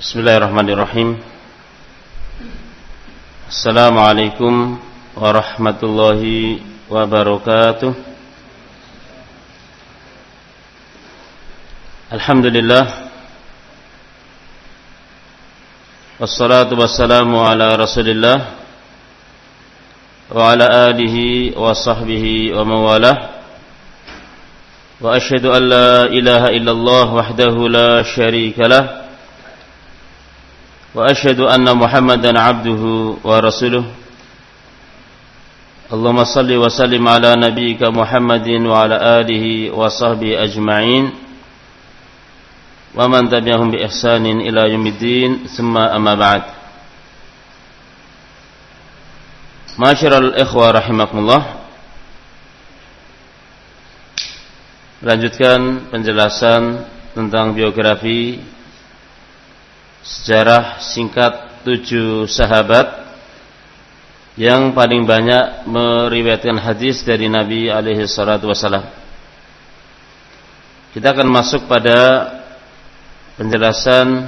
Bismillahirrahmanirrahim Assalamualaikum warahmatullahi wabarakatuh Alhamdulillah Wassalatu wassalamu ala rasulillah Wa ala alihi wa sahbihi wa mawalah وأشهد أن لا إله إلا الله وحده لا شريك له وأشهد أن محمدا عبده ورسوله. اللهم صل وسلم على نبيك محمد وعلى آله وصحبه أجمعين. ومن تبعهم بإحسان إلى يوم الدين ثم أما بعد. معاشر الإخوة رحمكم الله Melanjutkan penjelasan tentang biografi sejarah singkat tujuh sahabat yang paling banyak meriwayatkan hadis dari Nabi alaihi salatu wasalam. Kita akan masuk pada penjelasan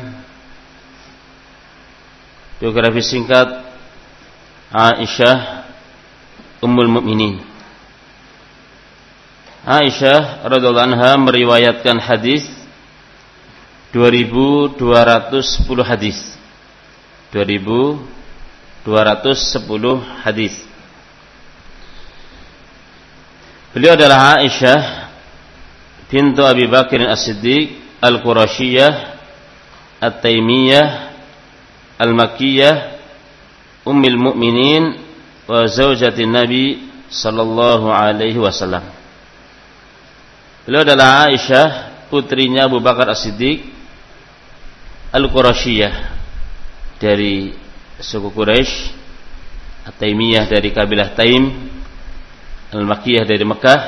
biografi singkat Aisyah Ummul Mukminin. Aisyah radhiallahu anha meriwayatkan hadis 2210 hadis. 2210 hadis. Beliau adalah Aisyah bintu Abi Bakar As-Siddiq Al-Qurasyiyah At-Taimiyah Al-Makkiyah Ummul Mukminin wa zaujatin Nabi sallallahu alaihi wasallam. Beliau adalah Aisyah putrinya Abu Bakar As-Siddiq Al-Qurasyiyah dari suku Quraisy At-Taimiyah dari kabilah Taim Al-Makkiyah dari Mekah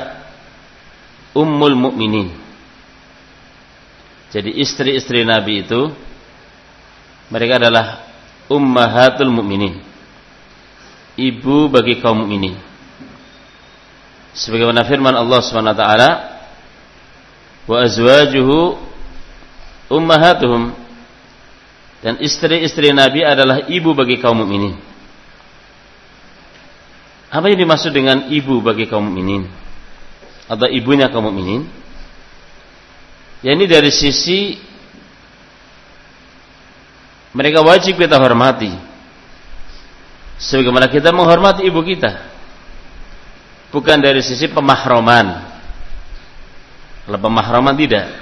Ummul Mukminin jadi istri-istri Nabi itu mereka adalah ummahatul mukminin ibu bagi kaum mukminin sebagaimana firman Allah Subhanahu wa taala wa azwajuhu ummahatuhum dan istri-istri Nabi adalah ibu bagi kaum mukminin. Apa yang dimaksud dengan ibu bagi kaum mukminin? Atau ibunya kaum mukminin? Ya ini dari sisi mereka wajib kita hormati. Sebagaimana kita menghormati ibu kita. Bukan dari sisi pemahroman kalau pemahraman tidak.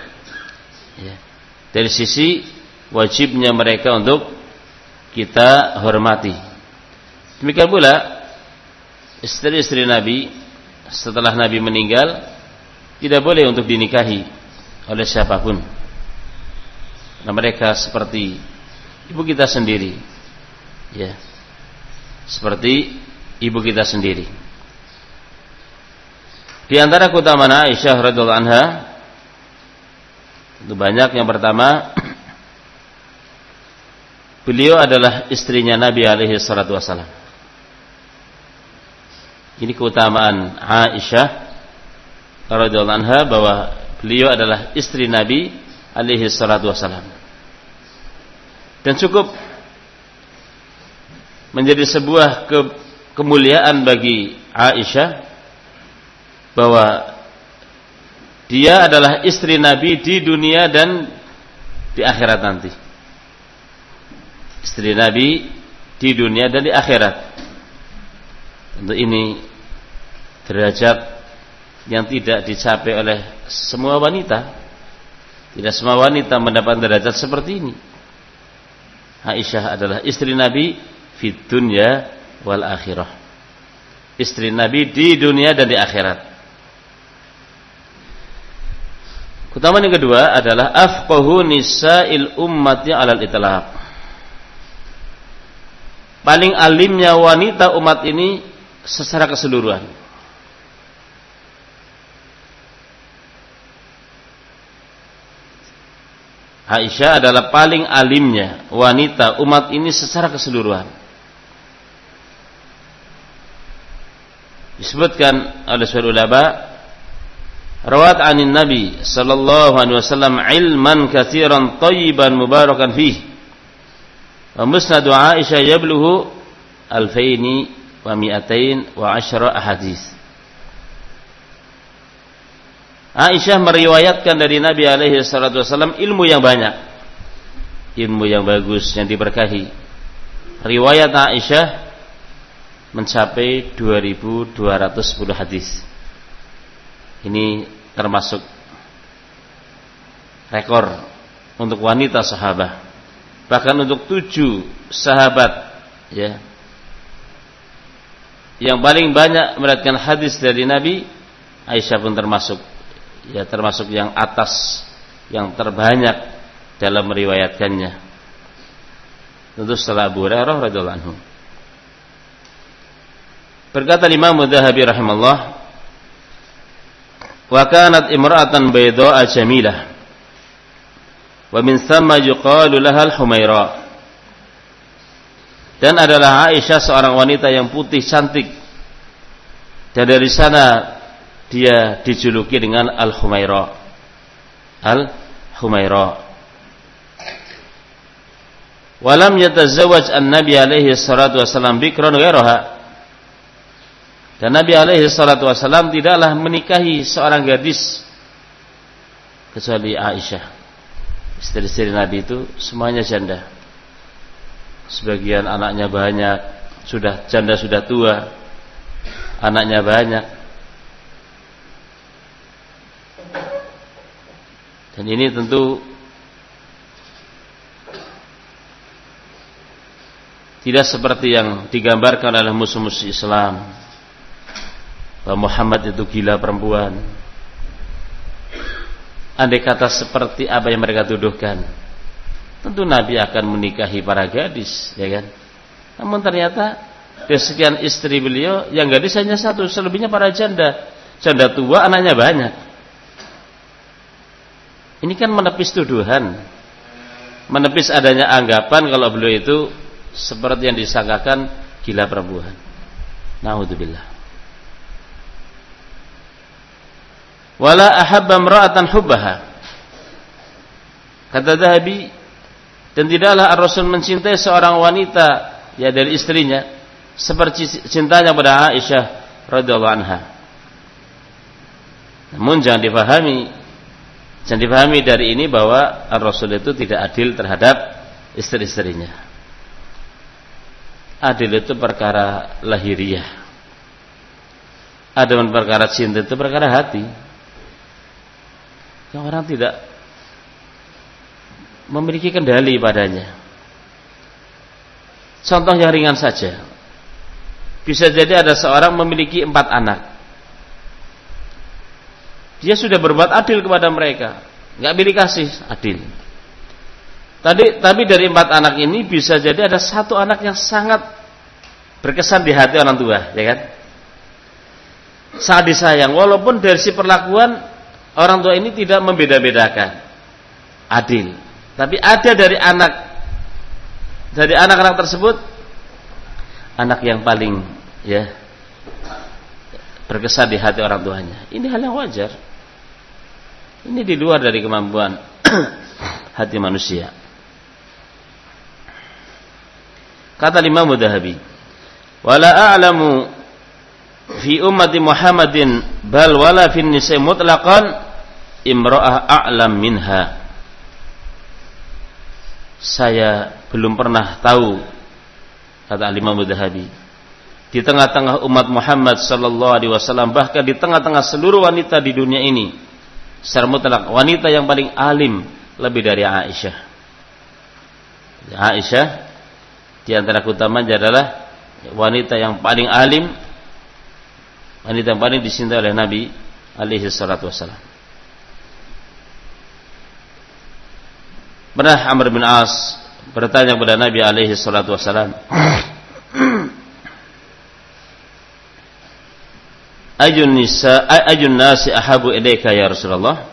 Ya. Dari sisi wajibnya mereka untuk kita hormati. Demikian pula istri-istri Nabi setelah Nabi meninggal tidak boleh untuk dinikahi oleh siapa pun. Nah, mereka seperti ibu kita sendiri. Ya. Seperti ibu kita sendiri. Di antara keutamaan Aisyah radhiallahu anha itu banyak. Yang pertama, beliau adalah istrinya Nabi alaihi salatu wasallam. Ini keutamaan Aisyah radhiallahu anha bahwa beliau adalah istri Nabi alaihi salatu wasallam. Dan cukup menjadi sebuah ke kemuliaan bagi Aisyah bahwa dia adalah istri Nabi di dunia dan di akhirat nanti. Istri Nabi di dunia dan di akhirat. Untuk ini derajat yang tidak dicapai oleh semua wanita. Tidak semua wanita mendapat derajat seperti ini. Aisyah adalah istri Nabi di dunia wal akhirah. Istri Nabi di dunia dan di akhirat. Keutamaan yang kedua adalah afqahu nisa'il ummati 'alal itlaq. Paling alimnya wanita umat ini secara keseluruhan. Aisyah adalah paling alimnya wanita umat ini secara keseluruhan. Disebutkan oleh seorang ulama rawat anin Nabi sallallahu alaihi wasallam ilman katsiran tayyiban mubarakan fih Wa musnad Aisyah yablughu alfaini wa mi'atain wa ahadis. Aisyah meriwayatkan dari Nabi alaihi salatu wasallam ilmu yang banyak. Ilmu yang bagus yang diberkahi. Riwayat Aisyah mencapai 2210 hadis. Ini termasuk rekor untuk wanita sahabat. Bahkan untuk tujuh sahabat ya. Yang paling banyak meriwayatkan hadis dari Nabi Aisyah pun termasuk ya termasuk yang atas yang terbanyak dalam meriwayatkannya. Tentu setelah Abu Hurairah radhiyallahu anhu. Berkata Imam Mudzahabi rahimallah wa kanat imra'atan bayda'a jamilah wa min thamma yuqalu laha al-humaira dan adalah Aisyah seorang wanita yang putih cantik. Dan dari sana dia dijuluki dengan Al-Humaira. Al-Humaira. Walam yatazawaj an-nabi alaihi salatu wasallam bikran ghairaha dan Nabi alaihi salatu wasallam tidaklah menikahi seorang gadis kecuali Aisyah Istri-istri Nabi itu semuanya janda. Sebagian anaknya banyak, sudah janda sudah tua, anaknya banyak. Dan ini tentu tidak seperti yang digambarkan oleh musuh-musuh Islam bahwa Muhammad itu gila perempuan andai kata seperti apa yang mereka tuduhkan tentu Nabi akan menikahi para gadis ya kan? Namun ternyata dari sekian istri beliau yang gadis hanya satu selebihnya para janda. Janda tua anaknya banyak. Ini kan menepis tuduhan. Menepis adanya anggapan kalau beliau itu seperti yang disangkakan gila perempuan. Naudzubillah wala ahabba imra'atan hubbaha. Kata Zahabi dan tidaklah Ar-Rasul mencintai seorang wanita ya dari istrinya seperti cintanya pada Aisyah radhiyallahu anha. Namun jangan dipahami jangan dipahami dari ini bahwa Ar-Rasul itu tidak adil terhadap istri-istrinya. Adil itu perkara lahiriah. Adapun perkara cinta itu perkara hati yang orang tidak memiliki kendali padanya. Contoh yang ringan saja. Bisa jadi ada seorang memiliki empat anak. Dia sudah berbuat adil kepada mereka. Nggak pilih kasih, adil. Tadi, tapi dari empat anak ini bisa jadi ada satu anak yang sangat berkesan di hati orang tua, ya kan? Saat disayang, walaupun dari si perlakuan Orang tua ini tidak membeda-bedakan. Adil. Tapi ada dari anak dari anak-anak tersebut anak yang paling ya berkesan di hati orang tuanya. Ini hal yang wajar. Ini di luar dari kemampuan hati manusia. Kata Imam Mudhahabi, "Wala a'lamu fi ummati Muhammadin bal wala fin nisa mutlaqan imra'ah a'lam minha. Saya belum pernah tahu kata Imam Mudhahabi di tengah-tengah umat Muhammad sallallahu alaihi wasallam bahkan di tengah-tengah seluruh wanita di dunia ini secara mutlak wanita yang paling alim lebih dari Aisyah. Aisyah di antara keutamanya adalah wanita yang paling alim wanita paling dicintai oleh Nabi alaihi salatu wasallam Pernah Amr bin As bertanya kepada Nabi alaihi salatu wasalam, Ajun nisa ajun nasi ahabu ilaika ya Rasulullah?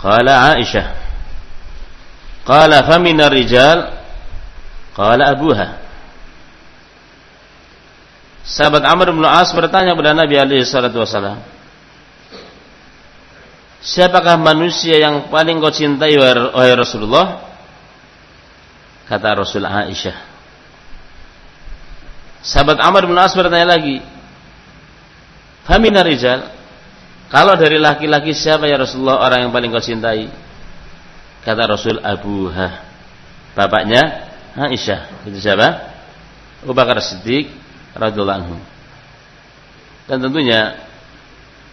Qala Aisyah. Qala famina rijal? Qala abuha. Sahabat Amr bin As bertanya kepada Nabi alaihi salatu wasalam, Siapakah manusia yang paling kau cintai wahai Rasulullah? Kata Rasul Aisyah. Sahabat Amr bin As bertanya lagi. Famina rijal. Kalau dari laki-laki siapa ya Rasulullah orang yang paling kau cintai? Kata Rasul Abu Ha. Bapaknya Aisyah. Itu siapa? Abu Bakar Siddiq radhiyallahu. Dan tentunya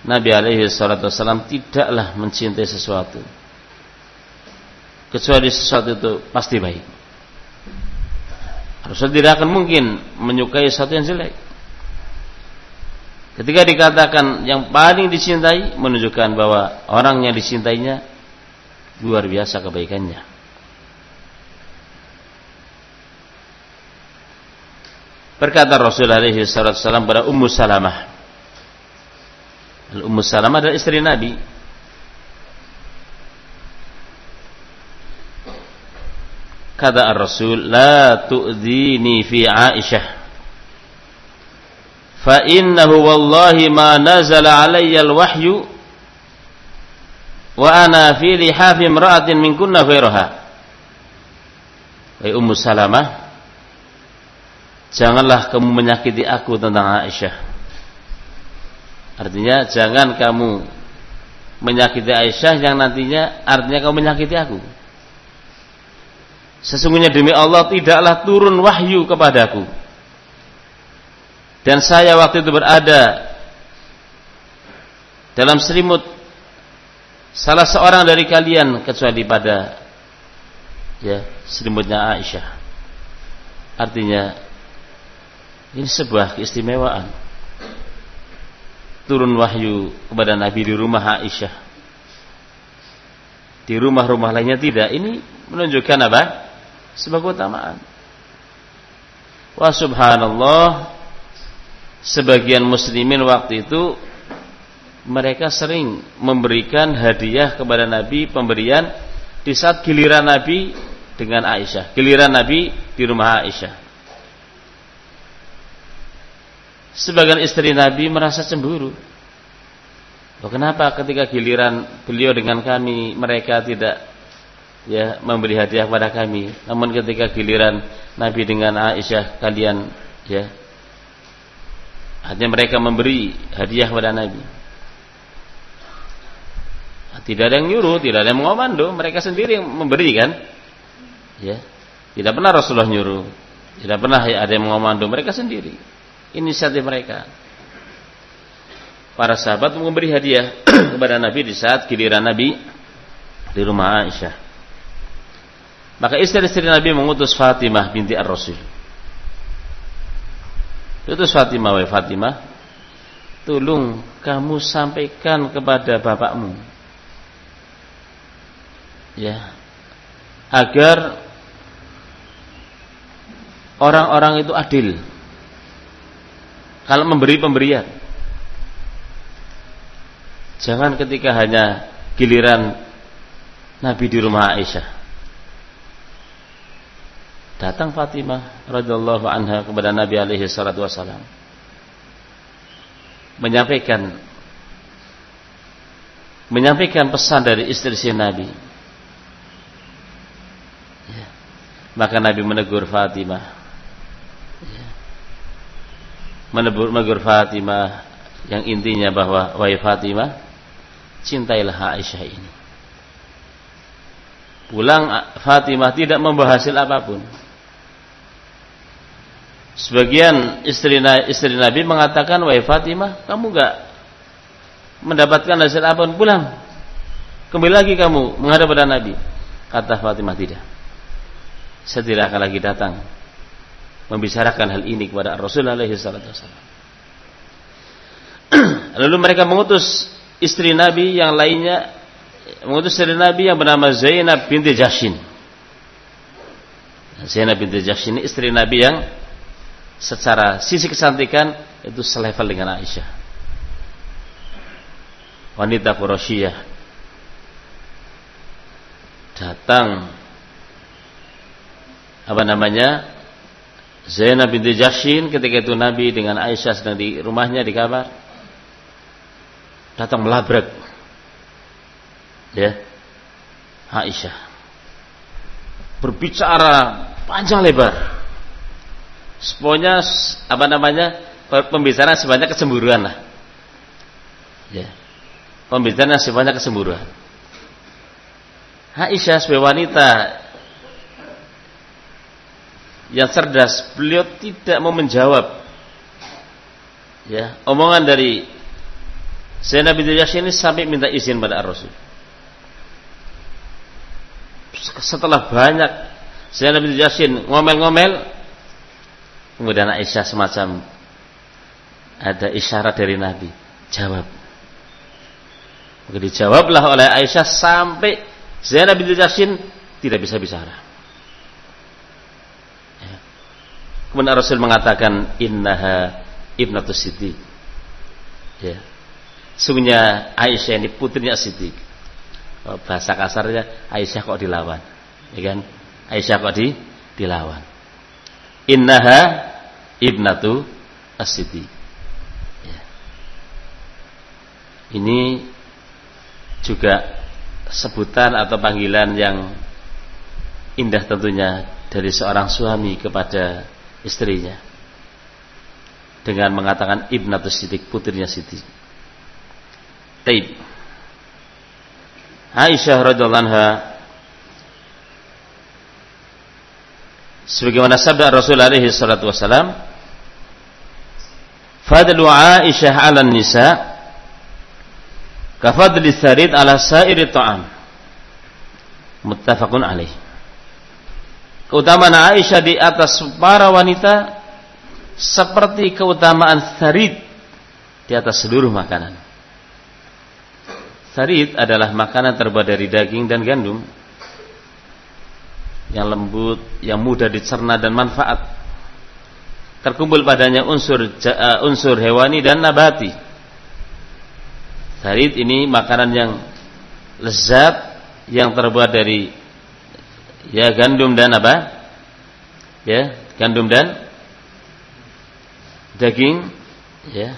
Nabi alaihi salatu wasallam tidaklah mencintai sesuatu kecuali sesuatu itu pasti baik. Rasul tidak akan mungkin menyukai sesuatu yang jelek. Ketika dikatakan yang paling dicintai menunjukkan bahwa orang yang dicintainya luar biasa kebaikannya. Berkata Rasul alaihi wasallam kepada Ummu Salamah. Ummu Salamah adalah istri Nabi kata Rasul la tu'dini fi Aisyah fa innahu wallahi ma nazala alayya al-wahyu wa ana fi lihafi imra'atin min kunna ghairaha Hai Ummu Salamah Janganlah kamu menyakiti aku tentang Aisyah Artinya jangan kamu menyakiti Aisyah yang nantinya artinya kamu menyakiti aku Sesungguhnya demi Allah tidaklah turun wahyu kepadaku. Dan saya waktu itu berada dalam selimut salah seorang dari kalian kecuali pada ya selimutnya Aisyah. Artinya ini sebuah keistimewaan. Turun wahyu kepada Nabi di rumah Aisyah. Di rumah-rumah lainnya tidak. Ini menunjukkan apa? sebagai utamaan. Wah subhanallah sebagian muslimin waktu itu mereka sering memberikan hadiah kepada Nabi pemberian di saat giliran Nabi dengan Aisyah. Giliran Nabi di rumah Aisyah. Sebagian istri Nabi merasa cemburu. Loh, kenapa ketika giliran beliau dengan kami mereka tidak ya memberi hadiah kepada kami. Namun ketika giliran Nabi dengan Aisyah kalian ya hanya mereka memberi hadiah kepada Nabi. Tidak ada yang nyuruh, tidak ada yang mengomando, mereka sendiri yang memberi kan? Ya. Tidak pernah Rasulullah nyuruh, tidak pernah ada yang mengomando, mereka sendiri. Inisiatif mereka. Para sahabat memberi hadiah kepada Nabi di saat giliran Nabi di rumah Aisyah. Maka istri-istri Nabi mengutus Fatimah binti Ar-Rasul. Utus Fatimah, wahai Fatimah, tolong kamu sampaikan kepada bapakmu. Ya. Agar orang-orang itu adil. Kalau memberi pemberian. Jangan ketika hanya giliran Nabi di rumah Aisyah Datang Fatimah radhiyallahu anha kepada Nabi alaihi salatu wasalam. Menyampaikan menyampaikan pesan dari istri si Nabi. Ya. Maka Nabi menegur Fatimah. Menegur, menegur Fatimah yang intinya bahwa wahai Fatimah, cintailah Aisyah ini. Pulang Fatimah tidak membawa hasil apa pun. Sebagian istri, istri Nabi mengatakan, Wahai Fatimah, kamu gak mendapatkan hasil apa pulang. Kembali lagi kamu menghadap pada Nabi. Kata Fatimah tidak. Saya tidak akan lagi datang membicarakan hal ini kepada Rasulullah SAW. Lalu mereka mengutus istri Nabi yang lainnya mengutus istri Nabi yang bernama Zainab binti Jashin. Zainab binti Jashin ini istri Nabi yang secara sisi kesantikan itu selevel dengan Aisyah. Wanita Quraisyah datang apa namanya Zainab binti Jashin ketika itu Nabi dengan Aisyah sedang di rumahnya di kamar datang melabrak ya Aisyah berbicara panjang lebar. Semuanya apa namanya pembicaraan sebanyak kecemburuan lah. Ya. Pembicaraan sebanyak kecemburuan. Aisyah sebagai wanita yang cerdas, beliau tidak mau menjawab ya omongan dari Zainab Jahsy ini sampai minta izin pada Ar-Rasul. Setelah banyak Zainab Jahsy ngomel-ngomel kemudian Aisyah semacam ada isyarat dari Nabi, jawab. Maka dijawablah oleh Aisyah sampai Zainab Jahsy tidak bisa bicara. Ya. Kemudian Rasul mengatakan innaha ibnatus Siddiq. Ya. Sungguhnya Aisyah ini putrinya Siddiq. Oh, bahasa kasarnya Aisyah kok dilawan. Ya kan? Aisyah kok di dilawan. Innaha ibnatu as-siddiq. Ya. Ini juga sebutan atau panggilan yang indah tentunya dari seorang suami kepada istrinya dengan mengatakan ibnatus Siddiq putrinya Siddiq. Taib. Aisyah radhiyallahu anha sebagaimana sabda Rasul alaihi salatu wasalam Fadlu Aisyah 'ala nisa kafadli sarid 'ala sairi ta'am muttafaqun alaih Keutamaan Aisyah di atas para wanita seperti keutamaan sarid di atas seluruh makanan. Sarid adalah makanan terbuat dari daging dan gandum yang lembut, yang mudah dicerna dan manfaat. Terkumpul padanya unsur uh, unsur hewani dan nabati. Sarid ini makanan yang lezat yang terbuat dari ya gandum dan apa? Ya, gandum dan daging. Ya.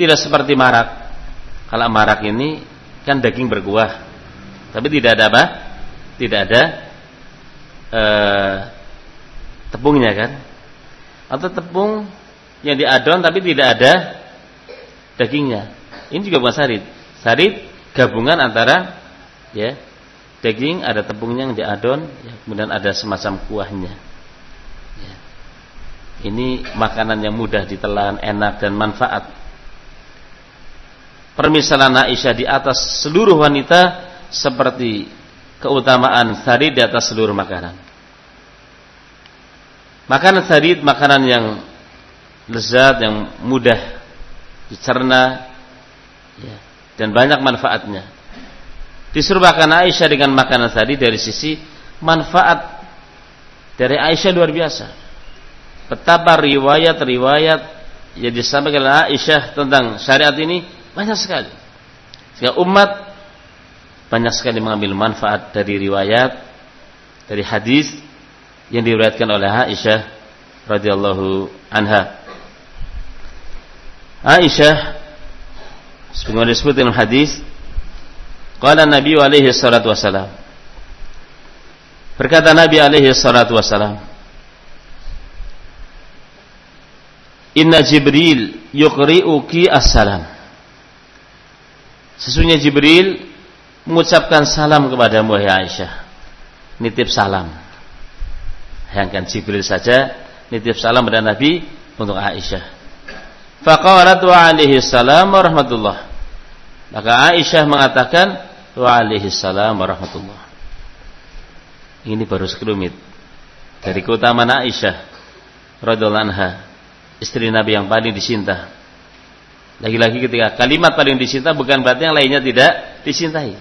Tidak seperti marak. Kalau marak ini kan daging berkuah. Tapi tidak ada apa? Tidak ada eh, tepungnya kan? Atau tepung yang diadon tapi tidak ada dagingnya. Ini juga bukan sarit. Sarit gabungan antara ya daging ada tepungnya yang diadon ya, kemudian ada semacam kuahnya ini makanan yang mudah ditelan, enak dan manfaat. Permisalan Aisyah di atas seluruh wanita seperti keutamaan sarid di atas seluruh makanan. Makanan sarid makanan yang lezat, yang mudah dicerna ya, dan banyak manfaatnya. Diserupakan Aisyah dengan makanan tadi dari sisi manfaat dari Aisyah luar biasa betapa riwayat-riwayat yang disampaikan oleh Aisyah tentang syariat ini banyak sekali. Sehingga umat banyak sekali mengambil manfaat dari riwayat dari hadis yang diriwayatkan oleh Aisyah radhiyallahu anha. Aisyah sebagaimana disebut dalam hadis qala Nabi alaihi salatu wasalam berkata Nabi alaihi salatu wasalam Inna Jibril yuqri'uki assalam. Sesungguhnya Jibril mengucapkan salam kepada wahai Aisyah. Nitip salam. Bayangkan Jibril saja nitip salam kepada Nabi untuk Aisyah. Faqalat wa alaihi salam wa rahmatullah. Maka Aisyah mengatakan wa alaihi salam wa rahmatullah. Ini baru sekelumit dari keutamaan Aisyah radhiyallahu anha istri Nabi yang paling dicinta. Lagi-lagi ketika kalimat paling dicinta bukan berarti yang lainnya tidak dicintai.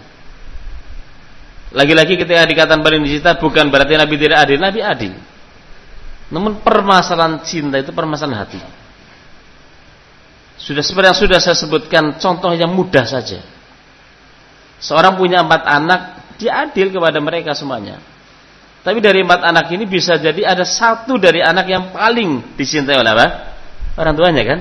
Lagi-lagi ketika dikatakan paling dicinta bukan berarti Nabi tidak adil, Nabi adil. Namun permasalahan cinta itu permasalahan hati. Sudah seperti yang sudah saya sebutkan contoh yang mudah saja. Seorang punya empat anak, dia adil kepada mereka semuanya. Tapi dari empat anak ini bisa jadi ada satu dari anak yang paling dicintai oleh apa? Orang tuanya kan?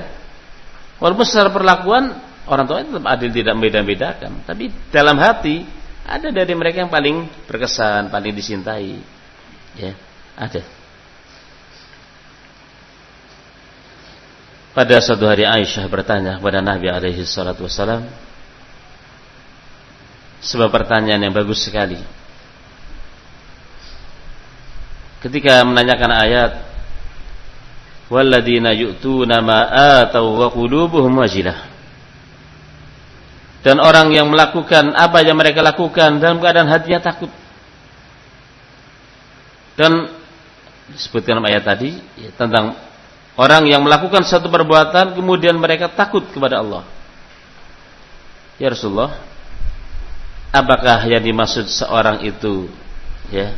Walaupun secara perlakuan orang tuanya tetap adil tidak membeda-bedakan. Tapi dalam hati Ada dari mereka yang paling berkesan, paling dicintai. Ya, ada. Pada suatu hari Aisyah bertanya kepada Nabi alaihi salatu wasalam sebuah pertanyaan yang bagus sekali. Ketika menanyakan ayat walladzina yu'tuna ma atau wa qulubuhum wajilah. Dan orang yang melakukan apa yang mereka lakukan dalam keadaan hatinya takut. Dan disebutkan ayat tadi ya, tentang Orang yang melakukan satu perbuatan kemudian mereka takut kepada Allah. Ya Rasulullah, apakah yang dimaksud seorang itu ya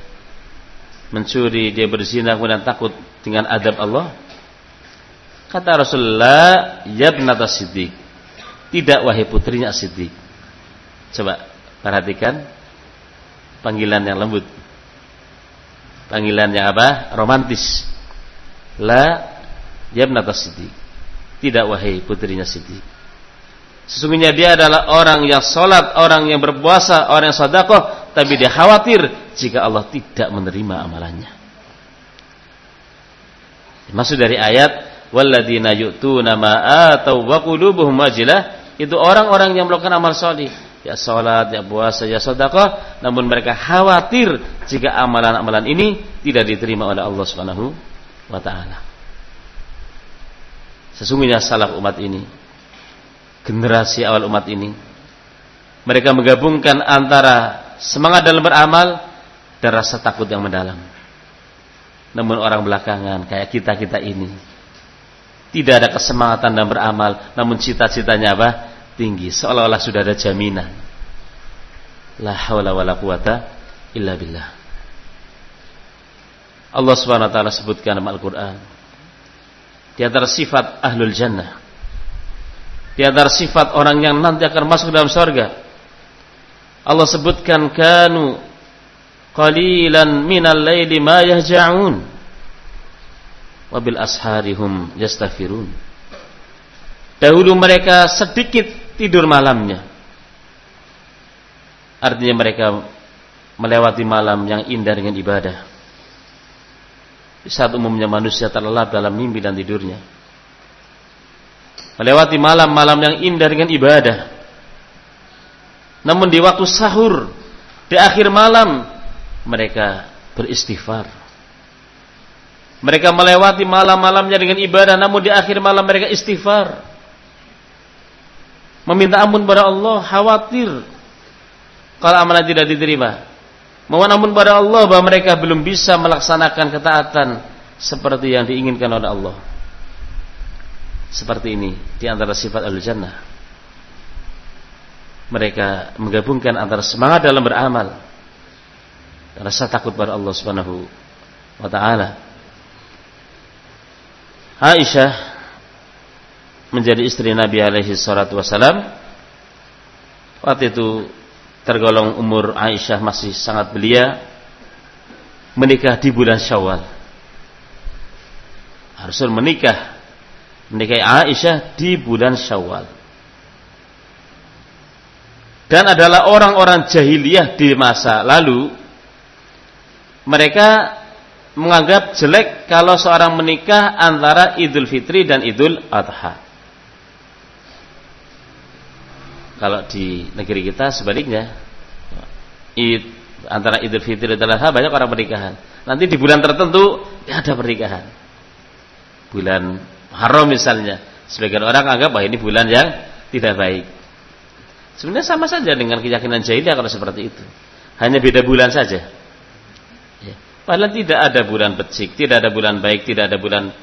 mencuri, dia berzina kemudian takut dengan adab Allah? Kata Rasulullah, ya binata siddiq. Tidak wahai putrinya siddiq. Coba perhatikan panggilan yang lembut. Panggilan yang apa? Romantis. La Yabnata Siddiq. Tidak wahai putrinya Siddiq. Sesungguhnya dia adalah orang yang sholat, orang yang berpuasa, orang yang sadaqah, tapi dia khawatir jika Allah tidak menerima amalannya. Maksud dari ayat walladzina yu'tuna ma atau wa qulubuhum wajilah itu orang-orang yang melakukan amal soleh ya salat ya puasa ya sedekah namun mereka khawatir jika amalan-amalan ini tidak diterima oleh Allah Subhanahu wa taala Sesungguhnya salaf umat ini Generasi awal umat ini Mereka menggabungkan antara Semangat dalam beramal Dan rasa takut yang mendalam. Namun orang belakangan Kayak kita-kita ini Tidak ada kesemangatan dalam beramal Namun cita-citanya apa? Tinggi Seolah-olah sudah ada jaminan. La hawla wa la quwata Illa billah. Allah ta'ala sebutkan dalam Al-Quran di antara sifat ahlul jannah. Di antara sifat orang yang nanti akan masuk dalam surga. Allah sebutkan kanu qalilan minal laili ma yahja'un. Wabil asharihum yastafirun. Dahulu mereka sedikit tidur malamnya. Artinya mereka melewati malam yang indah dengan ibadah di saat umumnya manusia terlelap dalam mimpi dan tidurnya. Melewati malam-malam yang indah dengan ibadah. Namun di waktu sahur, di akhir malam, mereka beristighfar. Mereka melewati malam-malamnya dengan ibadah, namun di akhir malam mereka istighfar. Meminta ampun kepada Allah, khawatir kalau amalan tidak diterima. Mohon ampun pada Allah bahwa mereka belum bisa melaksanakan ketaatan seperti yang diinginkan oleh Allah. Seperti ini di antara sifat al-jannah. Mereka menggabungkan antara semangat dalam beramal rasa takut pada Allah Subhanahu wa taala. Aisyah menjadi istri Nabi alaihi salatu wasalam. Waktu itu tergolong umur Aisyah masih sangat belia menikah di bulan Syawal. Rasul menikah menikahi Aisyah di bulan Syawal. Dan adalah orang-orang jahiliyah di masa lalu mereka menganggap jelek kalau seorang menikah antara Idul Fitri dan Idul Adha. Kalau di negeri kita sebaliknya, Id antara Idul Fitri dan Adha banyak orang pernikahan. Nanti di bulan tertentu ya ada pernikahan. Bulan Haram misalnya, sebagian orang anggap bahwa ini bulan yang tidak baik. Sebenarnya sama saja dengan keyakinan jahiliyah kalau seperti itu. Hanya beda bulan saja. Ya. Padahal tidak ada bulan becik, tidak ada bulan baik, tidak ada bulan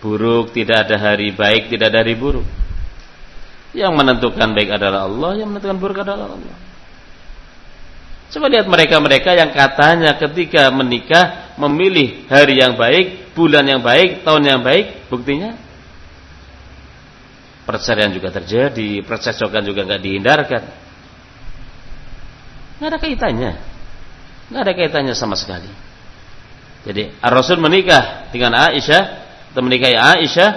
buruk, tidak ada hari baik, tidak ada hari buruk. Yang menentukan baik adalah Allah, yang menentukan buruk adalah Allah. Coba lihat mereka-mereka yang katanya ketika menikah memilih hari yang baik, bulan yang baik, tahun yang baik, buktinya perceraian juga terjadi, percecokan juga nggak dihindarkan. Nggak ada kaitannya, nggak ada kaitannya sama sekali. Jadi Rasul menikah dengan Aisyah atau menikahi Aisyah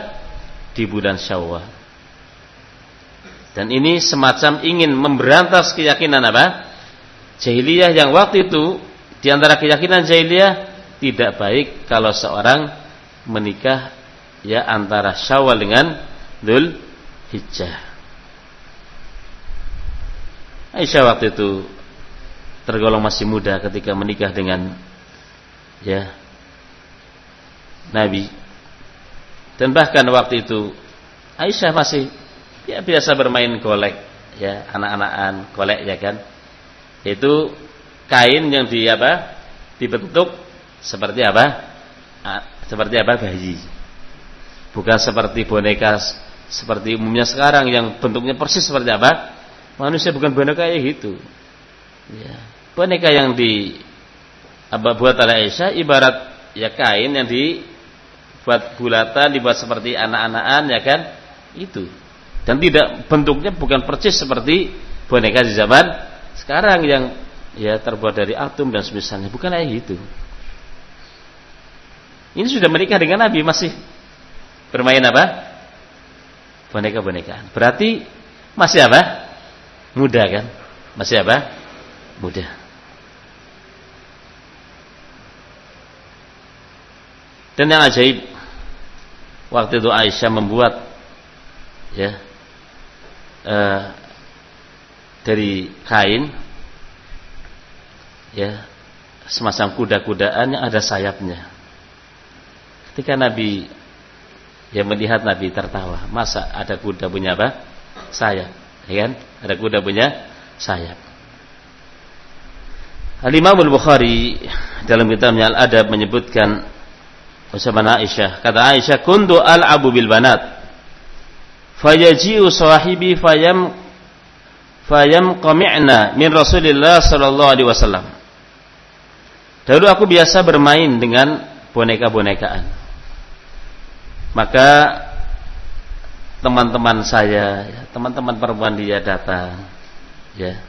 di bulan Syawal. Dan ini semacam ingin memberantas keyakinan apa? jahiliyah yang waktu itu di antara keyakinan jahiliyah tidak baik kalau seorang menikah ya antara Syawal dengan Dhul Hijjah. Aisyah waktu itu tergolong masih muda ketika menikah dengan ya Nabi. Dan bahkan waktu itu Aisyah masih ya biasa bermain golek ya anak-anakan golek ya kan. Itu kain yang di apa? dibentuk seperti apa? Seperti apa bayi. Bukan seperti boneka seperti umumnya sekarang yang bentuknya persis seperti apa? Manusia bukan boneka kayak gitu. Ya. Boneka yang di apa buat Aisyah ibarat ya kain yang dibuat bulatan, dibuat seperti anak-anakan ya kan? Itu. Dan tidak bentuknya bukan persis seperti boneka di zaman sekarang yang ya terbuat dari atom dan semisalnya, bukan kayak gitu. Ini sudah menikah dengan Nabi masih bermain apa? Boneka-bonekaan. Berarti masih apa? Muda kan? Masih apa? Muda. Dan yang ajaib waktu itu Aisyah membuat ya uh, dari kain ya semacam kuda-kudaan yang ada sayapnya. Ketika Nabi yang melihat Nabi tertawa, masa ada kuda punya apa? Sayap, ya kan? Ada kuda punya sayap. Al-Imam Al-Bukhari dalam kitabnya Al-Adab menyebutkan ucapan Aisyah, kata Aisyah, "Kuntu al-abu bil banat." Fayaji'u sahibi fayam fayam qami'na min Rasulillah sallallahu alaihi wasallam. Dahulu aku biasa bermain dengan boneka-bonekaan maka teman-teman saya, ya, teman-teman perempuan dia datang, ya.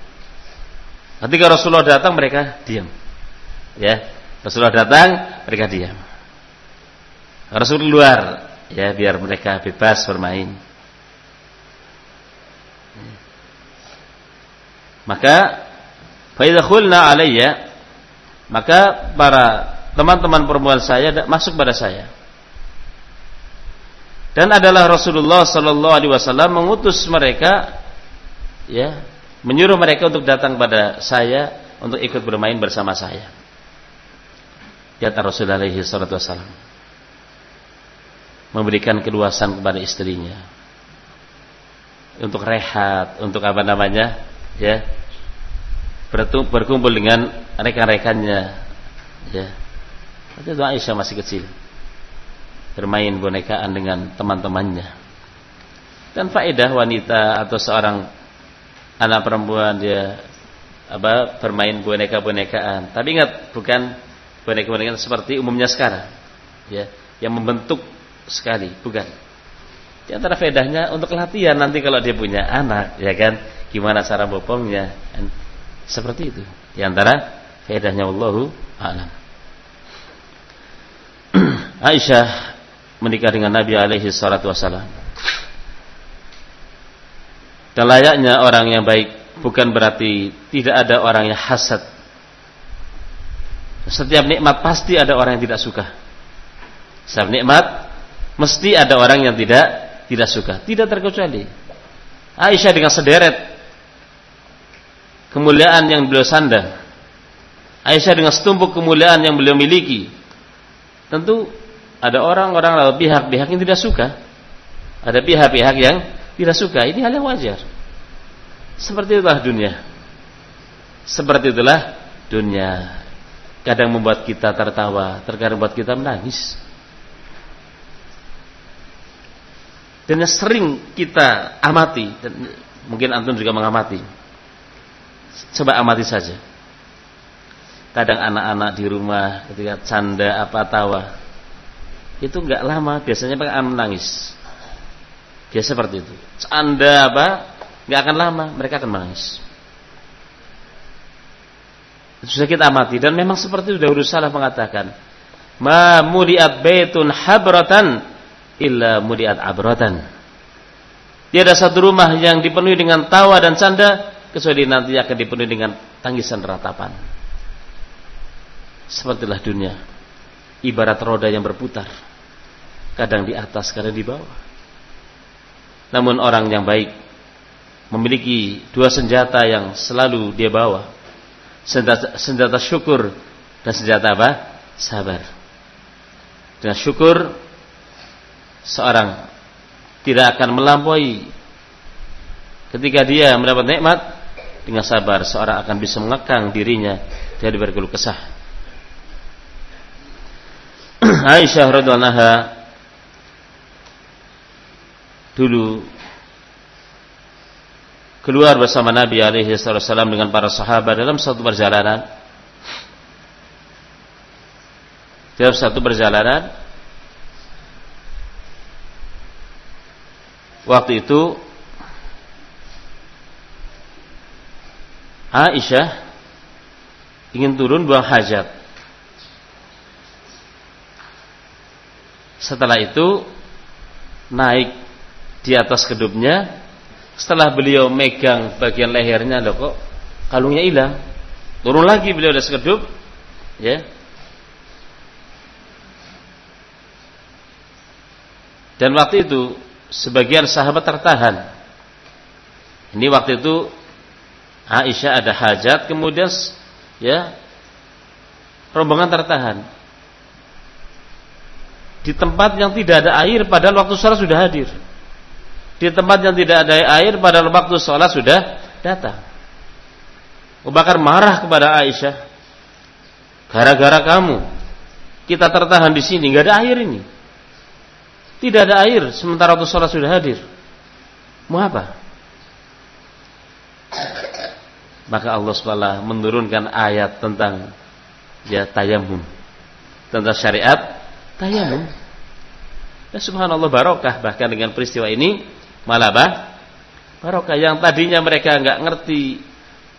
Ketika Rasulullah datang mereka diam, ya. Rasulullah datang mereka diam. Rasul keluar, ya biar mereka bebas bermain. Maka faidahulna alayya maka para teman-teman perempuan saya masuk pada saya. Dan adalah Rasulullah Sallallahu Alaihi Wasallam mengutus mereka, ya, menyuruh mereka untuk datang pada saya untuk ikut bermain bersama saya. Ya Rasulullah Alaihi Wasallam. Memberikan keluasan kepada istrinya untuk rehat, untuk apa namanya, ya, berkumpul dengan rekan-rekannya, ya. Itu Aisyah masih kecil bermain bonekaan dengan teman-temannya. Dan faedah wanita atau seorang anak perempuan dia apa bermain boneka-bonekaan. Tapi ingat bukan boneka-bonekaan seperti umumnya sekarang. Ya, yang membentuk sekali, bukan. Di antara faedahnya untuk latihan nanti kalau dia punya anak, ya kan, gimana cara bopongnya. Seperti itu. Di antara faedahnya Allahu a'lam. Aisyah menikah dengan Nabi alaihi salatu wasalam. Dan layaknya orang yang baik bukan berarti tidak ada orang yang hasad. Setiap nikmat pasti ada orang yang tidak suka. Setiap nikmat mesti ada orang yang tidak tidak suka, tidak terkecuali. Aisyah dengan sederet kemuliaan yang beliau sandang. Aisyah dengan setumpuk kemuliaan yang beliau miliki. Tentu ada orang-orang lalu pihak-pihak yang tidak suka. Ada pihak-pihak yang tidak suka. Ini hal yang wajar. Seperti itulah dunia. Seperti itulah dunia. Kadang membuat kita tertawa, terkadang membuat kita menangis. Dan yang sering kita amati, dan mungkin antum juga mengamati. Coba amati saja. Kadang anak-anak di rumah ketika canda apa tawa, itu nggak lama biasanya akan menangis biasa seperti itu anda apa nggak akan lama mereka akan menangis sudah kita amati dan memang seperti itu Dahulu salah mengatakan ma mudiat baitun habratan illa mudiat abratan tiada satu rumah yang dipenuhi dengan tawa dan canda kecuali nanti akan dipenuhi dengan tangisan ratapan. Sepertilah dunia ibarat roda yang berputar. Kadang di atas, kadang di bawah. Namun orang yang baik memiliki dua senjata yang selalu dia bawa. Senjata, senjata syukur dan senjata apa? Sabar. Dengan syukur seorang tidak akan melampaui ketika dia mendapat nikmat dengan sabar seorang akan bisa mengekang dirinya dari berkeluh kesah. Aisyah radhiallahu dulu keluar bersama Nabi alaihi wasallam dengan para sahabat dalam satu perjalanan. Dalam satu perjalanan waktu itu Aisyah ingin turun buang hajat. Setelah itu naik di atas kedubnya. Setelah beliau megang bagian lehernya, loh kok kalungnya hilang. Turun lagi beliau dari sekedup, ya. Dan waktu itu sebagian sahabat tertahan. Ini waktu itu Aisyah ada hajat kemudian ya rombongan tertahan. Di tempat yang tidak ada air padahal waktu sholat sudah hadir. Di tempat yang tidak ada air padahal waktu sholat sudah datang. Abu Bakar marah kepada Aisyah. Gara-gara kamu kita tertahan di sini nggak ada air ini tidak ada air sementara waktu sholat sudah hadir. Mau apa? Maka Allah SWT menurunkan ayat tentang ya tayamum tentang syariat tayamum dan subhanallah barokah. Bahkan dengan peristiwa ini malah bah, barokah. Yang tadinya mereka nggak ngerti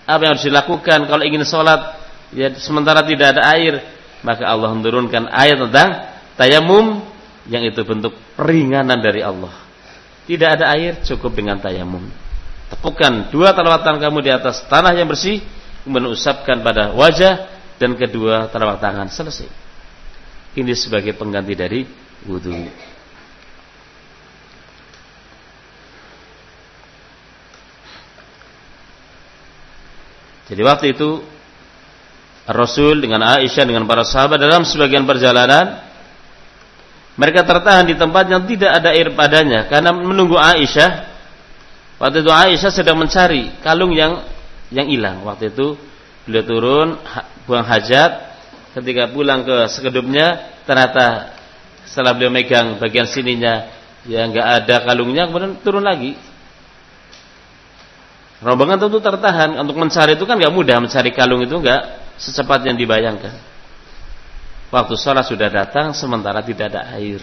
apa yang harus dilakukan kalau ingin sholat ya sementara tidak ada air. Maka Allah menurunkan ayat tentang tayamum yang itu bentuk peringanan dari Allah tidak ada air cukup dengan tayamum Tepukan dua telapak tangan kamu di atas tanah yang bersih, kemudian usapkan pada wajah dan kedua telapak tangan selesai. Ini sebagai pengganti dari wudhu. Jadi waktu itu Rasul dengan Aisyah dengan para sahabat dalam sebagian perjalanan mereka tertahan di tempat yang tidak ada air padanya karena menunggu Aisyah Waktu itu Aisyah sedang mencari kalung yang yang hilang. Waktu itu beliau turun buang hajat. Ketika pulang ke sekedupnya, ternyata setelah beliau megang bagian sininya yang enggak ada kalungnya, kemudian turun lagi. Rombongan tentu tertahan untuk mencari itu kan enggak mudah mencari kalung itu enggak secepat yang dibayangkan. Waktu sholat sudah datang sementara tidak ada air.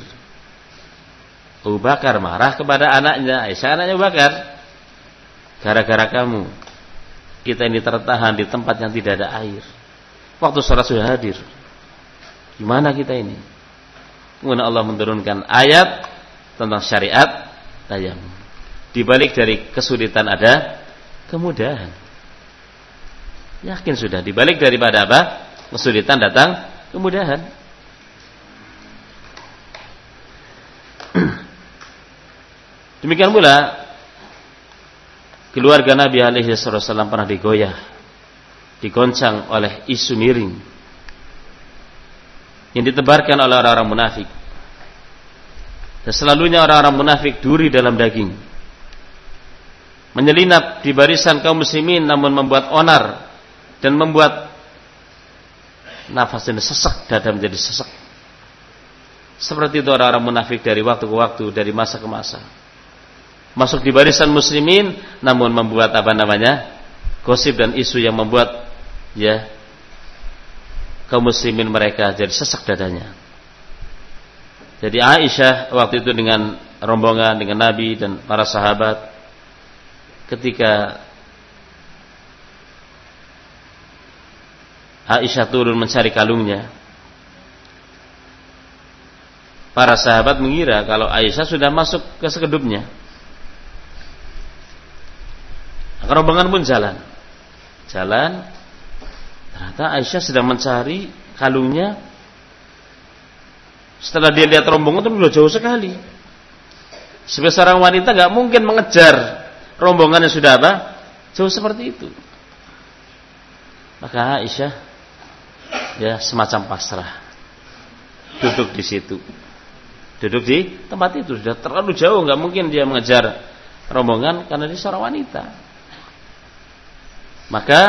Abu Bakar marah kepada anaknya, Aisyah anaknya Abu Bakar. Gara-gara kamu kita ini tertahan di tempat yang tidak ada air. Waktu sholat sudah hadir. Gimana kita ini? Kemudian Allah menurunkan ayat tentang syariat tayam. Di balik dari kesulitan ada kemudahan. Yakin sudah di balik daripada apa? Kesulitan datang kemudahan. Demikian pula keluarga Nabi alaihi wasallam pernah digoyah, digoncang oleh isu miring yang ditebarkan oleh orang-orang munafik. Dan selalunya orang-orang munafik duri dalam daging. Menyelinap di barisan kaum muslimin namun membuat onar dan membuat nafas ini sesak, dada menjadi sesak. Seperti itu orang-orang munafik dari waktu ke waktu, dari masa ke masa masuk di barisan muslimin namun membuat apa namanya gosip dan isu yang membuat ya kaum muslimin mereka jadi sesak dadanya. Jadi Aisyah waktu itu dengan rombongan dengan Nabi dan para sahabat ketika Aisyah turun mencari kalungnya para sahabat mengira kalau Aisyah sudah masuk ke sekedupnya Rombongan pun jalan. Jalan Ternyata Aisyah sedang mencari kalungnya. Setelah dia lihat rombongan itu sudah jauh sekali. Sebagai seorang wanita nggak mungkin mengejar rombongan yang sudah apa? Jauh seperti itu. Maka Aisyah ya semacam pasrah. Duduk di situ. Duduk di tempat itu sudah terlalu jauh, nggak mungkin dia mengejar rombongan karena dia seorang wanita. Maka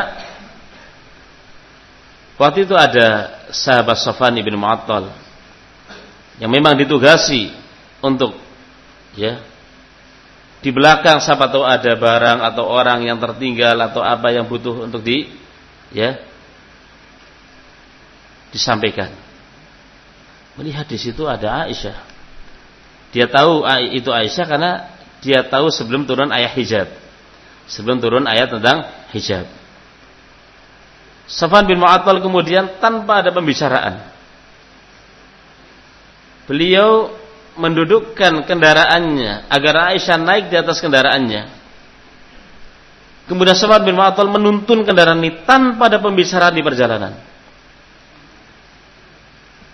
waktu itu ada sahabat Sofan ibn Mu'attal yang memang ditugasi untuk ya di belakang siapa tahu ada barang atau orang yang tertinggal atau apa yang butuh untuk di ya disampaikan. Melihat di situ ada Aisyah. Dia tahu itu Aisyah karena dia tahu sebelum turun ayat hijab. Sebelum turun ayat tentang hijab. Safan bin Mu'attal kemudian tanpa ada pembicaraan. Beliau mendudukkan kendaraannya agar Aisyah naik di atas kendaraannya. Kemudian Safan bin Mu'attal menuntun kendaraan ini tanpa ada pembicaraan di perjalanan.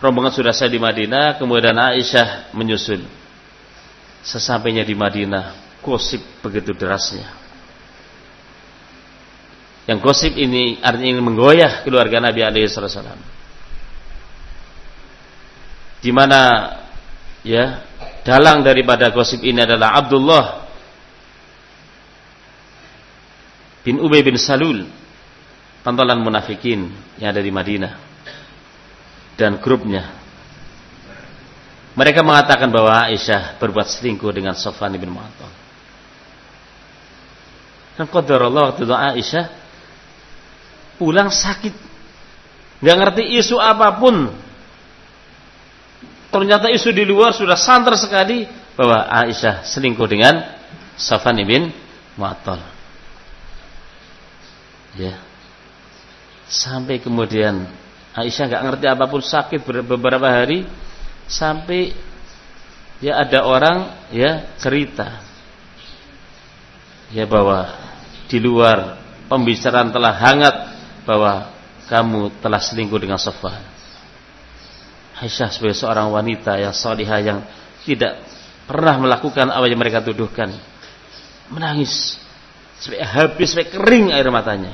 Rombongan sudah saya di Madinah, kemudian Aisyah menyusul. Sesampainya di Madinah, gosip begitu derasnya. Yang gosip ini artinya ingin menggoyah keluarga Nabi alaihi wasallam. Di mana ya dalang daripada gosip ini adalah Abdullah bin Ubay bin Salul pantalan munafikin yang ada di Madinah dan grupnya mereka mengatakan bahwa Aisyah berbuat selingkuh dengan Sofan bin Mu'attal dan qadarullah waktu itu Aisyah pulang sakit. Nggak ngerti isu apa pun. Ternyata isu di luar sudah santer sekali bahwa Aisyah selingkuh dengan Safan ibn Mu'attal. Ya. Sampai kemudian Aisyah nggak ngerti apa pun sakit beberapa hari sampai ya ada orang ya cerita ya bahwa di luar pembicaraan telah hangat bahwa kamu telah selingkuh dengan Safwan. Aisyah sebagai seorang wanita yang salihah yang tidak pernah melakukan apa yang mereka tuduhkan. Menangis sampai habis sampai kering air matanya.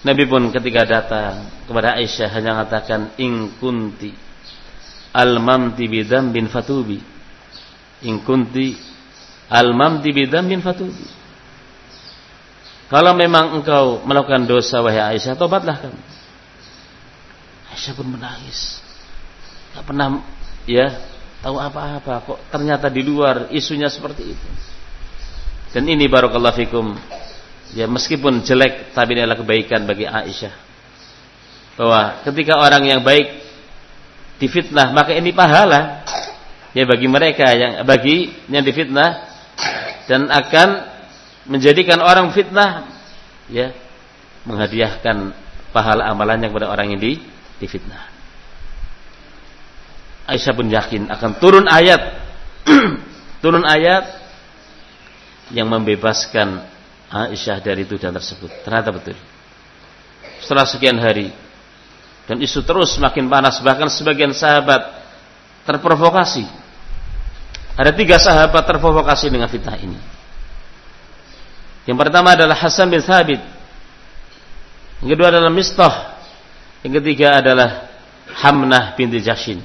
Nabi pun ketika datang kepada Aisyah hanya mengatakan in kunti al-mamti bidam bin fatubi. In kunti al-mamti bidam bin fatubi. Kalau memang engkau melakukan dosa wahai Aisyah, tobatlah kamu. Aisyah pun menangis. Tak pernah ya tahu apa-apa kok ternyata di luar isunya seperti itu. Dan ini barakallahu fikum ya meskipun jelek tapi ini adalah kebaikan bagi Aisyah. Bahwa ketika orang yang baik difitnah maka ini pahala ya bagi mereka yang bagi yang difitnah dan akan menjadikan orang fitnah ya menghadiahkan pahala amalannya kepada orang yang di difitnah. Aisyah pun yakin akan turun ayat turun ayat yang membebaskan Aisyah dari tuduhan tersebut. Ternyata betul. Setelah sekian hari dan isu terus makin panas bahkan sebagian sahabat terprovokasi. Ada tiga sahabat terprovokasi dengan fitnah ini. Yang pertama adalah Hasan bin Thabit. Yang kedua adalah Mistah. Yang ketiga adalah Hamnah binti Jashin.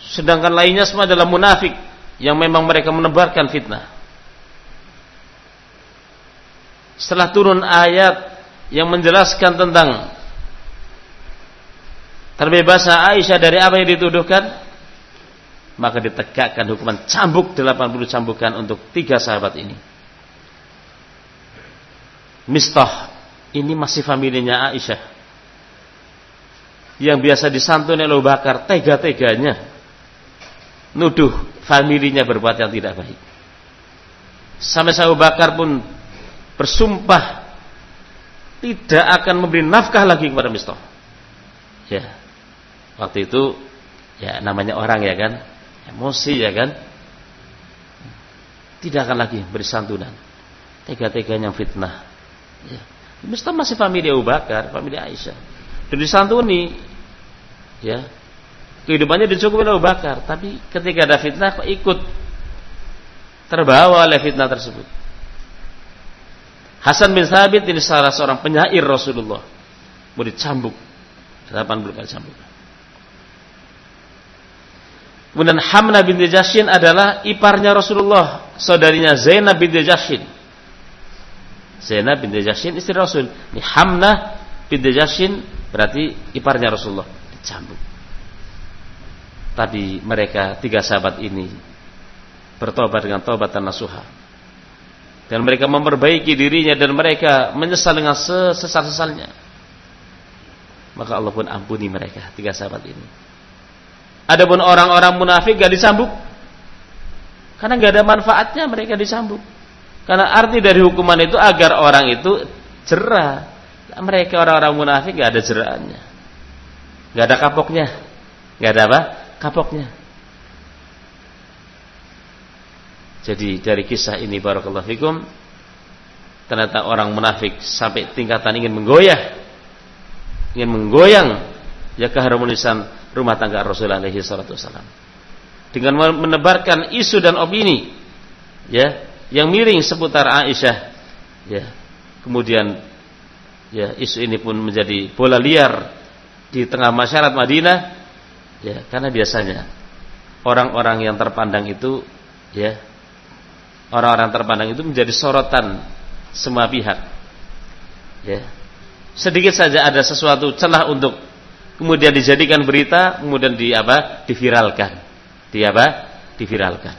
Sedangkan lainnya semua adalah munafik yang memang mereka menebarkan fitnah. Setelah turun ayat yang menjelaskan tentang terbebasnya Aisyah dari apa yang dituduhkan, maka ditegakkan hukuman cambuk 80 cambukan untuk tiga sahabat ini. Mistah ini masih familinya Aisyah yang biasa disantuni oleh Bakar tega-teganya nuduh familinya berbuat yang tidak baik. Sampai Abu Bakar pun bersumpah tidak akan memberi nafkah lagi kepada Mistah. Ya. Waktu itu ya namanya orang ya kan emosi ya kan tidak akan lagi beri santunan. Tega-teganya fitnah. Ya. Mesti masih famili Abu Bakar, famili Aisyah. Dan disantuni, ya, kehidupannya dicukupi oleh Abu Bakar. Tapi ketika ada fitnah, kok ikut terbawa oleh fitnah tersebut. Hasan bin Thabit ini salah seorang penyair Rasulullah. Mau dicambuk. 80 kali cambuk. Kemudian Hamna bin Jashin adalah iparnya Rasulullah, saudarinya Zainab bin Jashin. Zainab bin Jashin istri Rasul. Ini Hamna bin Jashin berarti iparnya Rasulullah dicambuk. Tapi mereka tiga sahabat ini bertobat dengan tobat dan nasuha. Dan mereka memperbaiki dirinya dan mereka menyesal dengan sesal-sesalnya. Maka Allah pun ampuni mereka, tiga sahabat ini. Adapun orang-orang munafik gak disambut. Karena gak ada manfaatnya mereka disambut. Karena arti dari hukuman itu agar orang itu cerah. Mereka orang-orang munafik gak ada jeraannya. Gak ada kapoknya. Gak ada apa? Kapoknya. Jadi dari kisah ini barakallahu fikum ternyata orang munafik sampai tingkatan ingin menggoyah ingin menggoyang ya keharmonisan rumah tangga Rasulullah alaihi salatu wasallam dengan menebarkan isu dan opini ya yang miring seputar Aisyah ya kemudian ya isu ini pun menjadi bola liar di tengah masyarakat Madinah ya karena biasanya orang-orang yang terpandang itu ya orang-orang terpandang itu menjadi sorotan semua pihak. Ya. Sedikit saja ada sesuatu celah untuk kemudian dijadikan berita, kemudian di apa? diviralkan. Di apa? diviralkan.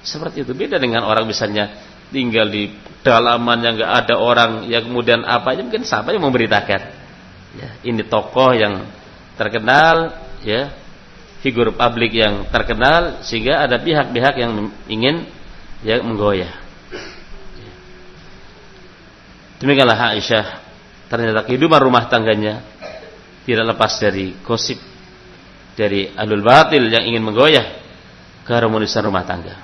Seperti itu beda dengan orang misalnya tinggal di dalaman yang enggak ada orang yang kemudian apa aja mungkin siapa yang memberitakan. Ya, ini tokoh yang terkenal ya, figur publik yang terkenal sehingga ada pihak-pihak yang ingin ya menggoyah. Demikianlah Aisyah ternyata kehidupan rumah tangganya tidak lepas dari gosip dari alul batil yang ingin menggoyah keharmonisan rumah tangga.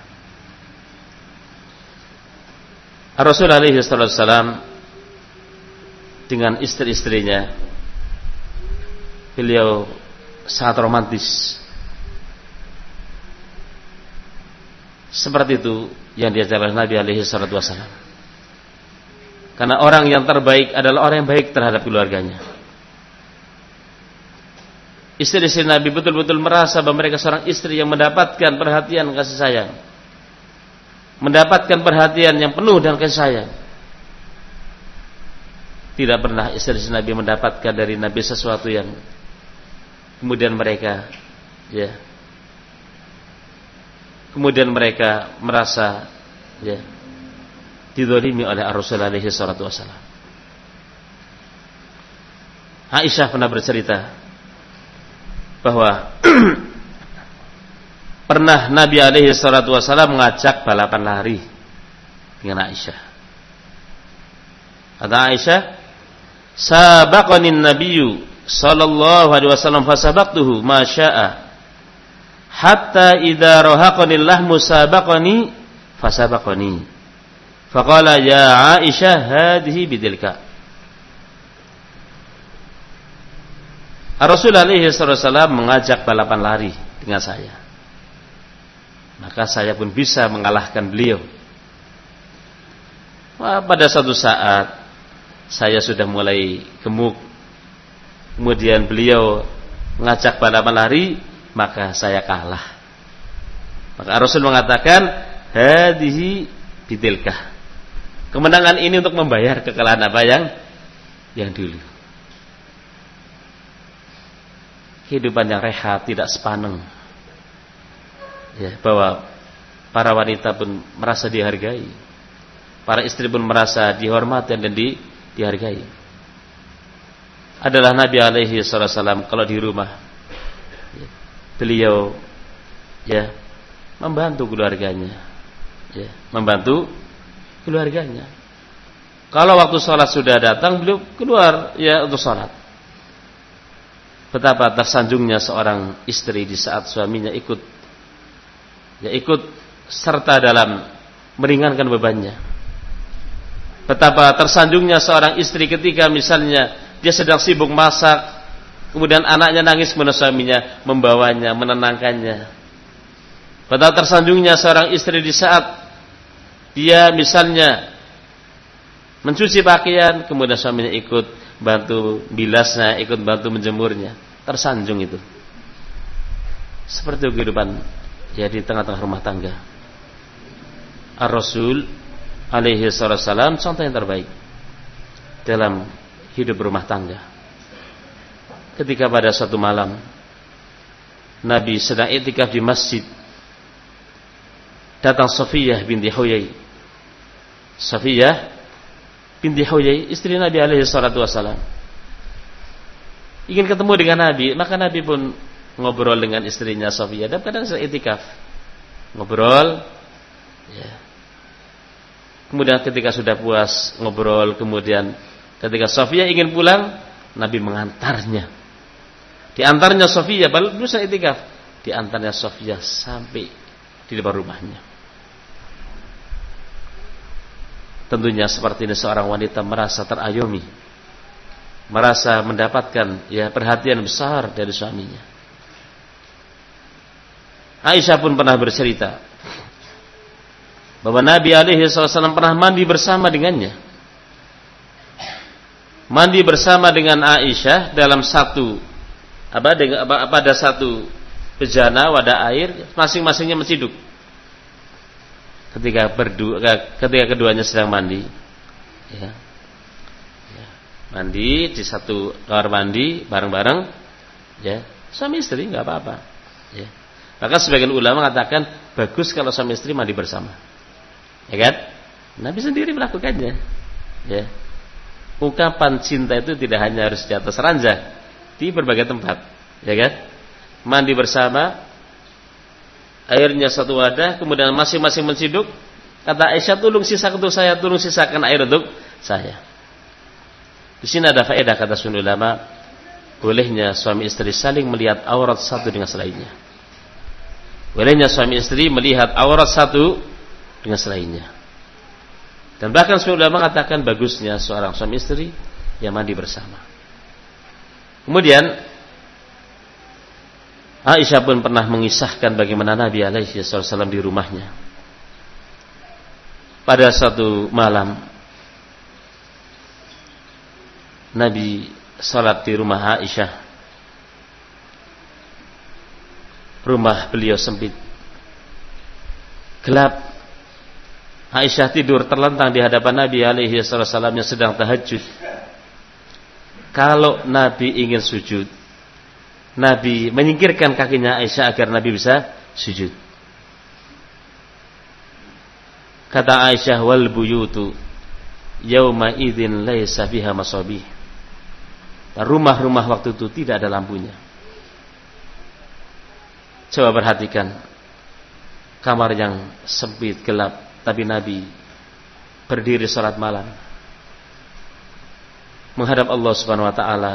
Rasul alaihi wasallam dengan istri-istrinya beliau sangat romantis. Seperti itu yang diajarkan Nabi alaihi salatu wasallam. Karena orang yang terbaik adalah orang yang baik terhadap keluarganya. Istri-istri Nabi betul-betul merasa bahwa mereka seorang istri yang mendapatkan perhatian kasih sayang. Mendapatkan perhatian yang penuh dan kasih sayang. Tidak pernah istri-istri Nabi mendapatkan dari Nabi sesuatu yang kemudian mereka ya kemudian mereka merasa ya didolimi oleh Rasulullah alaihi salatu wasallam. Aisyah pernah bercerita bahwa pernah Nabi alaihi salatu wasallam mengajak balapan lari dengan Aisyah. Kata Aisyah, "Sabaqani an-nabiyyu sallallahu alaihi wasallam fasabaqtuhu ma syaa." hatta idza rahaqani lahmu sabaqani fasabaqani. Faqala ya Aisyah hadhihi bidilka. Rasul alaihi wasallam mengajak balapan lari dengan saya. Maka saya pun bisa mengalahkan beliau. Pada suatu saat saya sudah mulai gemuk kemudian beliau mengajak balapan lari maka saya kalah. Maka Rasul mengatakan hadhihi bidilkah. Kemenangan ini untuk membayar kekalahan apa yang yang dulu. Kehidupan yang rehat, tidak sepaneng. Ya, bahwa para wanita pun merasa dihargai. Para istri pun merasa dihormati dan di, dihargai. Adalah Nabi alaihi wasallam kalau di rumah. Beliau ya membantu keluarganya ya membantu keluarganya. Kalau waktu sholat sudah datang beliau keluar ya untuk sholat. Betapa tersanjungnya seorang istri di saat suaminya ikut ya ikut serta dalam meringankan bebannya. Betapa tersanjungnya seorang istri ketika misalnya dia sedang sibuk masak, kemudian anaknya nangis kemudian suaminya membawanya, menenangkannya. Betapa tersanjungnya seorang istri di saat dia misalnya mencuci pakaian, kemudian suaminya ikut bantu bilasnya, ikut bantu menjemurnya. Tersanjung itu. Seperti kehidupan ya di tengah-tengah rumah tangga. Ar-Rasul alaihi salam contoh yang terbaik dalam hidup rumah tangga. Ketika pada suatu malam Nabi sedang itikaf di masjid datang Safiyah binti Huyai. Safiyah binti Huyai istri Nabi alaihi salatu wasalam. Ingin ketemu dengan Nabi, maka Nabi pun ngobrol dengan istrinya Safiyah dan kadang sedang itikaf. Ngobrol ya, Kemudian ketika sudah puas ngobrol, kemudian ketika Sofia ingin pulang, Nabi mengantarnya. Diantarnya Sofia, baru dulu saya itikaf. Diantarnya Sofia sampai di depan rumahnya. Tentunya seperti ini seorang wanita merasa terayomi, merasa mendapatkan ya perhatian besar dari suaminya. Aisyah pun pernah bercerita bahwa Nabi alaihi wasallam pernah mandi bersama dengannya. Mandi bersama dengan Aisyah dalam satu apa dengan apa, pada satu bejana wadah air masing-masingnya menciduk. Ketika berdua ketika keduanya sedang mandi ya. ya. Mandi di satu kamar mandi bareng-bareng ya. Suami istri nggak apa-apa ya. Maka sebagian ulama mengatakan bagus kalau suami istri mandi bersama. Ya kan? Nabi sendiri melakukannya. Ya. Ungkapan cinta itu tidak hanya harus di atas ranjang, di berbagai tempat, ya kan? Mandi bersama, airnya satu wadah, kemudian masing-masing menciduk. Kata Aisyah, tolong sisakan untuk saya, tolong sisakan air untuk saya. Di sini ada faedah kata sun ulama, bolehnya suami istri saling melihat aurat satu dengan selainnya. Bolehnya suami istri melihat aurat satu dengan selainnya. Dan bahkan sudah mengatakan bagusnya seorang suami istri yang mandi bersama. Kemudian Aisyah pun pernah mengisahkan bagaimana Nabi alaihi wasallam di rumahnya. Pada satu malam Nabi salat di rumah Aisyah. Rumah beliau sempit. Gelap Aisyah tidur terlentang di hadapan Nabi alaihi wasallam yang sedang tahajud. Kalau Nabi ingin sujud, Nabi menyingkirkan kakinya Aisyah agar Nabi bisa sujud. Kata Aisyah wal buyutu yauma idzin laisa biha masabih. Rumah-rumah waktu itu tidak ada lampunya. Coba perhatikan kamar yang sempit gelap tapi Nabi berdiri salat malam menghadap Allah Subhanahu wa taala,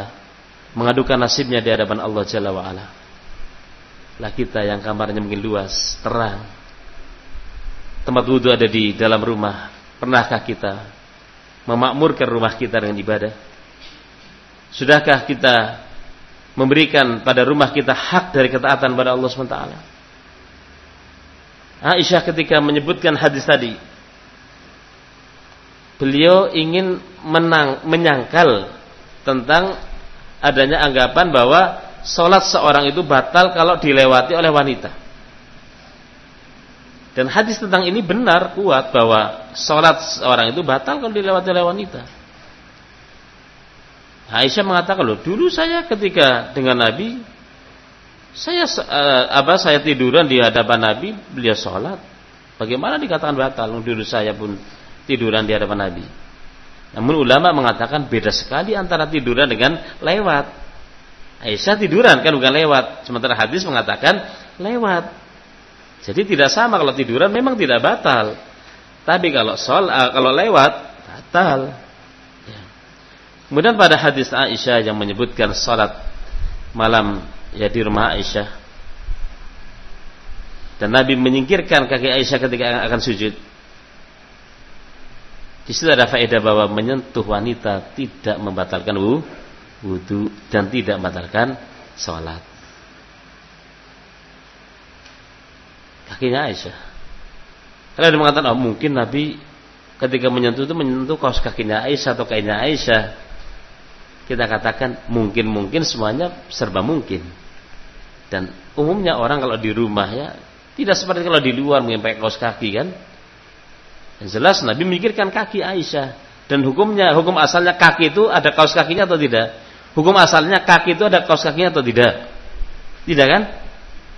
mengadukan nasibnya di hadapan Allah Jalla wa ala. Lah kita yang kamarnya mungkin luas, terang. Tempat wudhu ada di dalam rumah. Pernahkah kita memakmurkan rumah kita dengan ibadah? Sudahkah kita memberikan pada rumah kita hak dari ketaatan pada Allah Subhanahu wa taala? Aisyah ketika menyebutkan hadis tadi beliau ingin menang, menyangkal tentang adanya anggapan bahwa sholat seorang itu batal kalau dilewati oleh wanita. Dan hadis tentang ini benar kuat bahwa sholat seorang itu batal kalau dilewati oleh wanita. Aisyah mengatakan loh, dulu saya ketika dengan Nabi saya uh, apa saya tiduran di hadapan Nabi, beliau sholat. Bagaimana dikatakan batal? Dulu saya pun tiduran di hadapan Nabi. Namun ulama mengatakan beda sekali antara tiduran dengan lewat. Aisyah tiduran kan bukan lewat. Sementara hadis mengatakan lewat. Jadi tidak sama kalau tiduran memang tidak batal. Tapi kalau sol, uh, kalau lewat batal. Ya. Kemudian pada hadis Aisyah yang menyebutkan salat malam ya di rumah Aisyah. Dan Nabi menyingkirkan kaki Aisyah ketika akan sujud. Di situ ada faedah bahwa menyentuh wanita tidak membatalkan wudhu dan tidak membatalkan sholat. Kakinya Aisyah. Kalau ada mengatakan, oh, mungkin Nabi ketika menyentuh itu menyentuh kaos kakinya Aisyah atau kainnya Aisyah. Kita katakan mungkin-mungkin semuanya serba mungkin. Dan umumnya orang kalau di rumah ya tidak seperti kalau di luar mungkin pakai kaos kaki kan. Yang jelas Nabi memikirkan kaki Aisyah dan hukumnya hukum asalnya kaki itu ada kaos kakinya atau tidak? Hukum asalnya kaki itu ada kaos kakinya atau tidak? Tidak kan?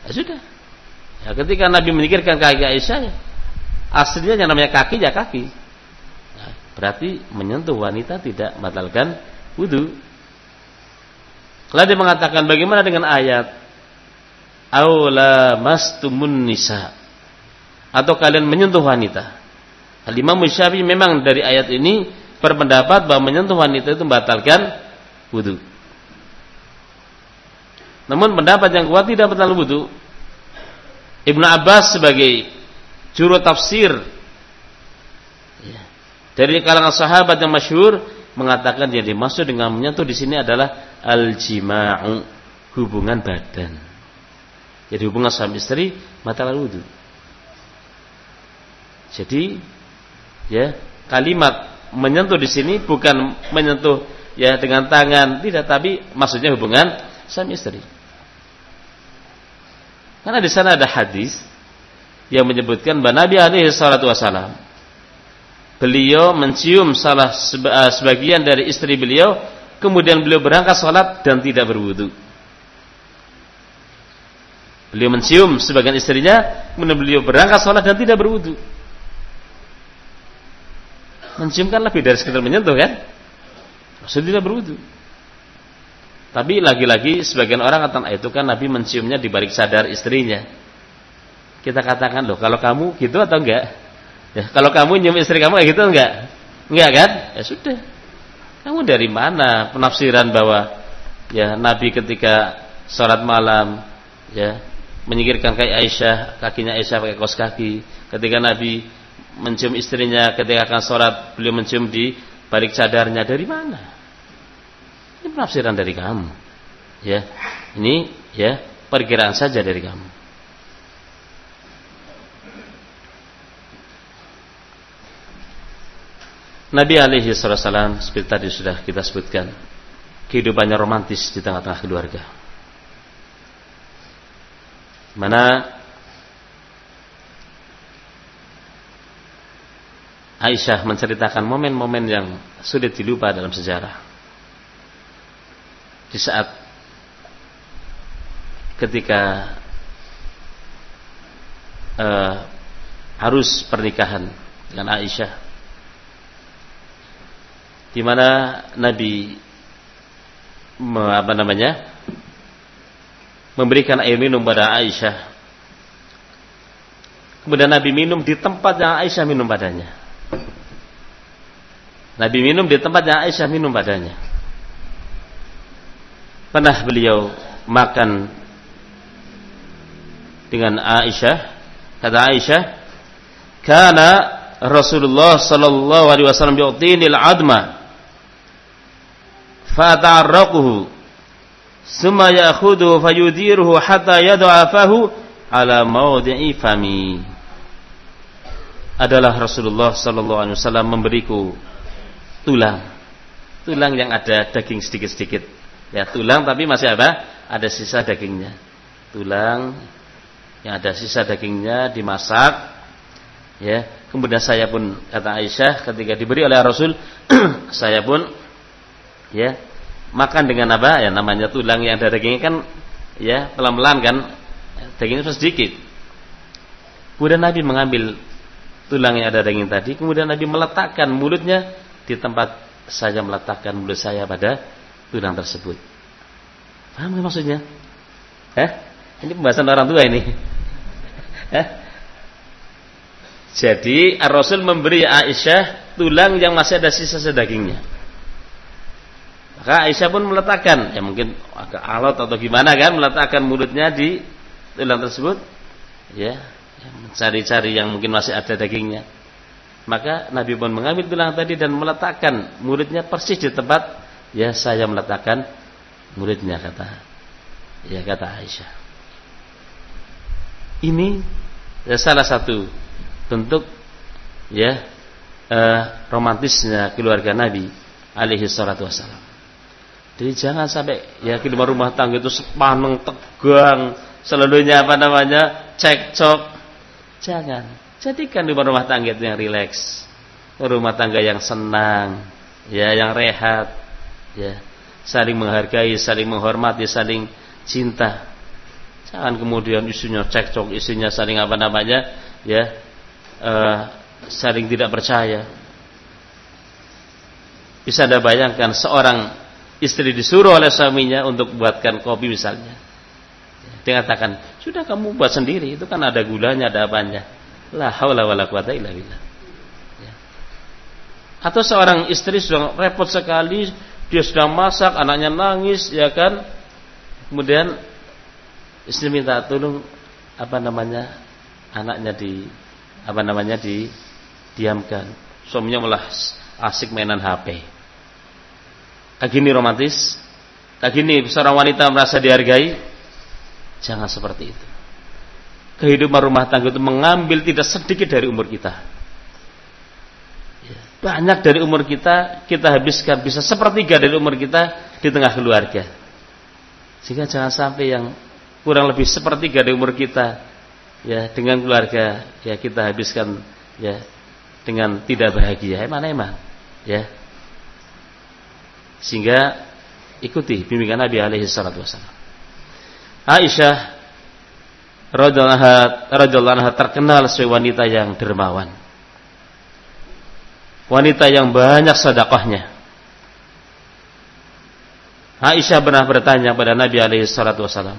Ya sudah. Ya, ketika Nabi memikirkan kaki Aisyah, ya, aslinya yang namanya kaki ya kaki. Nah, berarti menyentuh wanita tidak membatalkan wudhu. Lalu dia mengatakan bagaimana dengan ayat Aula mastumun nisa atau kalian menyentuh wanita. Al-Imam Syafi'i memang dari ayat ini berpendapat bahwa menyentuh wanita itu membatalkan wudhu. Namun pendapat yang kuat tidak batal wudhu. Ibnu Abbas sebagai juru tafsir ya, dari kalangan sahabat yang masyhur mengatakan yang dimaksud dengan menyentuh di sini adalah al-jima'u, hubungan badan. Jadi hubungan suami istri mata wudhu. Jadi ya kalimat menyentuh di sini bukan menyentuh ya dengan tangan. Tidak tapi maksudnya hubungan suami istri. Karena di sana ada hadis yang menyebutkan bahwa Nabi alaihi salatu wasalam beliau mencium salah sebagian dari istri beliau kemudian beliau berangkat sholat dan tidak berwudu beliau mencium sebagian istrinya kemudian beliau berangkat sholat dan tidak berwudu Mencium kan lebih dari sekedar menyentuh kan? Maksudnya tidak berwudu. Tapi lagi-lagi sebagian orang kata ah, itu kan Nabi menciumnya di balik sadar istrinya. Kita katakan loh, kalau kamu gitu atau enggak? Ya, kalau kamu nyium istri kamu kayak gitu enggak? Enggak kan? Ya sudah. Kamu dari mana penafsiran bahwa ya Nabi ketika sholat malam ya menyingkirkan kayak Aisyah, kakinya Aisyah pakai kos kaki. Ketika Nabi mencium istrinya ketika akan sholat beliau mencium di balik cadarnya dari mana? Ini penafsiran dari kamu. Ya, ini ya perkiraan saja dari kamu. Nabi alaihi salam seperti tadi sudah kita sebutkan kehidupannya romantis di tengah-tengah keluarga. Mana Aisyah menceritakan momen-momen yang sulit dilupa dalam sejarah. Di saat ketika uh, harus pernikahan dengan Aisyah, di mana Nabi apa namanya memberikan air minum pada Aisyah. Kemudian Nabi minum di tempat yang Aisyah minum padanya. Nabi minum di tempat yang Aisyah minum padanya. Pernah beliau makan dengan Aisyah, kata Aisyah, "Kana Rasulullah sallallahu alaihi wasallam yu'tini al-adma fata'arraquhu summa ya'khudhu fayudiruhu hatta fahu ala mawdi'i fami." Adalah Rasulullah sallallahu alaihi wasallam memberiku tulang. Tulang yang ada daging sedikit-sedikit. Ya, tulang tapi masih apa? Ada sisa dagingnya. Tulang yang ada sisa dagingnya dimasak. Ya, kemudian saya pun kata Aisyah ketika diberi oleh Rasul, saya pun ya makan dengan apa? Ya namanya tulang yang ada dagingnya kan ya pelan-pelan kan dagingnya sedikit. Kemudian Nabi mengambil tulang yang ada daging tadi, kemudian Nabi meletakkan mulutnya di tempat saya meletakkan mulut saya pada tulang tersebut. Paham gak maksudnya? Eh? Ini pembahasan orang tua ini. Eh? Jadi Ar-Rasul memberi Aisyah tulang yang masih ada sisa dagingnya. Maka Aisyah pun meletakkan, ya mungkin agak alot atau gimana kan, meletakkan mulutnya di tulang tersebut, ya, ya mencari-cari yang mungkin masih ada dagingnya. Maka Nabi pun mengambil tulang tadi dan meletakkan muridnya persis di tempat ya saya meletakkan muridnya kata ya kata Aisyah. Ini ya, salah satu bentuk ya eh, romantisnya keluarga Nabi alaihi salatu wasallam. Jadi jangan sampai ya kehidupan rumah tangga itu sepaneng tegang, selalunya apa namanya cekcok. Jangan. Jadikan di rumah tangga itu yang rileks. Rumah tangga yang senang, ya yang rehat, ya. Saling menghargai, saling menghormati, saling cinta. Jangan kemudian isunya cekcok, isunya saling apa namanya, ya. Uh, saling tidak percaya. Bisa Anda bayangkan seorang istri disuruh oleh suaminya untuk buatkan kopi misalnya. Dia katakan, sudah kamu buat sendiri, itu kan ada gulanya, ada apanya. La haula wala quwata illa billah. Ya. Atau seorang istri sudah repot sekali, dia sudah masak, anaknya nangis, ya kan? Kemudian istri minta tolong apa namanya? anaknya di apa namanya di diamkan. Suaminya malah asik mainan HP. Kayak gini romantis? Kayak gini seorang wanita merasa dihargai? Jangan seperti itu. Kehidupan rumah tangga itu mengambil tidak sedikit dari umur kita. Ya, banyak dari umur kita kita habiskan bisa sepertiga dari umur kita di tengah keluarga. Sehingga jangan sampai yang kurang lebih sepertiga dari umur kita ya dengan keluarga ya kita habiskan ya dengan tidak bahagia. Emang emang ya sehingga ikuti bimbingan Nabi alaihi salatu wasallam. Aisyah radhiyallahu anha terkenal sebagai wanita yang dermawan. Wanita yang banyak sedekahnya. Aisyah pernah bertanya pada Nabi alaihi salatu wasallam,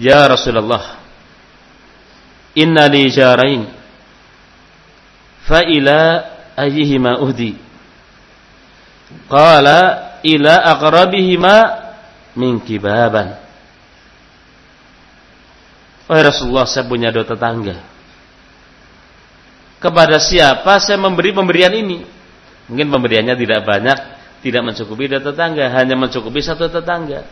"Ya Rasulullah, inna li jarain fa ila ayyihima uhdi?" Qala ila aqrabihima min kibaban. Wahai Rasulullah, saya punya dua tetangga. Kepada siapa saya memberi pemberian ini? Mungkin pemberiannya tidak banyak, tidak mencukupi dua tetangga, hanya mencukupi satu tetangga.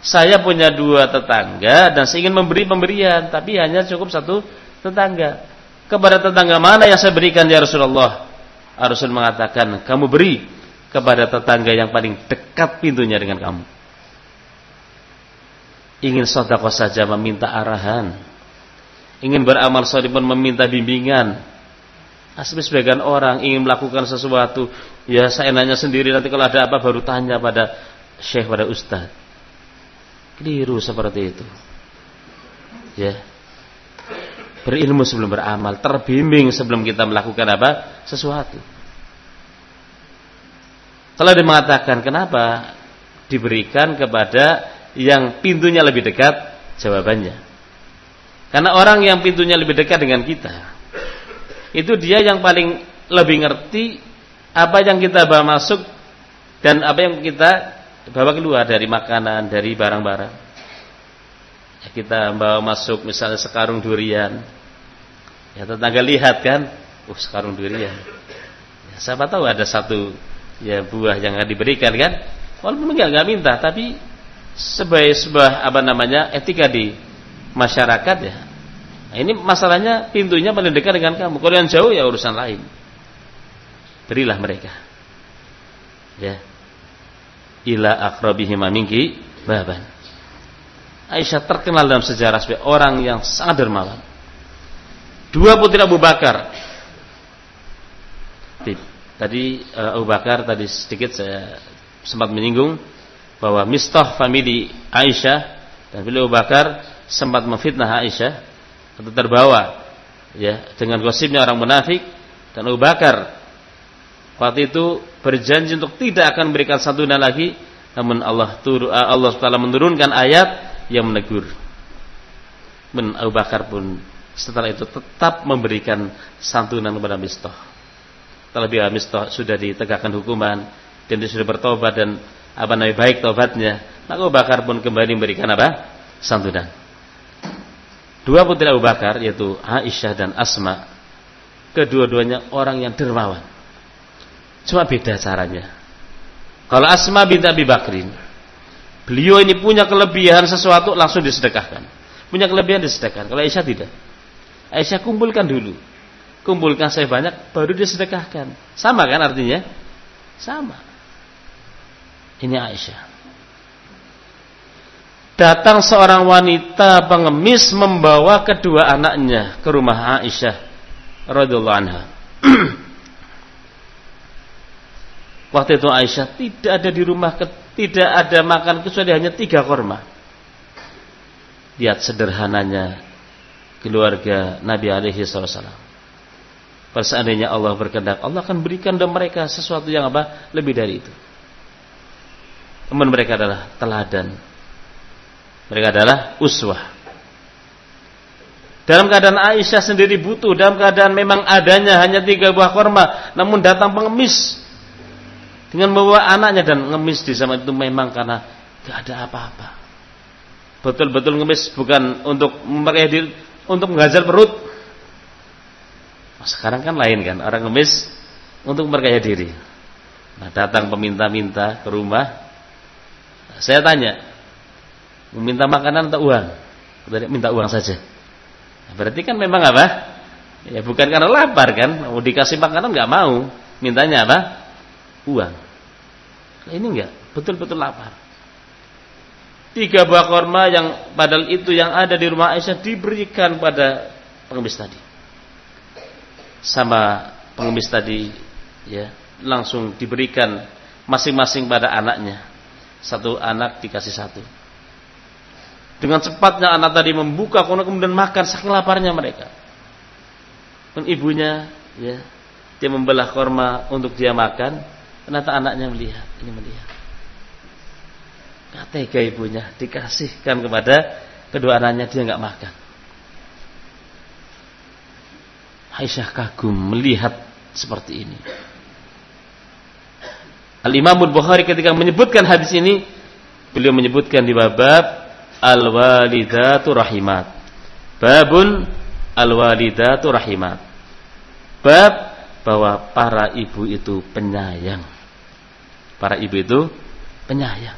Saya punya dua tetangga dan saya ingin memberi pemberian, tapi hanya cukup satu tetangga. Kepada tetangga mana yang saya berikan ya Rasulullah? Rasul mengatakan, kamu beri kepada tetangga yang paling dekat pintunya dengan kamu. Ingin sodakoh saja meminta arahan. Ingin beramal soleh pun meminta bimbingan. Asli sebagian orang ingin melakukan sesuatu. Ya saya nanya sendiri nanti kalau ada apa baru tanya pada syekh pada ustaz. Keliru seperti itu. Ya. Berilmu sebelum beramal. Terbimbing sebelum kita melakukan apa? Sesuatu. Kalau dia mengatakan kenapa diberikan kepada yang pintunya lebih dekat, jawabannya. Karena orang yang pintunya lebih dekat dengan kita, itu dia yang paling lebih ngerti apa yang kita bawa masuk dan apa yang kita bawa keluar dari makanan, dari barang-barang. Ya, kita bawa masuk misalnya sekarung durian. Ya tetangga lihat kan, uh sekarung durian. Ya, siapa tahu ada satu ya buah yang akan diberikan kan? Walaupun enggak enggak minta tapi sebagai sebuah apa namanya etika di masyarakat ya. Nah, ini masalahnya pintunya paling dekat dengan kamu. Kalau yang jauh ya urusan lain. Berilah mereka. Ya. Ila akrabihim minki baban. Aisyah terkenal dalam sejarah sebagai orang yang sangat dermawan. Dua putri Abu Bakar Tadi uh, Abu Bakar tadi sedikit saya sempat menyinggung bahwa Mistah family Aisyah dan beliau Abu Bakar sempat memfitnah Aisyah atau terbawa ya dengan gosipnya orang munafik. Dan Abu Bakar waktu itu berjanji untuk tidak akan memberikan santunan lagi. Namun Allah turu, eh, Allah Taala menurunkan ayat yang menegur. Men Abu Bakar pun setelah itu tetap memberikan santunan kepada Mistah terlebih Mistah sudah ditegakkan hukuman dan dia sudah bertobat dan apa namanya baik tobatnya maka Abu Bakar pun kembali memberikan apa santunan dua putri Abu Bakar yaitu Aisyah dan Asma kedua-duanya orang yang dermawan. Cuma beda caranya. Kalau Asma binti Abi Bakrin, beliau ini punya kelebihan sesuatu langsung disedekahkan. Punya kelebihan disedekahkan. Kalau Aisyah tidak. Aisyah kumpulkan dulu. Kumpulkan saya banyak baru disedekahkan. Sama kan artinya? Sama. Ini Aisyah. Datang seorang wanita pengemis membawa kedua anaknya ke rumah Aisyah radhiyallahu anha. Waktu itu Aisyah tidak ada di rumah, tidak ada makan kecuali hanya tiga korma. Lihat sederhananya keluarga Nabi alaihi wasallam. Seandainya Allah berkehendak, Allah akan berikan kepada mereka sesuatu yang apa? Lebih dari itu. Teman mereka adalah teladan. Mereka adalah uswah. Dalam keadaan Aisyah sendiri butuh, dalam keadaan memang adanya hanya tiga buah korma, namun datang pengemis dengan membawa anaknya dan ngemis di zaman itu memang karena gak ada apa-apa. Betul-betul ngemis bukan untuk memakai diri, untuk mengajar perut. Nah, sekarang kan lain kan, orang ngemis untuk memperkaya diri. Nah, datang peminta-minta ke rumah. Nah, saya tanya, meminta makanan atau uang? Tadi minta uang saja. Nah, berarti kan memang apa? Ya bukan karena lapar kan, mau dikasih makanan nggak mau, mintanya apa? Uang. Nah, ini enggak, betul-betul lapar. Tiga buah korma yang padahal itu yang ada di rumah Aisyah diberikan pada pengemis tadi. Sama pengemis tadi ya, langsung diberikan masing-masing pada anaknya. Satu anak dikasih satu. Dengan cepatnya anak tadi membuka kemudian makan saking laparnya mereka. Dan ibunya ya, dia membelah korma untuk dia makan. Ternyata anaknya melihat, ini melihat. Gak tega ibunya dikasihkan kepada kedua anaknya dia nggak makan. Aisyah kagum melihat seperti ini. Al-Imam Bukhari ketika menyebutkan hadis ini, beliau menyebutkan di bab al-walidatu rahimat. Babun al-walidatu rahimat. Bab bahwa para ibu itu penyayang. Para ibu itu penyayang.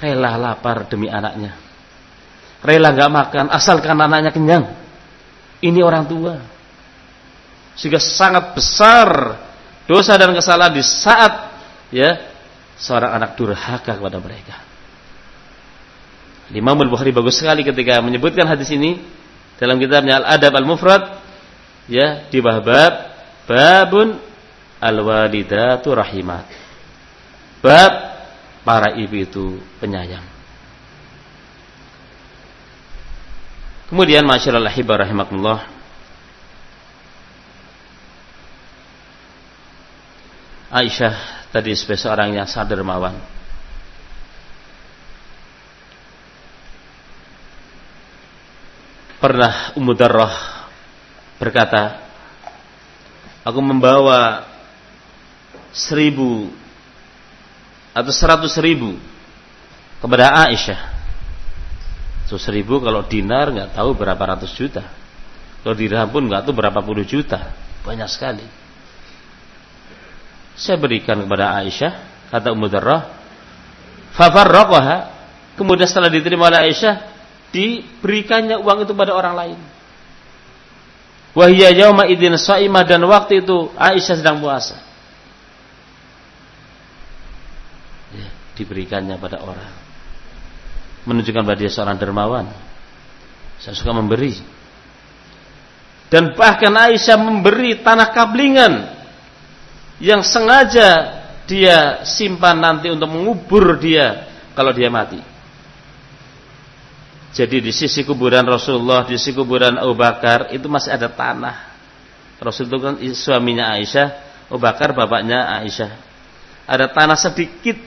Rela lapar demi anaknya. Rela nggak makan asalkan anaknya kenyang. Ini orang tua. Sehingga sangat besar dosa dan kesalahan di saat ya seorang anak durhaka kepada mereka. Imam Al-Bukhari bagus sekali ketika menyebutkan hadis ini dalam kitabnya Al-Adab Al-Mufrad ya di bab babun al-walidatu rahimat. Bab para ibu itu penyayang. Kemudian masyaallah hibah rahimakumullah Aisyah tadi sebagai seorang yang sadar mawan Pernah Ummu Darrah berkata, Aku membawa seribu atau seratus ribu kepada Aisyah. So, seribu kalau dinar nggak tahu berapa ratus juta. Kalau dirham pun nggak tahu berapa puluh juta. Banyak sekali. Saya berikan kepada Aisyah, kata Ummu Darrah, fafarraqaha. Kemudian setelah diterima oleh Aisyah, diberikannya uang itu pada orang lain. Wahia yauma idin saimah dan waktu itu Aisyah sedang puasa. Ya, diberikannya pada orang. Menunjukkan bahwa dia seorang dermawan. Saya suka memberi. Dan bahkan Aisyah memberi tanah kablingan yang sengaja dia simpan nanti untuk mengubur dia kalau dia mati. Jadi di sisi kuburan Rasulullah, di sisi kuburan Abu Bakar itu masih ada tanah. Rasul itu kan suaminya Aisyah, Abu Bakar bapaknya Aisyah. Ada tanah sedikit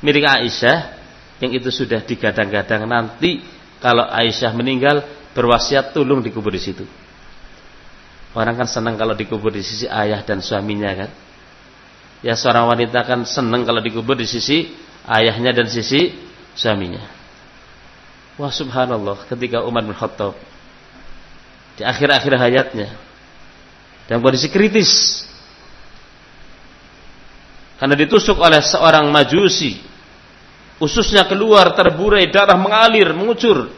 milik Aisyah yang itu sudah digadang-gadang nanti kalau Aisyah meninggal berwasiat tolong dikubur di situ. Orang kan senang kalau dikubur di sisi ayah dan suaminya kan. Ya seorang wanita kan senang kalau dikubur di sisi ayahnya dan sisi suaminya. Wah subhanallah ketika Umar bin Khattab di akhir-akhir hayatnya dalam kondisi kritis karena ditusuk oleh seorang majusi ususnya keluar terburai darah mengalir mengucur.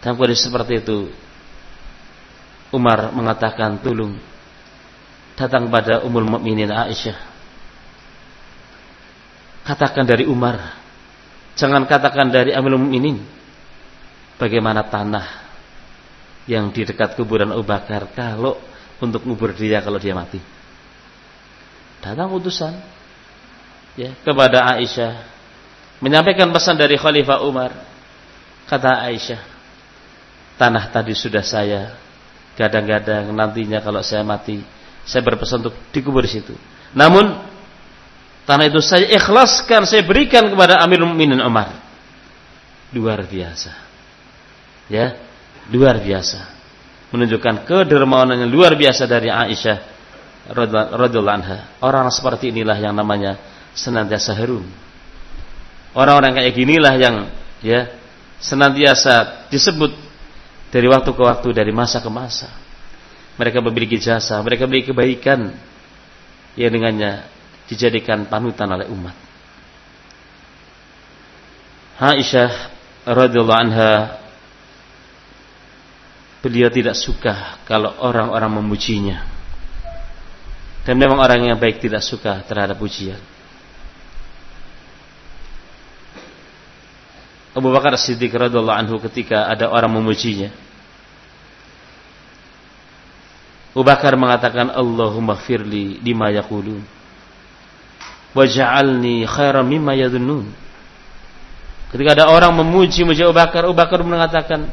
Dalam kondisi seperti itu Umar mengatakan tolong datang pada Ummul Mukminin Aisyah. Katakan dari Umar jangan katakan dari Amirul Mukminin bagaimana tanah yang di dekat kuburan Abu Bakar kalau untuk ngubur dia kalau dia mati. Datang utusan ya kepada Aisyah menyampaikan pesan dari Khalifah Umar. Kata Aisyah, tanah tadi sudah saya gadang-gadang nantinya kalau saya mati saya berpesan untuk dikubur di situ. Namun tanah itu saya ikhlaskan, saya berikan kepada Amir Mukminin Umar. Luar biasa. Ya, luar biasa menunjukkan kedermawanan yang luar biasa dari Aisyah radhiyallahu anha. Orang seperti inilah yang namanya senantiasa harum. Orang-orang kayak ginilah yang ya senantiasa disebut dari waktu ke waktu, dari masa ke masa. Mereka memiliki jasa, mereka memiliki kebaikan yang dengannya dijadikan panutan oleh umat. Aisyah radhiyallahu anha beliau tidak suka kalau orang-orang memujinya. Dan memang orang yang baik tidak suka terhadap pujian. Abu Bakar Siddiq radhiyallahu anhu ketika ada orang memujinya. Abu Bakar mengatakan Allahumma firli lima yaqulun waj'alni khairan mimma yadhunnun. Ketika ada orang memuji-muji Abu Bakar, Abu Bakar mengatakan,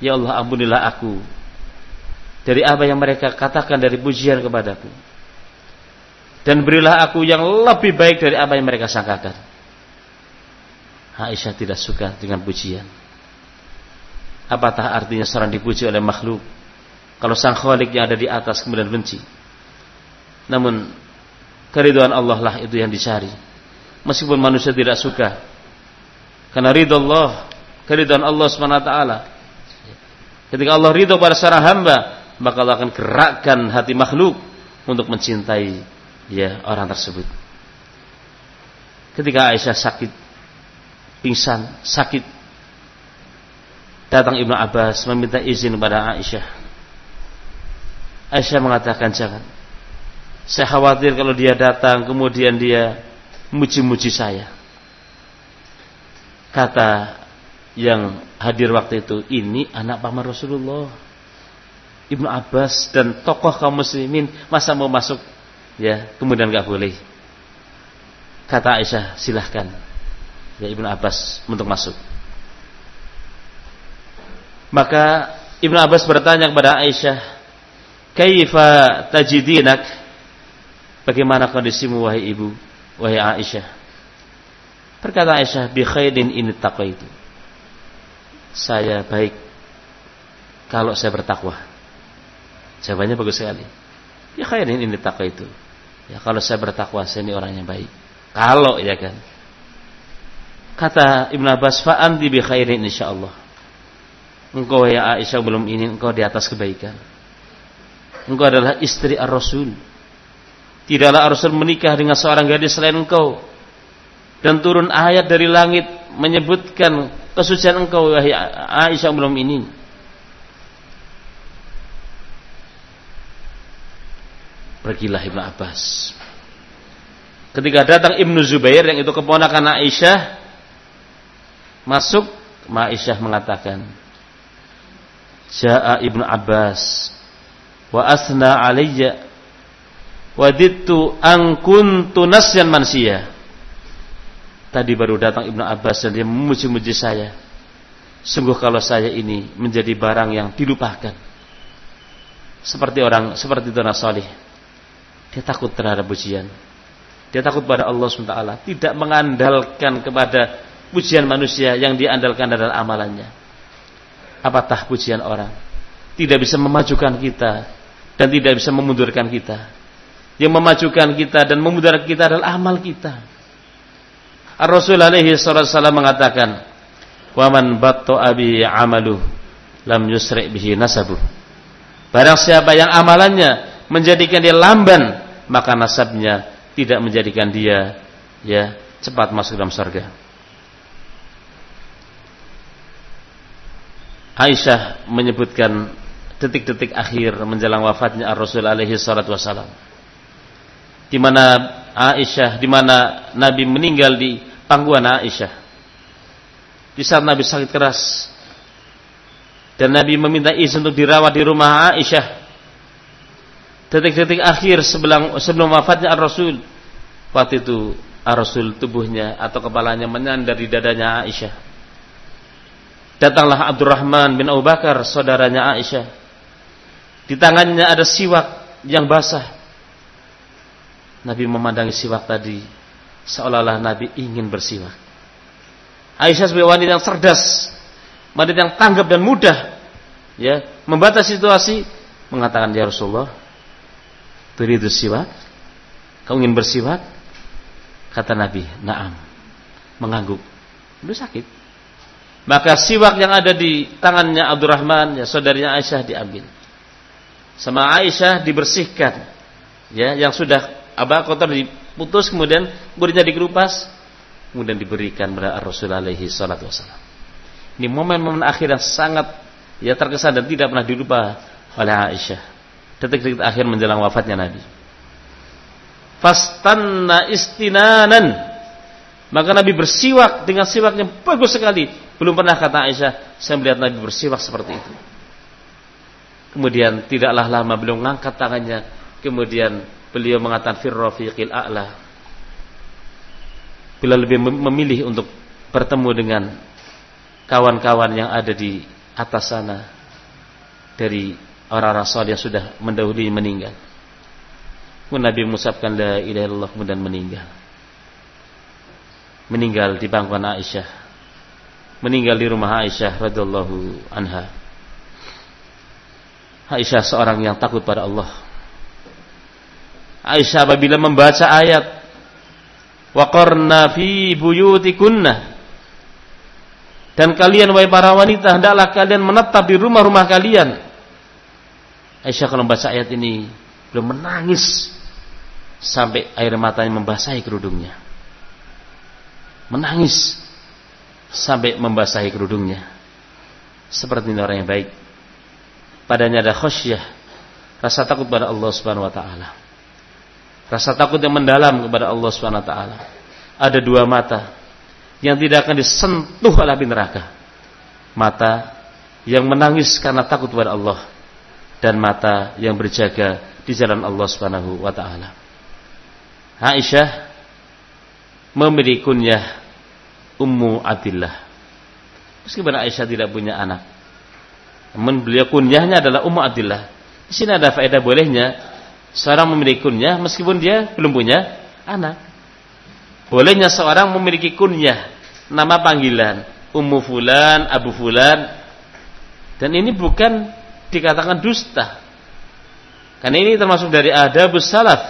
Ya Allah ampunilah aku dari apa yang mereka katakan dari pujian kepadaku. Dan berilah aku yang lebih baik dari apa yang mereka sangkakan. Aisyah tidak suka dengan pujian. Apatah artinya seorang dipuji oleh makhluk? Kalau sang khalik yang ada di atas kemudian benci. Namun keriduan Allah lah itu yang dicari. Meskipun manusia tidak suka. Karena ridho Allah, keriduan Allah SWT Ketika Allah ridho pada seorang hamba, maka Allah akan gerakkan hati makhluk untuk mencintai ya orang tersebut. Ketika Aisyah sakit, pingsan, sakit, datang Ibnu Abbas meminta izin kepada Aisyah. Aisyah mengatakan jangan. Saya khawatir kalau dia datang kemudian dia muji-muji saya. Kata yang hadir waktu itu ini anak paman Rasulullah Ibnu Abbas dan tokoh kaum muslimin masa mau masuk ya kemudian nggak boleh kata Aisyah silahkan ya Ibnu Abbas untuk masuk maka Ibnu Abbas bertanya kepada Aisyah kaifa tajidinak bagaimana kondisimu wahai ibu wahai Aisyah berkata Aisyah bi khairin in taqaitu saya baik kalau saya bertakwa? Jawabannya bagus sekali. Ya khairin ini takwa itu. Ya kalau saya bertakwa saya ini orang yang baik. Kalau ya kan. Kata Ibn Abbas fa'an bi khairin insyaallah. Engkau ya Aisyah belum ini engkau di atas kebaikan. Engkau adalah istri Ar-Rasul. Tidaklah Ar-Rasul menikah dengan seorang gadis selain engkau. Dan turun ayat dari langit menyebutkan kesucian engkau wahai Aisyah belum ini pergilah Ibnu Abbas ketika datang Ibnu Zubair yang itu keponakan Aisyah masuk Aisyah mengatakan Ja'a Ibnu Abbas wa asna alayya wadittu an kuntu nasyan mansiyah Tadi baru datang Ibnu Abbas dan dia memuji-muji saya. Sungguh kalau saya ini menjadi barang yang dilupakan. Seperti orang, seperti Dona Salih. Dia takut terhadap pujian. Dia takut pada Allah SWT. Tidak mengandalkan kepada pujian manusia yang diandalkan adalah amalannya. Apatah pujian orang. Tidak bisa memajukan kita. Dan tidak bisa memundurkan kita. Yang memajukan kita dan memudahkan kita adalah amal kita. Ar-Rasul alaihi wasallam mengatakan, "Wa man abi amalu lam yusri bihi nasabu." Barang siapa yang amalannya menjadikan dia lamban, maka nasabnya tidak menjadikan dia ya cepat masuk dalam surga. Aisyah menyebutkan detik-detik akhir menjelang wafatnya Rasul alaihi salatu wasalam. Di mana Aisyah, di mana Nabi meninggal di pangkuan Aisyah. Di saat Nabi sakit keras, dan Nabi meminta izin untuk dirawat di rumah Aisyah. Detik-detik akhir sebelum sebelum wafatnya Ar-Rasul. Waktu itu Ar-Rasul tubuhnya atau kepalanya menyandar di dadanya Aisyah. Datanglah Abdurrahman bin Abu Bakar, saudaranya Aisyah. Di tangannya ada siwak yang basah. Nabi memandangi siwak tadi seolah-olah Nabi ingin bersiwak. Aisyah sebagai wanita yang cerdas, wanita yang tanggap dan mudah ya membaca situasi mengatakan ya Rasulullah turidu siwak kau ingin bersiwak kata Nabi naam mengangguk itu sakit maka siwak yang ada di tangannya Abdurrahman ya saudarinya Aisyah diambil sama Aisyah dibersihkan ya yang sudah abah kotor diputus kemudian kemudian dikerupas kemudian diberikan kepada Rasulullah alaihi salatu wasallam ini momen-momen akhir yang sangat ya terkesan dan tidak pernah dilupa oleh Aisyah. Detik-detik akhir menjelang wafatnya Nabi. Fastanna istinanan. Maka Nabi bersiwak dengan siwak yang bagus sekali. Belum pernah kata Aisyah, saya melihat Nabi bersiwak seperti itu. Kemudian tidaklah lama beliau mengangkat tangannya. Kemudian beliau mengatakan firrafiqil a'la. Bila lebih memilih untuk bertemu dengan kawan-kawan yang ada di atas sana dari orang-orang saleh yang sudah mendahului meninggal. Nabi mengucapkan la ilaha illallah kemudian meninggal. Meninggal di pangkuan Aisyah. Meninggal di rumah Aisyah radhiyallahu anha. Aisyah seorang yang takut pada Allah. Aisyah apabila membaca ayat waqarna fi buyutikunna dan kalian wahai para wanita hendaklah kalian menetap di rumah-rumah kalian. Aisyah kalau membaca ayat ini belum menangis sampai air matanya membasahi kerudungnya. Menangis sampai membasahi kerudungnya. Seperti orang yang baik. Padanya ada khasyah, rasa takut pada Allah Subhanahu wa taala. Rasa takut yang mendalam kepada Allah Subhanahu wa taala. Ada dua mata yang tidak akan disentuh oleh api neraka. Mata yang menangis karena takut kepada Allah dan mata yang berjaga di jalan Allah Subhanahu wa taala. Aisyah memiliki kunyah Ummu Abdillah. Meskipun Aisyah tidak punya anak. Namun beliau kunyahnya adalah Ummu Abdillah. Di sini ada faedah bolehnya seorang memiliki kunyah meskipun dia belum punya anak. Bolehnya seorang memiliki kunyah nama panggilan Ummu Fulan, Abu Fulan dan ini bukan dikatakan dusta karena ini termasuk dari adab salaf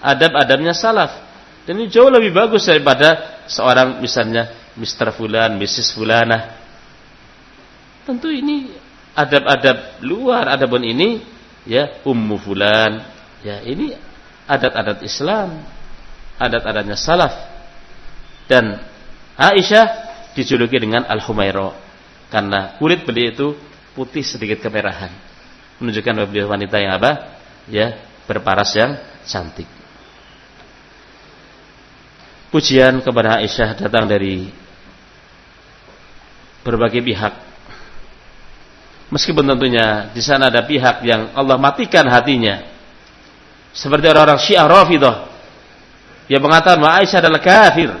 adab-adabnya salaf dan ini jauh lebih bagus daripada seorang misalnya Mr. Fulan, Mrs. Fulana tentu ini adab-adab luar adabun ini ya Ummu Fulan ya ini adat-adat Islam adat-adatnya salaf dan Aisyah dijuluki dengan Al-Humaira karena kulit beliau itu putih sedikit kemerahan. Menunjukkan bahwa beliau wanita yang apa? Ya, berparas yang cantik. Pujian kepada Aisyah datang dari berbagai pihak. Meskipun tentunya di sana ada pihak yang Allah matikan hatinya. Seperti orang-orang Syiah Rafidah yang mengatakan bahwa Aisyah adalah kafir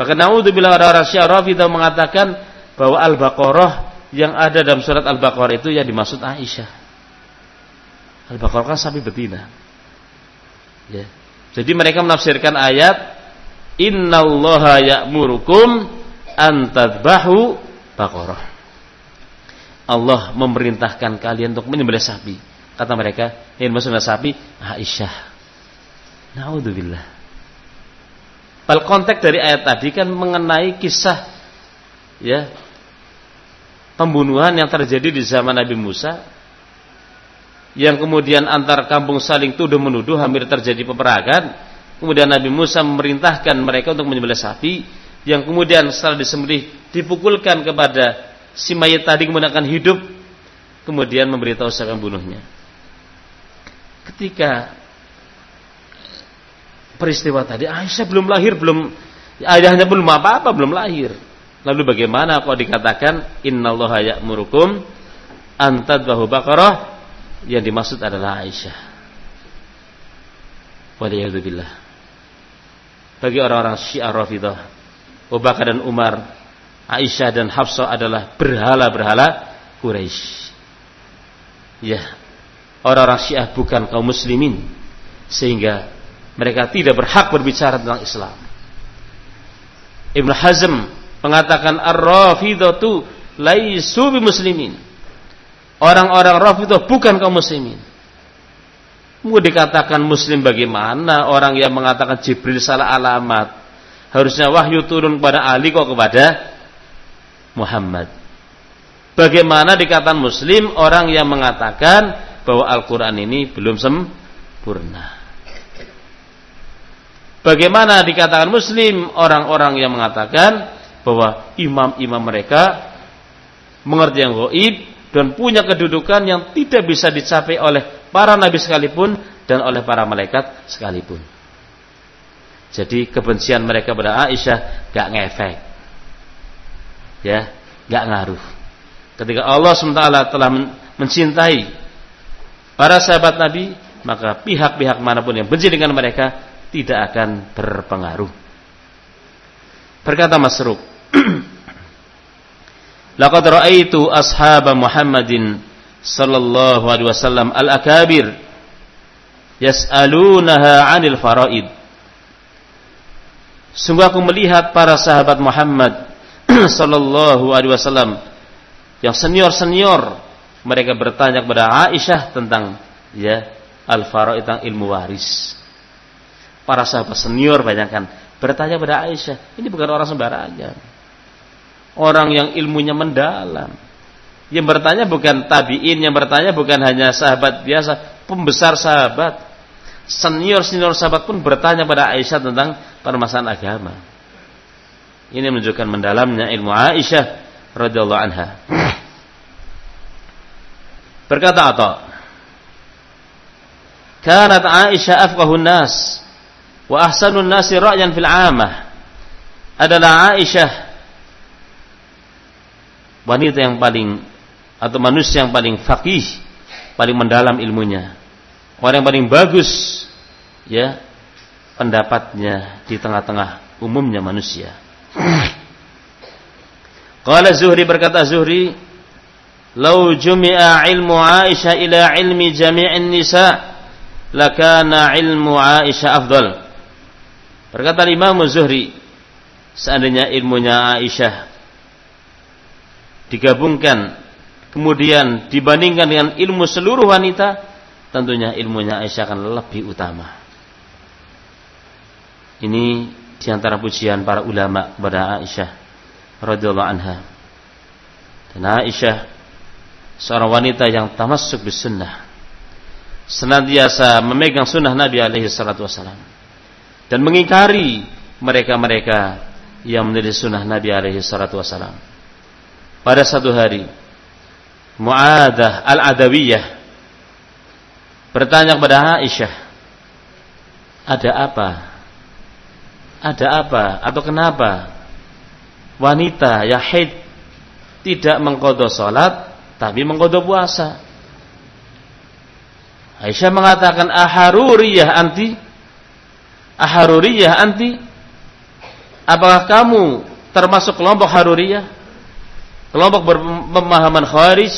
Bahkan naudzubillah orang-orang Syiah Rafidah mengatakan bahwa Al-Baqarah yang ada dalam surat Al-Baqarah itu yang dimaksud Aisyah. Al-Baqarah kan sapi betina. Ya. Jadi mereka menafsirkan ayat Innallaha ya'murukum an tadbahu baqarah. Allah memerintahkan kalian untuk menyembelih sapi. Kata mereka, yang maksudnya sapi Aisyah. Naudzubillah. Bal konteks dari ayat tadi kan mengenai kisah ya pembunuhan yang terjadi di zaman Nabi Musa yang kemudian antar kampung saling tuduh menuduh hampir terjadi peperangan. Kemudian Nabi Musa memerintahkan mereka untuk menyembelih sapi yang kemudian setelah disembelih dipukulkan kepada si mayat tadi kemudian akan hidup kemudian memberitahu siapa bunuhnya. Ketika peristiwa tadi Aisyah belum lahir, belum ayahnya belum apa-apa, belum lahir. Lalu bagaimana kalau dikatakan innallaha ya'murukum antadbahu baqarah yang dimaksud adalah Aisyah. Waliyadzubillah. Bagi orang-orang Syiah Rafidah, Abu dan Umar, Aisyah dan Hafsah adalah berhala-berhala Quraisy. Ya, orang-orang Syiah bukan kaum muslimin sehingga mereka tidak berhak berbicara tentang Islam. Ibn Hazm mengatakan ar-rafidatu laisu muslimin. Orang-orang Rafidah bukan kaum muslimin. Mau dikatakan muslim bagaimana orang yang mengatakan Jibril salah alamat. Harusnya wahyu turun kepada Ali kok kepada Muhammad. Bagaimana dikatakan muslim orang yang mengatakan bahwa Al-Quran ini belum sempurna. Bagaimana dikatakan muslim orang-orang yang mengatakan bahwa imam-imam mereka mengerti yang goib dan punya kedudukan yang tidak bisa dicapai oleh para nabi sekalipun dan oleh para malaikat sekalipun. Jadi kebencian mereka pada Aisyah gak ngefek. Ya, gak ngaruh. Ketika Allah SWT telah mencintai para sahabat Nabi, maka pihak-pihak mana pun yang benci dengan mereka tidak akan berpengaruh. Berkata Masruq, Laqad ra'aitu ashab Muhammadin sallallahu alaihi wasallam al-akabir yas'alunaha 'anil faraid. Sungguh aku melihat para sahabat Muhammad sallallahu alaihi wasallam yang senior-senior mereka bertanya kepada Aisyah tentang ya al-faraid tentang ilmu waris para sahabat senior bayangkan bertanya pada Aisyah, ini bukan orang sembarangan. Orang yang ilmunya mendalam. Yang bertanya bukan tabiin, yang bertanya bukan hanya sahabat biasa, pembesar sahabat. Senior-senior sahabat pun bertanya pada Aisyah tentang permasalahan agama. Ini menunjukkan mendalamnya ilmu Aisyah radhiyallahu anha. Berkata Atha, "Kanat Aisyah afqahun nas." wa ahsanun nasi ra'yan fil amah adalah Aisyah wanita yang paling atau manusia yang paling faqih paling mendalam ilmunya orang yang paling bagus ya pendapatnya di tengah-tengah umumnya manusia Qala Zuhri berkata Zuhri Lau jumi'a ilmu Aisyah ila ilmi jami'in nisa lakana ilmu Aisyah afdal Berkata Imam Zuhri, seandainya ilmunya Aisyah digabungkan kemudian dibandingkan dengan ilmu seluruh wanita, tentunya ilmunya Aisyah akan lebih utama. Ini di antara pujian para ulama kepada Aisyah radhiyallahu anha. Dan Aisyah seorang wanita yang tamassuk bis sunnah. Senantiasa memegang sunnah Nabi alaihi salatu wasallam dan mengingkari mereka-mereka yang menjadi sunnah Nabi alaihi salatu wasalam. Pada satu hari, Mu'adah al-Adawiyah bertanya kepada Aisyah, ada apa? Ada apa? Atau kenapa wanita yang haid tidak mengkodo sholat tapi mengkodo puasa? Aisyah mengatakan aharuriyah anti Aharuriyah anti? Apakah kamu termasuk kelompok Haruriyah? Kelompok berpemahaman Khawarij?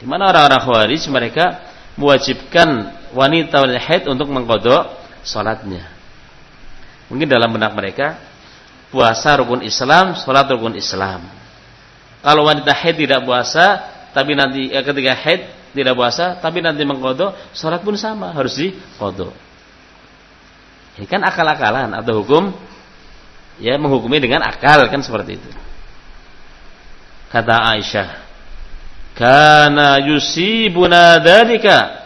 Di mana orang-orang Khawarij mereka mewajibkan wanita wanita haid untuk mengkodok salatnya. Mungkin dalam benak mereka puasa rukun Islam, salat rukun Islam. Kalau wanita haid tidak puasa, tapi nanti eh, ketika haid tidak puasa, tapi nanti mengkodok, salat pun sama harus dikodok. Ini kan akal-akalan atau hukum ya menghukumi dengan akal kan seperti itu. Kata Aisyah, kana yusibuna dzalika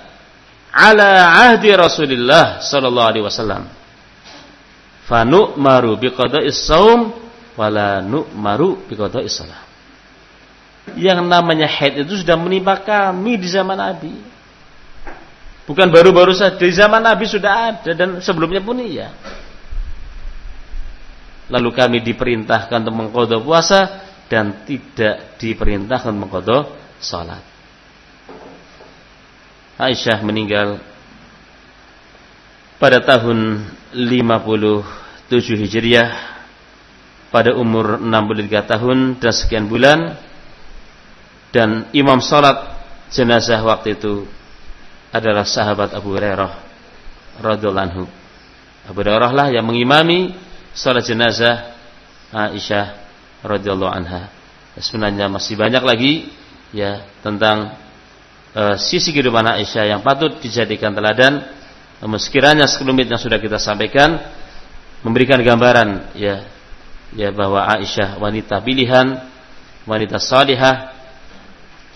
ala ahdi Rasulillah sallallahu alaihi wasallam. Fa nu'maru biqada'is shaum wala nu'maru biqada'is shalah. Yang namanya haid itu sudah menimpa kami di zaman Nabi. Bukan baru-baru saja di zaman Nabi sudah ada dan sebelumnya pun iya. Lalu kami diperintahkan untuk mengkodok puasa dan tidak diperintahkan mengkodok salat. Aisyah meninggal pada tahun 57 Hijriah pada umur 63 tahun dan sekian bulan dan imam salat jenazah waktu itu adalah sahabat Abu Hurairah radhiyallahu anhu. Abu Hurairah lah yang mengimami salat jenazah Aisyah radhiyallahu anha. Sebenarnya masih banyak lagi ya tentang uh, sisi kehidupan Aisyah yang patut dijadikan teladan. Namun sekiranya sekelumit yang sudah kita sampaikan memberikan gambaran ya ya bahwa Aisyah wanita pilihan, wanita salihah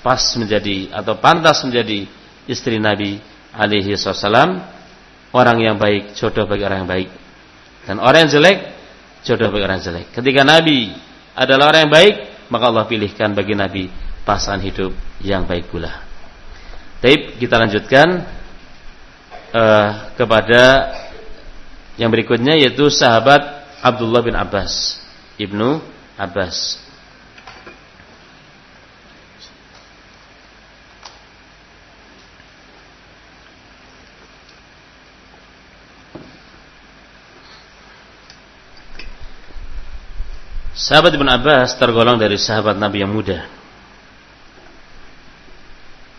pas menjadi atau pantas menjadi istri Nabi alaihi wasallam, orang yang baik jodoh bagi orang yang baik. Dan orang yang jelek jodoh bagi orang yang jelek. Ketika Nabi adalah orang yang baik, maka Allah pilihkan bagi Nabi pasangan hidup yang baik pula. Taib kita lanjutkan uh, kepada yang berikutnya yaitu sahabat Abdullah bin Abbas ibnu Abbas. Sahabat Ibn Abbas tergolong dari sahabat Nabi yang muda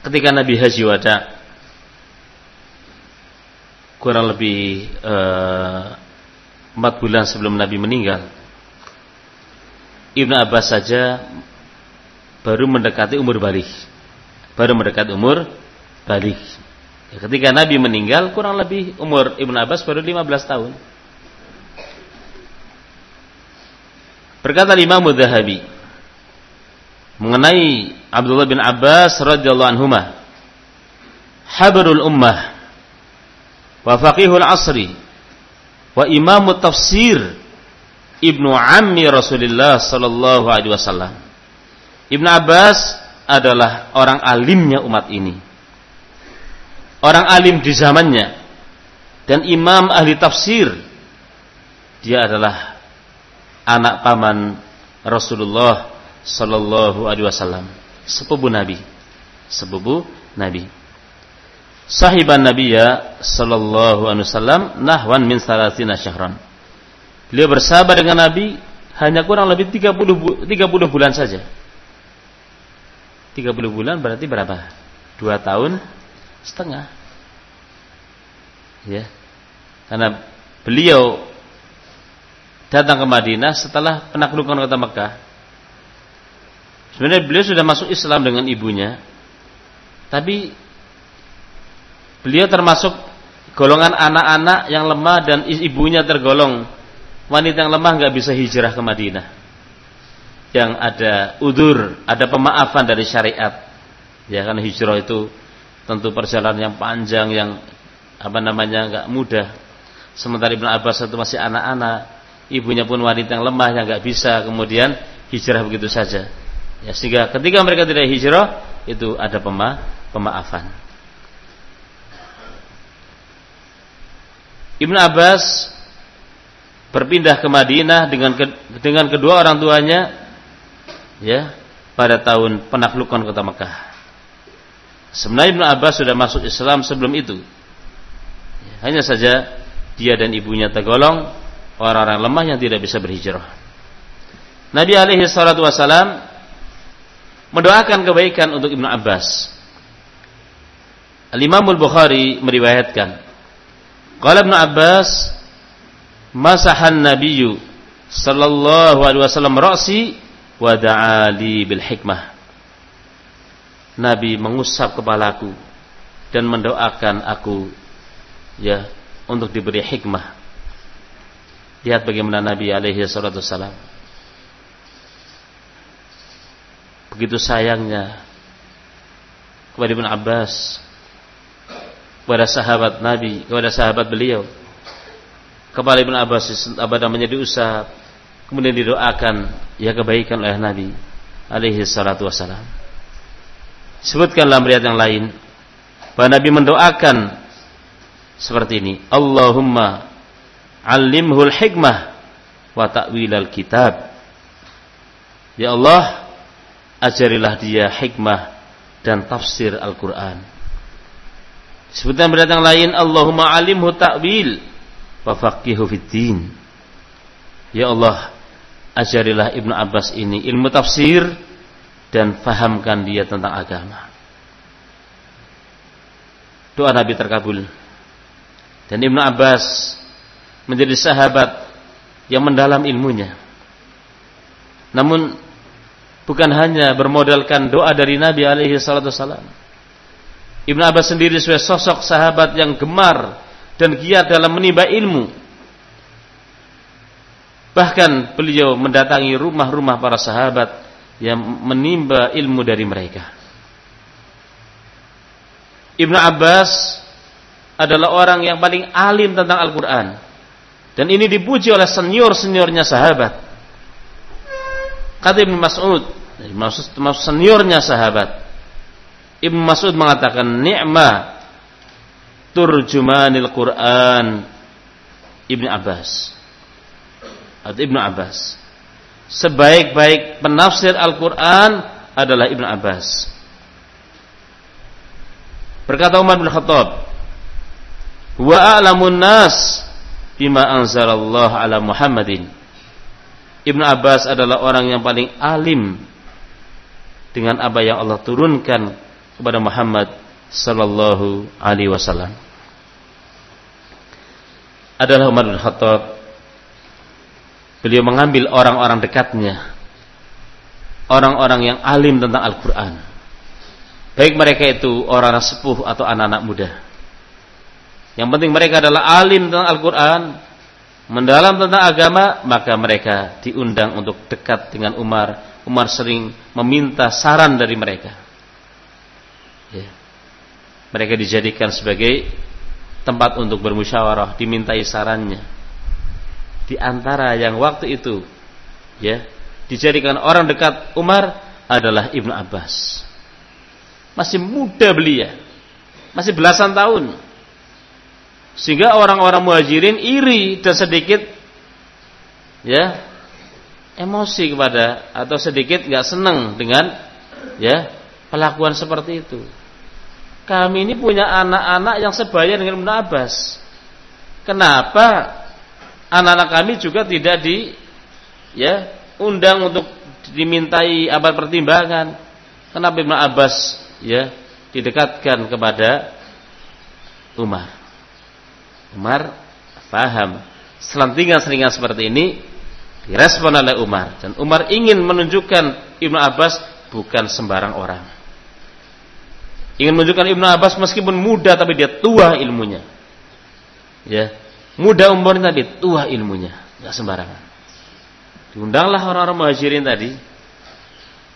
ketika Nabi Haji Wada kurang lebih eh, empat bulan sebelum Nabi meninggal Ibnu Abbas saja baru mendekati umur balik. Baru mendekati umur balik. Ya, ketika Nabi meninggal kurang lebih umur Ibnu Abbas baru 15 tahun. Berkata Imam Mudhahabi mengenai Abdullah bin Abbas radhiyallahu anhuma habrul ummah wa faqihul asri. Wa imamu tafsir ibnu ammi Rasulullah sallallahu alaihi wasallam. Ibnu Abbas adalah orang alimnya umat ini. Orang alim di zamannya. Dan imam ahli tafsir dia adalah anak paman Rasulullah sallallahu alaihi wasallam, sepupu Nabi. Sepupu Nabi. Sahiban Nabi ya sallallahu alaihi wasallam nahwan min salatina syahran. Beliau bersahabat dengan Nabi hanya kurang lebih 30 30 bulan saja. 30 bulan berarti berapa? Dua tahun setengah. Ya. Karena beliau datang ke Madinah setelah penaklukan kota Mekah Sebenarnya beliau sudah masuk Islam dengan ibunya. Tapi beliau termasuk golongan anak-anak yang lemah dan ibunya tergolong wanita yang lemah nggak bisa hijrah ke Madinah. Yang ada udur, ada pemaafan dari syariat. Ya karena hijrah itu tentu perjalanan yang panjang yang apa namanya nggak mudah. Sementara Ibn Abbas itu masih anak-anak, ibunya pun wanita yang lemah yang nggak bisa kemudian hijrah begitu saja. Ya, sehingga ketika mereka tidak hijrah itu ada pema pemaafan. Ibn Abbas berpindah ke Madinah dengan ke, dengan kedua orang tuanya ya pada tahun penaklukan kota Mekah. Sebenarnya Ibn Abbas sudah masuk Islam sebelum itu. Ya, hanya saja dia dan ibunya tergolong orang-orang lemah yang tidak bisa berhijrah. Nabi alaihi salatu wasalam mendoakan kebaikan untuk Ibnu Abbas. Al-Imam Al-Bukhari meriwayatkan, qala Ibnu Abbas masahan nabiyyu sallallahu alaihi wasallam ra'si wa da'ali bil hikmah. Nabi mengusap kepalaku dan mendoakan aku ya untuk diberi hikmah. Lihat bagaimana Nabi alaihi salatu wasallam begitu sayangnya kepada Ibn Abbas, kepada sahabat Nabi, kepada sahabat beliau. Kepala Ibn Abbas apa namanya diusap, kemudian didoakan ya kebaikan oleh Nabi alaihi salatu wassalam. Sebutkan dalam riwayat yang lain bahwa Nabi mendoakan seperti ini, Allahumma alimhul hikmah wa ta'wilal kitab. Ya Allah, ajarilah dia hikmah dan tafsir Al-Quran. Sebutan berat yang lain, Allahumma alimhu ta'wil wa faqihu fiddin. Ya Allah, ajarilah Ibnu Abbas ini ilmu tafsir dan fahamkan dia tentang agama. Doa Nabi terkabul. Dan Ibnu Abbas menjadi sahabat yang mendalam ilmunya. Namun bukan hanya bermodalkan doa dari Nabi alaihi salatu wasallam. Ibnu Abbas sendiri sebagai sosok sahabat yang gemar dan giat dalam menimba ilmu. Bahkan beliau mendatangi rumah-rumah para sahabat yang menimba ilmu dari mereka. Ibnu Abbas adalah orang yang paling alim tentang Al-Quran. Dan ini dipuji oleh senior-seniornya sahabat. Kata Ibnu Mas'ud, maksud seniornya sahabat. Ibnu Mas'ud mengatakan ni'ma turjumanil Quran Ibnu Abbas. Atau Ibnu Abbas. Sebaik-baik penafsir Al-Quran adalah Ibnu Abbas. Berkata Umar bin Khattab, "Wa a'lamun nas bima anzalallahu ala Muhammadin." Ibnu Abbas adalah orang yang paling alim dengan apa yang Allah turunkan kepada Muhammad sallallahu alaihi wasallam. Adalah Umar bin Khattab. Beliau mengambil orang-orang dekatnya. Orang-orang yang alim tentang Al-Qur'an. Baik mereka itu orang sepuh atau anak-anak muda. Yang penting mereka adalah alim tentang Al-Qur'an, mendalam tentang agama, maka mereka diundang untuk dekat dengan Umar Umar sering meminta saran dari mereka. Ya. Mereka dijadikan sebagai tempat untuk bermusyawarah, dimintai sarannya. Di antara yang waktu itu ya, dijadikan orang dekat Umar adalah Ibnu Abbas. Masih muda belia. Masih belasan tahun. Sehingga orang-orang muhajirin iri dan sedikit ya emosi kepada atau sedikit nggak senang dengan ya pelakuan seperti itu. Kami ini punya anak-anak yang sebaya dengan Ibnu Abbas. Kenapa anak-anak kami juga tidak di ya undang untuk dimintai abad pertimbangan? Kenapa Ibnu Abbas ya didekatkan kepada Umar? Umar paham selentingan-selingan seperti ini direspon oleh Umar dan Umar ingin menunjukkan Ibnu Abbas bukan sembarang orang. Ingin menunjukkan Ibnu Abbas meskipun muda tapi dia tua ilmunya. Ya, muda umurnya tapi tua ilmunya, nggak sembarangan. Diundanglah orang-orang muhajirin tadi.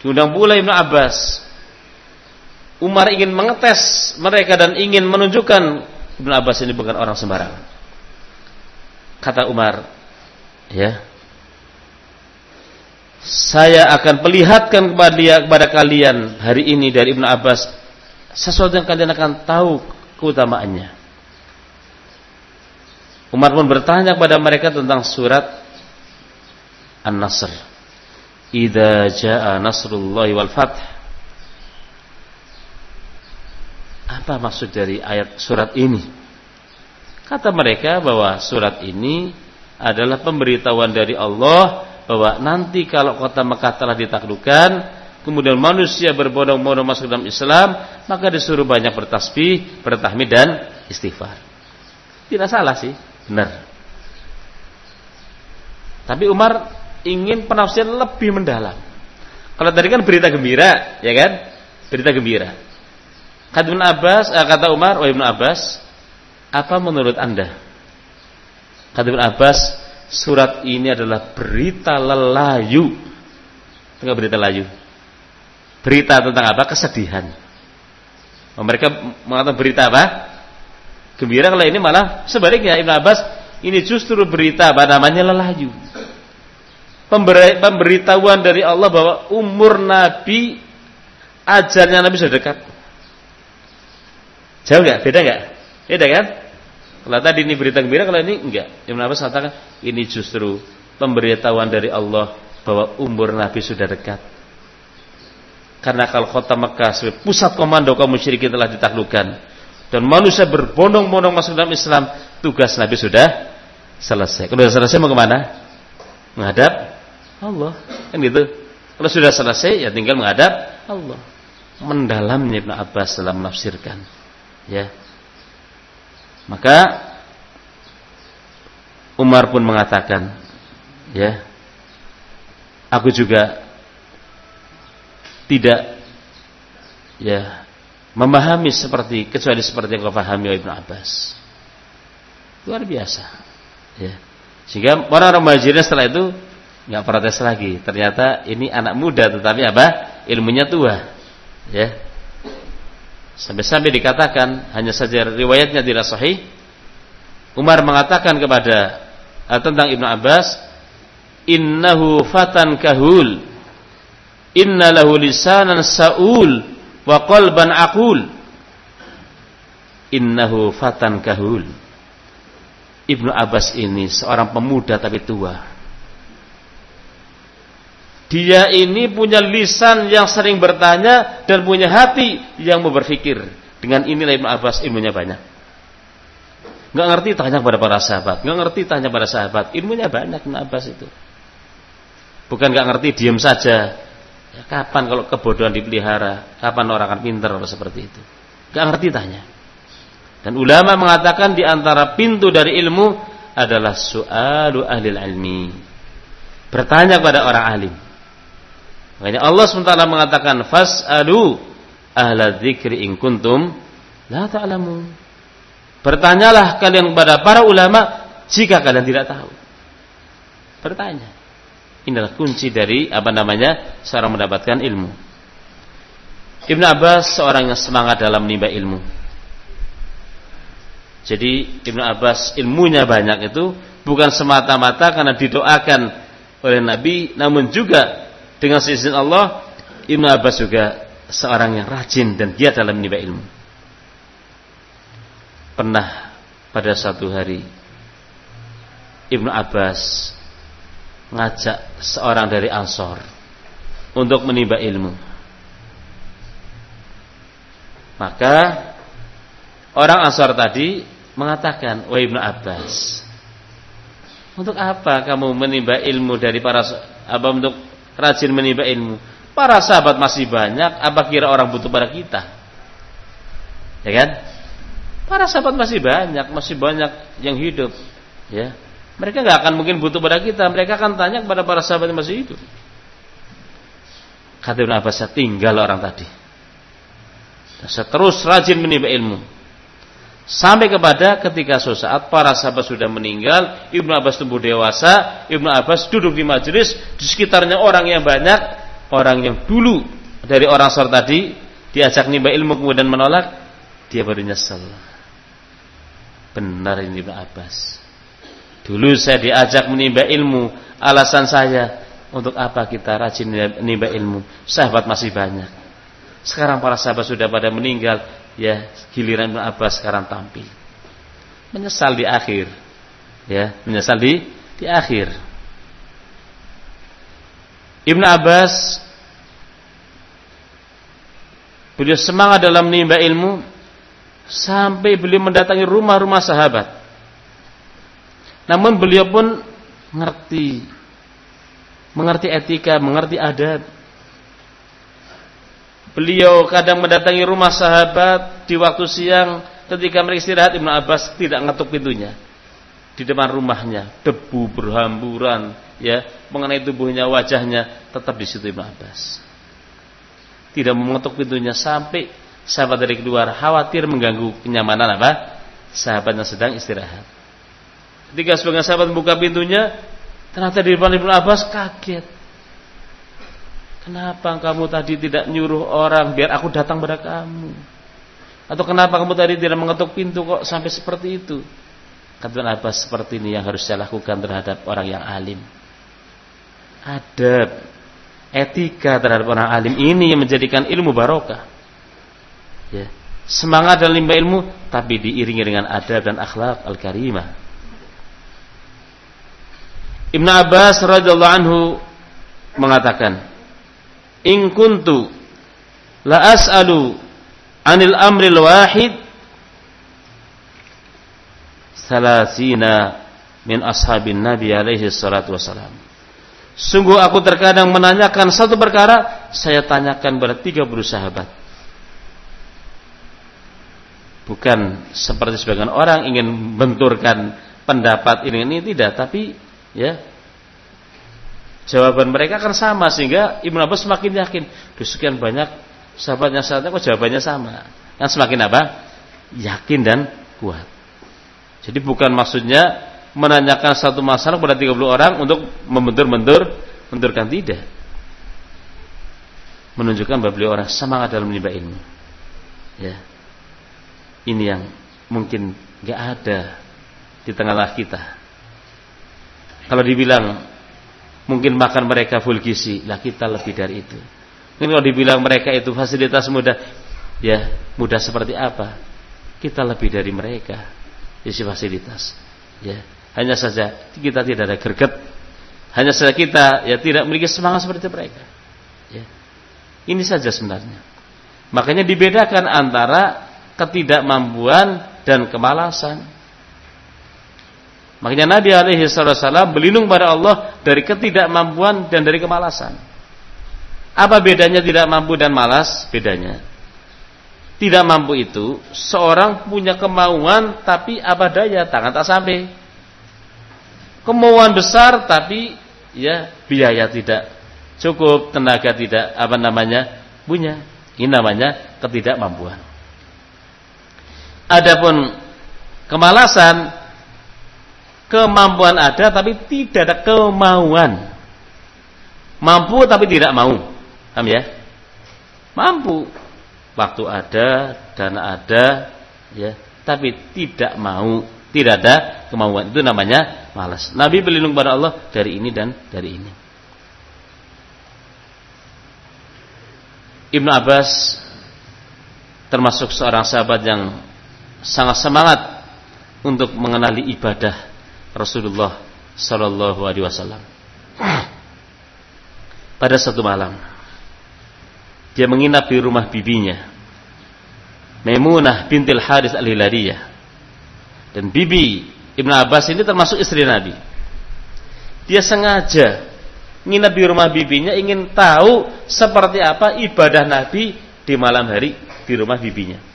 Diundang pula Ibnu Abbas. Umar ingin mengetes mereka dan ingin menunjukkan Ibnu Abbas ini bukan orang sembarangan. Kata Umar, ya, saya akan perlihatkan kepada kepada kalian hari ini dari Ibnu Abbas sesuatu yang kalian akan tahu keutamaannya. Umar pun bertanya kepada mereka tentang surat An-Nasr. Idza jaa nasrullah wal fath. Apa maksud dari ayat surat ini? Kata mereka bahwa surat ini adalah pemberitahuan dari Allah bahwa nanti kalau kota Mekah telah ditaklukkan, kemudian manusia berbondong-bondong masuk dalam Islam, maka disuruh banyak bertasbih, bertahmid dan istighfar. Tidak salah sih, benar. Tapi Umar ingin penafsiran lebih mendalam. Kalau tadi kan berita gembira, ya kan? Berita gembira. Kata Abbas, eh, kata Umar, wahai Ibn Abbas, apa menurut anda? Kata Abbas, surat ini adalah berita lelayu. Tengah berita layu. Berita tentang apa? Kesedihan. Mereka mengatakan berita apa? Gembira kalau ini malah sebaliknya Ibn Abbas ini justru berita apa namanya lelayu. Pemberitahuan dari Allah bahwa umur Nabi ajarnya Nabi sudah dekat. Jauh nggak? Beda nggak? Beda kan? Kalau tadi ini berita gembira, kalau ini enggak. Ibn Abbas katakan ini justru pemberitahuan dari Allah bahwa umur Nabi sudah dekat. Karena kalau kota Mekah sebagai pusat komando kaum musyrikin telah ditaklukkan dan manusia berbondong-bondong masuk dalam Islam, tugas Nabi sudah selesai. Kalau sudah selesai mau ke mana? Menghadap Allah. Kan gitu. Kalau sudah selesai ya tinggal menghadap Allah. Mendalamnya Ibn Abbas dalam menafsirkan. Ya. Maka Umar pun mengatakan, ya, aku juga tidak ya memahami seperti kecuali seperti yang kau oleh Ibn Abbas. Luar biasa. Ya. Sehingga orang-orang muhajirin setelah itu nggak protes lagi. Ternyata ini anak muda tetapi apa? Ilmunya tua. Ya. Sampai-sampai dikatakan hanya saja riwayatnya tidak sahih. Umar mengatakan kepada uh, tentang Ibnu Abbas, "Innahu fatan kahul." Inna lahu lisanan sa'ul wa qalban aqul. Innahu fatan kahul. Ibnu Abbas ini seorang pemuda tapi tua. Dia ini punya lisan yang sering bertanya dan punya hati yang mau berpikir. Dengan inilah Ibnu Abbas ilmunya banyak. Gak ngerti tanya kepada para sahabat, gak ngerti tanya pada sahabat, ilmunya banyak Ibnu Abbas itu. Bukan gak ngerti diam saja, Ya, kapan kalau kebodohan dipelihara? Kapan orang akan pintar kalau seperti itu? Gak ngerti tanya. Dan ulama mengatakan di antara pintu dari ilmu adalah su'alu ahli ilmi. Bertanya kepada orang alim. Makanya Allah SWT mengatakan fas'alu ahla dzikri in kuntum la ta'lamun. Bertanyalah kalian kepada para ulama jika kalian tidak tahu. Bertanya. Inilah kunci dari apa namanya seorang mendapatkan ilmu. Ibn Abbas seorang yang semangat dalam menimba ilmu. Jadi Ibn Abbas ilmunya banyak itu bukan semata-mata karena didoakan oleh Nabi, namun juga dengan seizin Allah Ibn Abbas juga seorang yang rajin dan giat dalam menimba ilmu. Pernah pada satu hari Ibn Abbas ngajak seorang dari Ansor untuk menimba ilmu. Maka orang Ansor tadi mengatakan, "Wahai Ibnu Abbas, untuk apa kamu menimba ilmu dari para apa untuk rajin menimba ilmu? Para sahabat masih banyak, apa kira orang butuh pada kita?" Ya kan? Para sahabat masih banyak, masih banyak yang hidup, ya. Mereka nggak akan mungkin butuh pada kita. Mereka akan tanya kepada para sahabat yang masih hidup. Kata Ibn Abbas, tinggal orang tadi. Dan saya terus rajin menimba ilmu. Sampai kepada ketika suatu saat para sahabat sudah meninggal, Ibnu Abbas tumbuh dewasa, Ibnu Abbas duduk di majelis, di sekitarnya orang yang banyak, orang yang dulu dari orang sor tadi diajak nimba ilmu kemudian menolak, dia baru nyesel. Benar ini Ibnu Abbas. Dulu saya diajak menimba ilmu, alasan saya untuk apa kita rajin menimba ilmu? Sahabat masih banyak. Sekarang para sahabat sudah pada meninggal, ya giliran Ibn Abbas sekarang tampil. Menyesal di akhir. Ya, menyesal di di akhir. Ibn Abbas beliau semangat dalam menimba ilmu sampai beliau mendatangi rumah-rumah sahabat namun beliau pun mengerti mengerti etika, mengerti adat. Beliau kadang mendatangi rumah sahabat di waktu siang ketika mereka istirahat Ibnu Abbas tidak ngetuk pintunya. Di depan rumahnya, debu berhamburan, ya, mengenai tubuhnya, wajahnya, tetap di situ Ibnu Abbas. Tidak mengetuk pintunya sampai sahabat dari keluar khawatir mengganggu kenyamanan apa? Sahabat yang sedang istirahat. Ketika sebagian sahabat membuka pintunya, ternyata di depan Ibnu Abbas kaget. Kenapa kamu tadi tidak nyuruh orang biar aku datang pada kamu? Atau kenapa kamu tadi tidak mengetuk pintu kok sampai seperti itu? Kata Abbas seperti ini yang harus saya lakukan terhadap orang yang alim. Adab, etika terhadap orang alim ini yang menjadikan ilmu barokah. Ya. Semangat dan limbah ilmu tapi diiringi dengan adab dan akhlak al-karimah. Ibn Abbas radhiyallahu anhu mengatakan, "In kuntu la as'alu anil amril wahid salasina min ashabin Nabi alaihi salatu wasalam. Sungguh aku terkadang menanyakan satu perkara, saya tanyakan pada 30 sahabat. Bukan seperti sebagian orang ingin benturkan pendapat ini ini tidak, tapi ya jawaban mereka akan sama sehingga Ibnu Abbas semakin yakin, sekian banyak sahabatnya sahabatnya kok jawabannya sama. Yang semakin apa? Yakin dan kuat. Jadi bukan maksudnya menanyakan satu masalah kepada 30 orang untuk membentur-bentur, benturkan tidak. Menunjukkan bahwa beliau orang semangat dalam menimba ilmu. Ya. Ini yang mungkin gak ada di tengah-tengah kita. Kalau dibilang mungkin makan mereka full gizi, lah kita lebih dari itu. Mungkin kalau dibilang mereka itu fasilitas mudah, ya mudah seperti apa? Kita lebih dari mereka isi fasilitas. Ya, hanya saja kita tidak ada greget. Hanya saja kita ya tidak memiliki semangat seperti mereka. Ya. Ini saja sebenarnya. Makanya dibedakan antara ketidakmampuan dan kemalasan. Makanya Nabi alaihi wasallam berlindung pada Allah dari ketidakmampuan dan dari kemalasan. Apa bedanya tidak mampu dan malas? Bedanya. Tidak mampu itu seorang punya kemauan tapi apa daya tangan tak sampai. Kemauan besar tapi ya biaya tidak cukup, tenaga tidak apa namanya punya. Ini namanya ketidakmampuan. Adapun kemalasan kemampuan ada tapi tidak ada kemauan. Mampu tapi tidak mau. Paham ya? Mampu. Waktu ada, dana ada, ya, tapi tidak mau, tidak ada kemauan. Itu namanya malas. Nabi berlindung pada Allah dari ini dan dari ini. Ibnu Abbas termasuk seorang sahabat yang sangat semangat untuk mengenali ibadah Rasulullah Sallallahu Alaihi Wasallam. Pada satu malam, dia menginap di rumah bibinya. Maimunah bintil Haris al-Hilaliyah. Dan bibi Ibn Abbas ini termasuk istri Nabi. Dia sengaja nginap di rumah bibinya ingin tahu seperti apa ibadah Nabi di malam hari di rumah bibinya.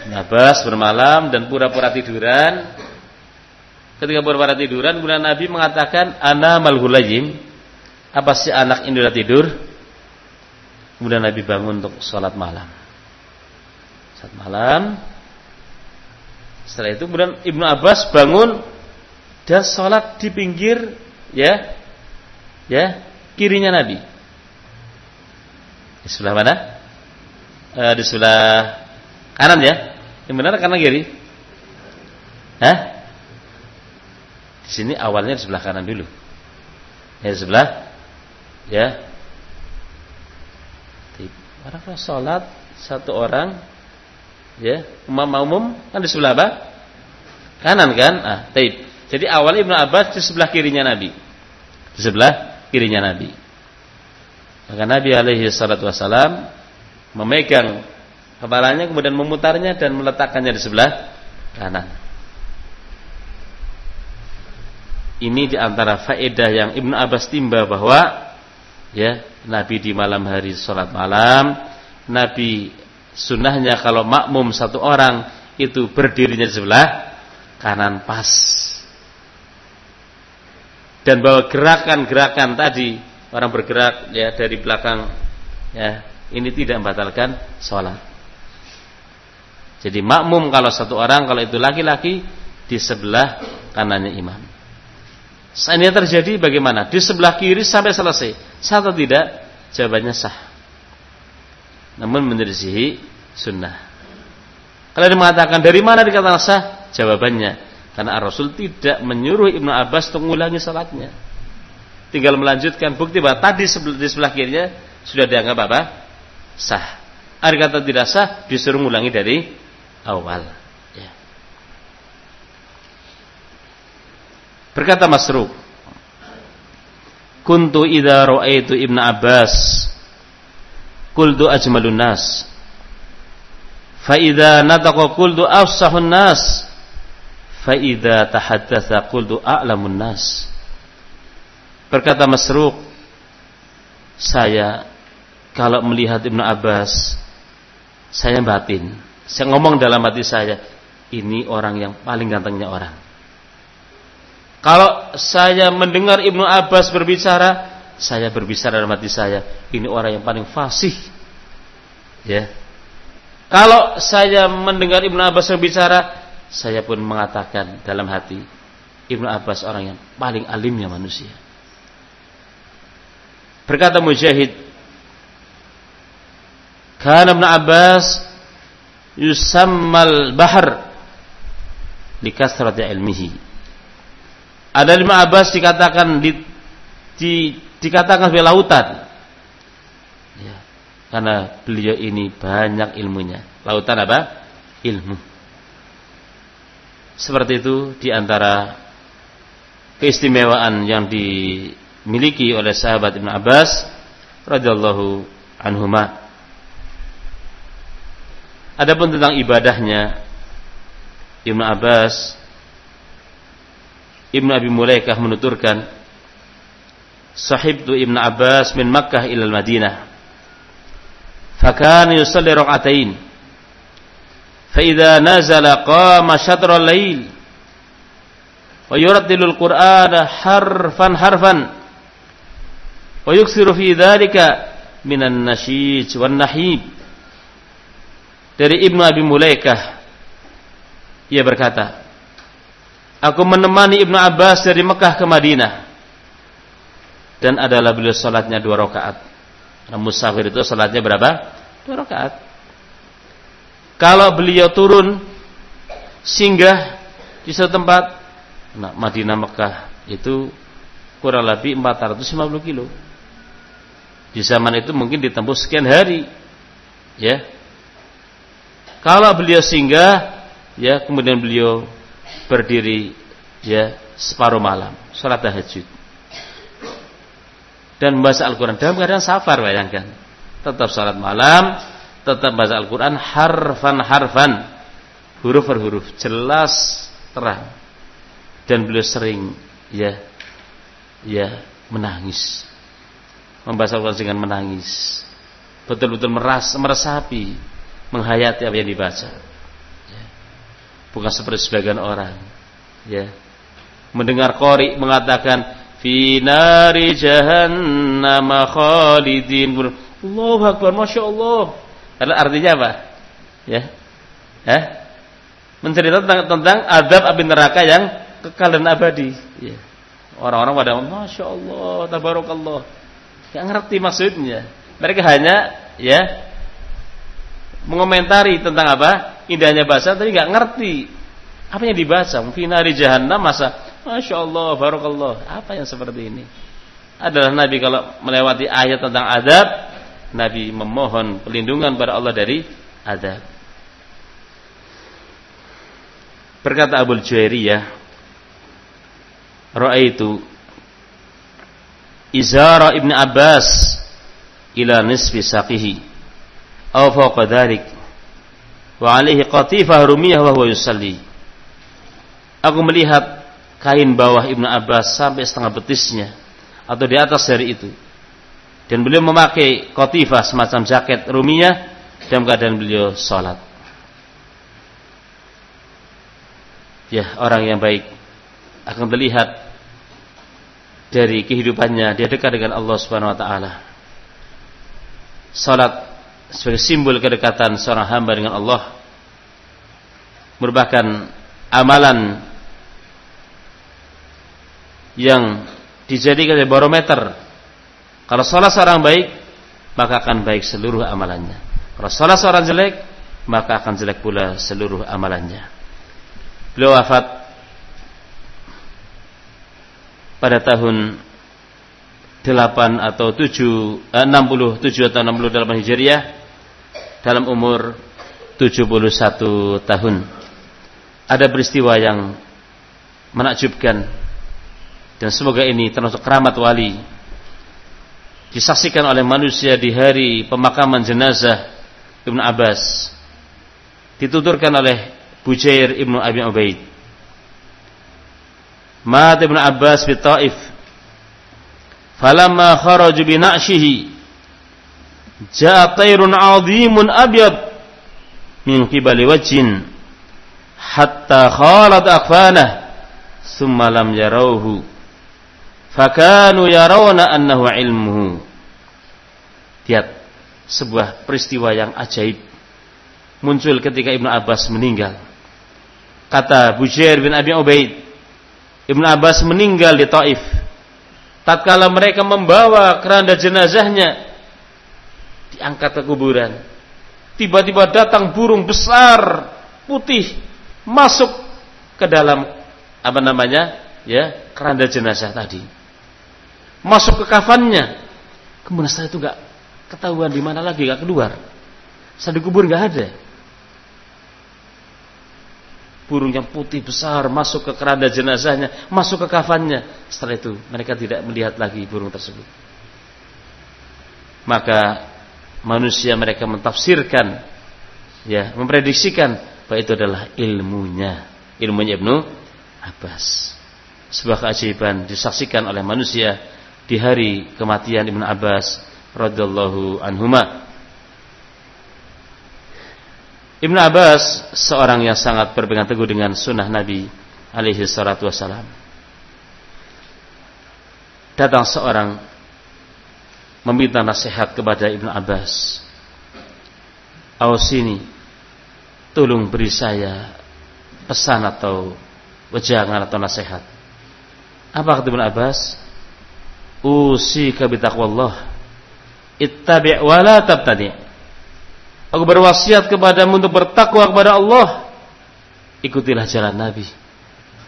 Ibn Abbas bermalam dan pura-pura tiduran. Ketika pura-pura tiduran, kemudian Nabi mengatakan, Ana malhulayim, apa si anak ini sudah tidur? Kemudian Nabi bangun untuk sholat malam. Sholat malam. Setelah itu kemudian Ibnu Abbas bangun dan sholat di pinggir ya ya kirinya Nabi. Di sebelah mana? E, di sebelah kanan ya. Yang benar kanan kiri? Hah? Di sini awalnya di sebelah kanan dulu. Ya sebelah ya orang sholat satu orang ya umum umum kan di sebelah apa kanan kan ah taib jadi awal ibnu abbas di sebelah kirinya nabi di sebelah kirinya nabi maka nabi alaihi salatu wasalam memegang kepalanya kemudian memutarnya dan meletakkannya di sebelah kanan. Ini di antara faedah yang Ibnu Abbas timba bahwa ya Nabi di malam hari sholat malam Nabi sunnahnya kalau makmum satu orang itu berdirinya di sebelah kanan pas. Dan bahwa gerakan-gerakan tadi orang bergerak ya dari belakang ya ini tidak membatalkan sholat jadi makmum kalau satu orang kalau itu laki-laki di sebelah kanannya imam Seandainya terjadi bagaimana? Di sebelah kiri sampai selesai. Sah atau tidak? Jawabannya sah. namun menyelisihi sunnah. Kalau mengatakan dari mana dikatakan sah? Jawabannya karena Rasul tidak menyuruh Ibnu Abbas untuk mengulangi salatnya. Tinggal melanjutkan bukti bahwa tadi di sebelah kirinya sudah dianggap apa? Sah. Ada kata tidak sah disuruh mengulangi dari awal. Ya. Berkata Masruq, "Kuntu idza ra'aitu Ibnu Abbas qultu ajmalun nas." Fa idza nataqa qultu afsahun nas. Fa idza tahaddatsa qultu a'lamun nas. Berkata Masruq, saya kalau melihat Ibnu Abbas, saya batin. Saya ngomong dalam hati saya, ini orang yang paling gantengnya orang. Kalau saya mendengar Ibnu Abbas berbicara, saya berbicara dalam hati saya, ini orang yang paling fasih. Ya. Kalau saya mendengar Ibnu Abbas berbicara, saya pun mengatakan dalam hati, Ibnu Abbas orang yang paling alimnya manusia. Berkata Mujahid, "Kana Ibnu Abbas yusammal bahr li kasrati ilmihi." Ada Ibnu Abbas dikatakan di, di dikatakan sebagai lautan. Ya, karena beliau ini banyak ilmunya. Lautan apa? Ilmu. Seperti itu di antara keistimewaan yang di dimiliki oleh sahabat Ibn Abbas radhiyallahu anhuma. Adapun tentang ibadahnya Ibn Abbas Ibn Abi Mulaikah menuturkan Sahibtu Ibn Abbas min Makkah ila Madinah Fakana yusalli rak'atain Fa idza nazala qama syatra al-lail wa yurattilul Qur'ana harfan harfan wa yuksiru fi dzalika dari Ibnu Abi Mulaikah ia berkata aku menemani Ibnu Abbas dari Mekah ke Madinah dan adalah beliau salatnya dua rakaat musafir itu salatnya berapa dua rakaat kalau beliau turun singgah di suatu tempat nah, Madinah Mekah itu kurang lebih 450 kilo di zaman itu mungkin ditempuh sekian hari. Ya. Kalau beliau singgah, ya kemudian beliau berdiri ya separuh malam, salat tahajud. Dan membaca Al-Qur'an dalam keadaan safar bayangkan. Tetap salat malam, tetap baca Al-Qur'an harfan-harfan, huruf per huruf, jelas terang. Dan beliau sering ya ya menangis membaca Al-Quran dengan menangis betul-betul meras, meresapi menghayati apa yang dibaca. Ya. bukan seperti sebagian orang. Ya. Mendengar kori mengatakan finari jahannam khalidin. Allahu Akbar Masya Allah artinya apa? Ya. Eh menceritakan tentang, tentang adab api neraka yang kekal dan abadi. Ya. orang-orang pada Masya Allah Tabarakallah. Gak ngerti maksudnya. Mereka hanya ya mengomentari tentang apa indahnya bahasa, tapi nggak ngerti apa yang dibaca. Finari jahannam masa, masya Allah, barokallah. Apa yang seperti ini? Adalah Nabi kalau melewati ayat tentang adab, Nabi memohon pelindungan pada Allah dari adab. Berkata Abu Juwairiyah, Ra'aitu izara Ibn Abbas ila nisfi saqihi aw fawqa dhalik. Wa alaihi qatifah rumiyah wa huwa aku melihat kain bawah Ibnu Abbas sampai setengah betisnya atau di atas dari itu. Dan beliau memakai qatifah semacam jaket rumiyah dalam keadaan beliau salat. Ya orang yang baik akan terlihat dari kehidupannya. Dia dekat dengan Allah Subhanahu wa taala. Salat sebagai simbol kedekatan seorang hamba dengan Allah merupakan amalan yang dijadikan barometer. Kalau salat seorang baik, maka akan baik seluruh amalannya. Kalau salah seorang jelek, maka akan jelek pula seluruh amalannya. Beliau wafat pada tahun 8 atau 7 eh, 67 atau 68 Hijriah dalam umur 71 tahun. Ada peristiwa yang menakjubkan. Dan semoga ini termasuk keramat wali. Disaksikan oleh manusia di hari pemakaman jenazah Ibnu Abbas. Dituturkan oleh Bujair Ibnu Abi Ubaid. Mat Ibnu Abbas di Taif. Falamma kharaju bi na'shihi ja'a tayrun 'azimun abyad min qibali wajhin hatta khalat akfanah thumma lam yarawhu. Fakanu yarawna annahu ilmuhu. Lihat sebuah peristiwa yang ajaib muncul ketika Ibnu Abbas meninggal. Kata Bujair bin Abi Ubaid Ibnu Abbas meninggal di Taif. Tatkala mereka membawa keranda jenazahnya diangkat ke kuburan tiba-tiba datang burung besar putih masuk ke dalam apa namanya ya keranda jenazah tadi masuk ke kafannya. Kemudian setelah itu nggak ketahuan di mana lagi, nggak keluar. Saya dikubur nggak ada. Burung yang putih besar masuk ke keranda jenazahnya, masuk ke kafannya. Setelah itu mereka tidak melihat lagi burung tersebut. Maka manusia mereka mentafsirkan, ya, memprediksikan bahwa itu adalah ilmunya, ilmunya Ibnu Abbas. Sebuah keajaiban disaksikan oleh manusia di hari kematian Ibnu Abbas radhiyallahu anhuma. Ibnu Abbas seorang yang sangat berpegang teguh dengan sunnah Nabi alaihi salatu wasalam. Datang seorang meminta nasihat kepada Ibnu Abbas. Ausini, tolong beri saya pesan atau wejangan atau nasihat. Apa kata Ibnu Abbas? usika bitaqwallah ittabi' wa la tabtadi' aku berwasiat kepadamu untuk bertakwa kepada Allah ikutilah jalan Nabi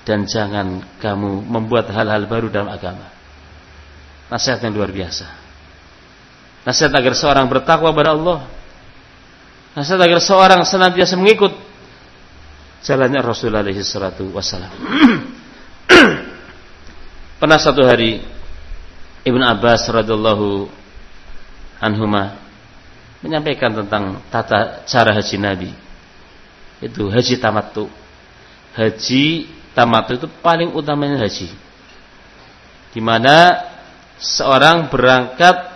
dan jangan kamu membuat hal-hal baru dalam agama nasihat yang luar biasa nasihat agar seorang bertakwa kepada Allah nasihat agar seorang senantiasa mengikut jalannya Rasulullah SAW pernah satu hari Ibn Abbas radhiallahu anhuma menyampaikan tentang tata cara haji Nabi. Itu haji tamattu. Haji tamattu itu paling utamanya haji. Di mana seorang berangkat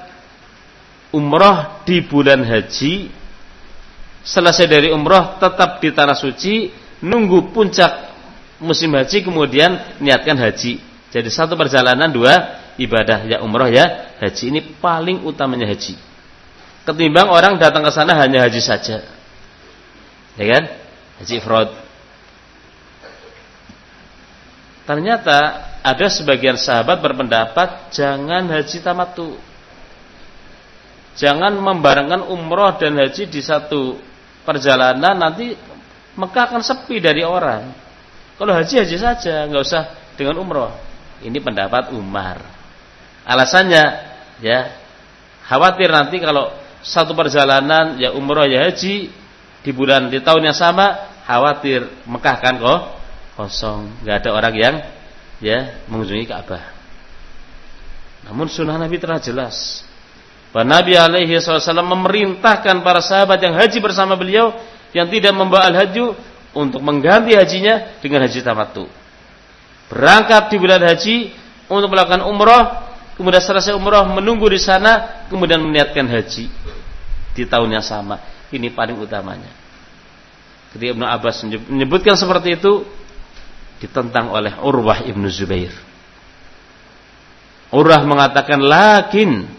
umroh di bulan haji selesai dari umroh tetap di tanah suci nunggu puncak musim haji kemudian niatkan haji jadi satu perjalanan dua ibadah ya umroh ya haji ini paling utamanya haji. Ketimbang orang datang ke sana hanya haji saja. Ya kan? Haji ifrad. Ternyata ada sebagian sahabat berpendapat jangan haji tamatu. Jangan membarengkan umroh dan haji di satu perjalanan nanti Mekah akan sepi dari orang. Kalau haji haji saja, nggak usah dengan umroh. Ini pendapat Umar. Alasannya ya khawatir nanti kalau satu perjalanan ya umroh ya haji di bulan di tahun yang sama khawatir Mekah kan kok kosong nggak ada orang yang ya mengunjungi Ka'bah. Namun sunnah Nabi telah jelas bahwa Nabi alaihi wasallam memerintahkan para sahabat yang haji bersama beliau yang tidak membawa al-haju untuk mengganti hajinya dengan haji tamattu. Berangkat di bulan haji untuk melakukan umroh kemudian selesai umrah menunggu di sana, kemudian meniatkan haji di tahun yang sama. Ini paling utamanya. Ketika Ibnu Abbas menyebutkan seperti itu, ditentang oleh Urwah Ibnu Zubair. Urwah mengatakan, lakin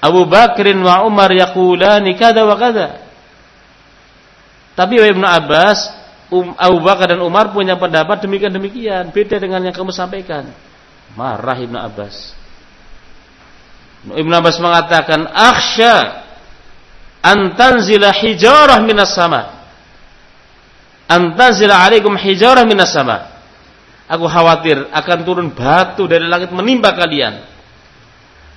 Abu Bakrin wa Umar yakulani kada wa kada. Tapi Ibnu Abbas, um, Abu Bakar dan Umar punya pendapat demikian demikian, beda dengan yang kamu sampaikan. Marah Ibnu Abbas. Ibnu Abbas mengatakan, "Akhsha antanzila hijarah minas sama. Antanzila alaikum hijarah minas sama. Aku khawatir akan turun batu dari langit menimpa kalian.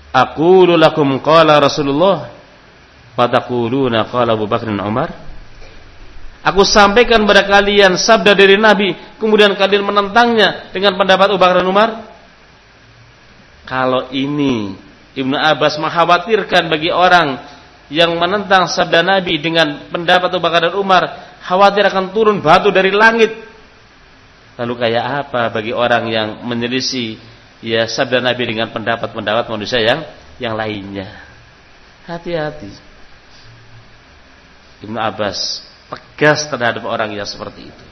Aku lakum qala Rasulullah. Fatakuluna qala Abu Bakar dan Umar. Aku sampaikan kepada kalian sabda dari Nabi Kemudian kalian menentangnya Dengan pendapat Abu Bakar dan Umar. Kalau ini Ibnu Abbas mengkhawatirkan bagi orang Yang menentang sabda Nabi Dengan pendapat Abu Bakar dan Umar Khawatir akan turun batu dari langit. Lalu kayak apa bagi orang yang menyelisih ya sabda Nabi dengan pendapat-pendapat manusia yang yang lainnya. Hati-hati. Ibnu Abbas tegas terhadap orang yang seperti itu.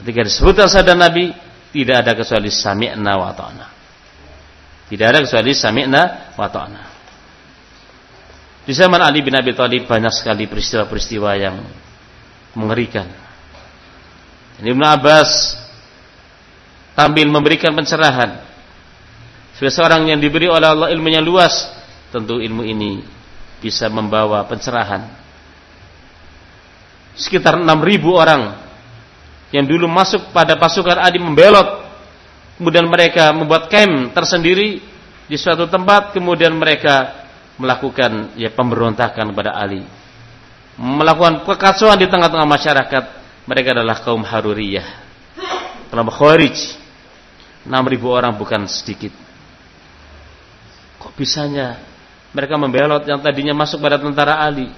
Ketika disebutkan sabda Nabi, tidak ada kecuali sami'na wa ta'na. Tidak ada kecuali sami'na wa ta'na. Di zaman Ali bin Abi Thalib banyak sekali peristiwa-peristiwa yang mengerikan. Ibnu Abbas tampil memberikan pencerahan. Seseorang yang diberi oleh Allah ilmunya luas, tentu ilmu ini bisa membawa pencerahan. Sekitar 6000 orang yang dulu masuk pada pasukan Adi membelot, kemudian mereka membuat camp tersendiri di suatu tempat, kemudian mereka melakukan ya pemberontakan kepada Ali. Melakukan kekacauan di tengah-tengah masyarakat. Mereka adalah kaum Haruriyah. Kelompok Khawarij 6000 orang bukan sedikit. Kok bisanya mereka membelot yang tadinya masuk pada tentara Ali?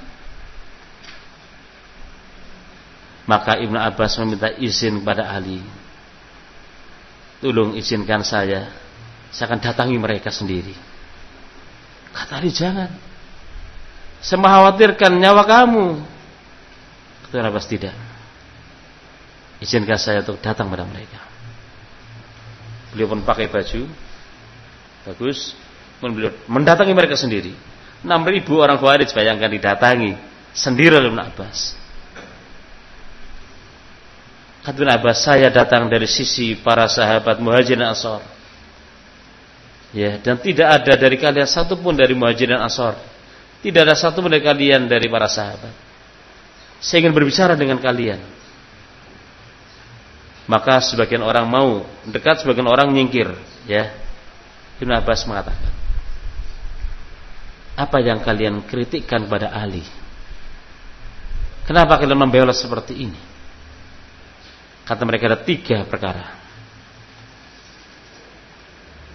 Maka Ibnu Abbas meminta izin kepada Ali. Tolong izinkan saya. Saya akan datangi mereka sendiri. Kata Ali jangan. Saya mengkhawatirkan nyawa kamu. Kata Abbas tidak. Izinkan saya untuk datang pada mereka. Beliau pun pakai baju bagus, beliau mendatangi mereka sendiri. 6000 orang Khawarij bayangkan didatangi sendiri oleh Ibn Abbas. Kata Ibn Abbas, saya datang dari sisi para sahabat Muhajirin Ansar. Ya, dan tidak ada dari kalian satu pun dari Muhajirin Ansar. Tidak ada satu pun dari kalian dari para sahabat. Saya ingin berbicara dengan kalian maka sebagian orang mau dekat, sebagian orang nyingkir. Ya, Ibn Abbas mengatakan, apa yang kalian kritikkan pada Ali? Kenapa kalian membela seperti ini? Kata mereka ada tiga perkara.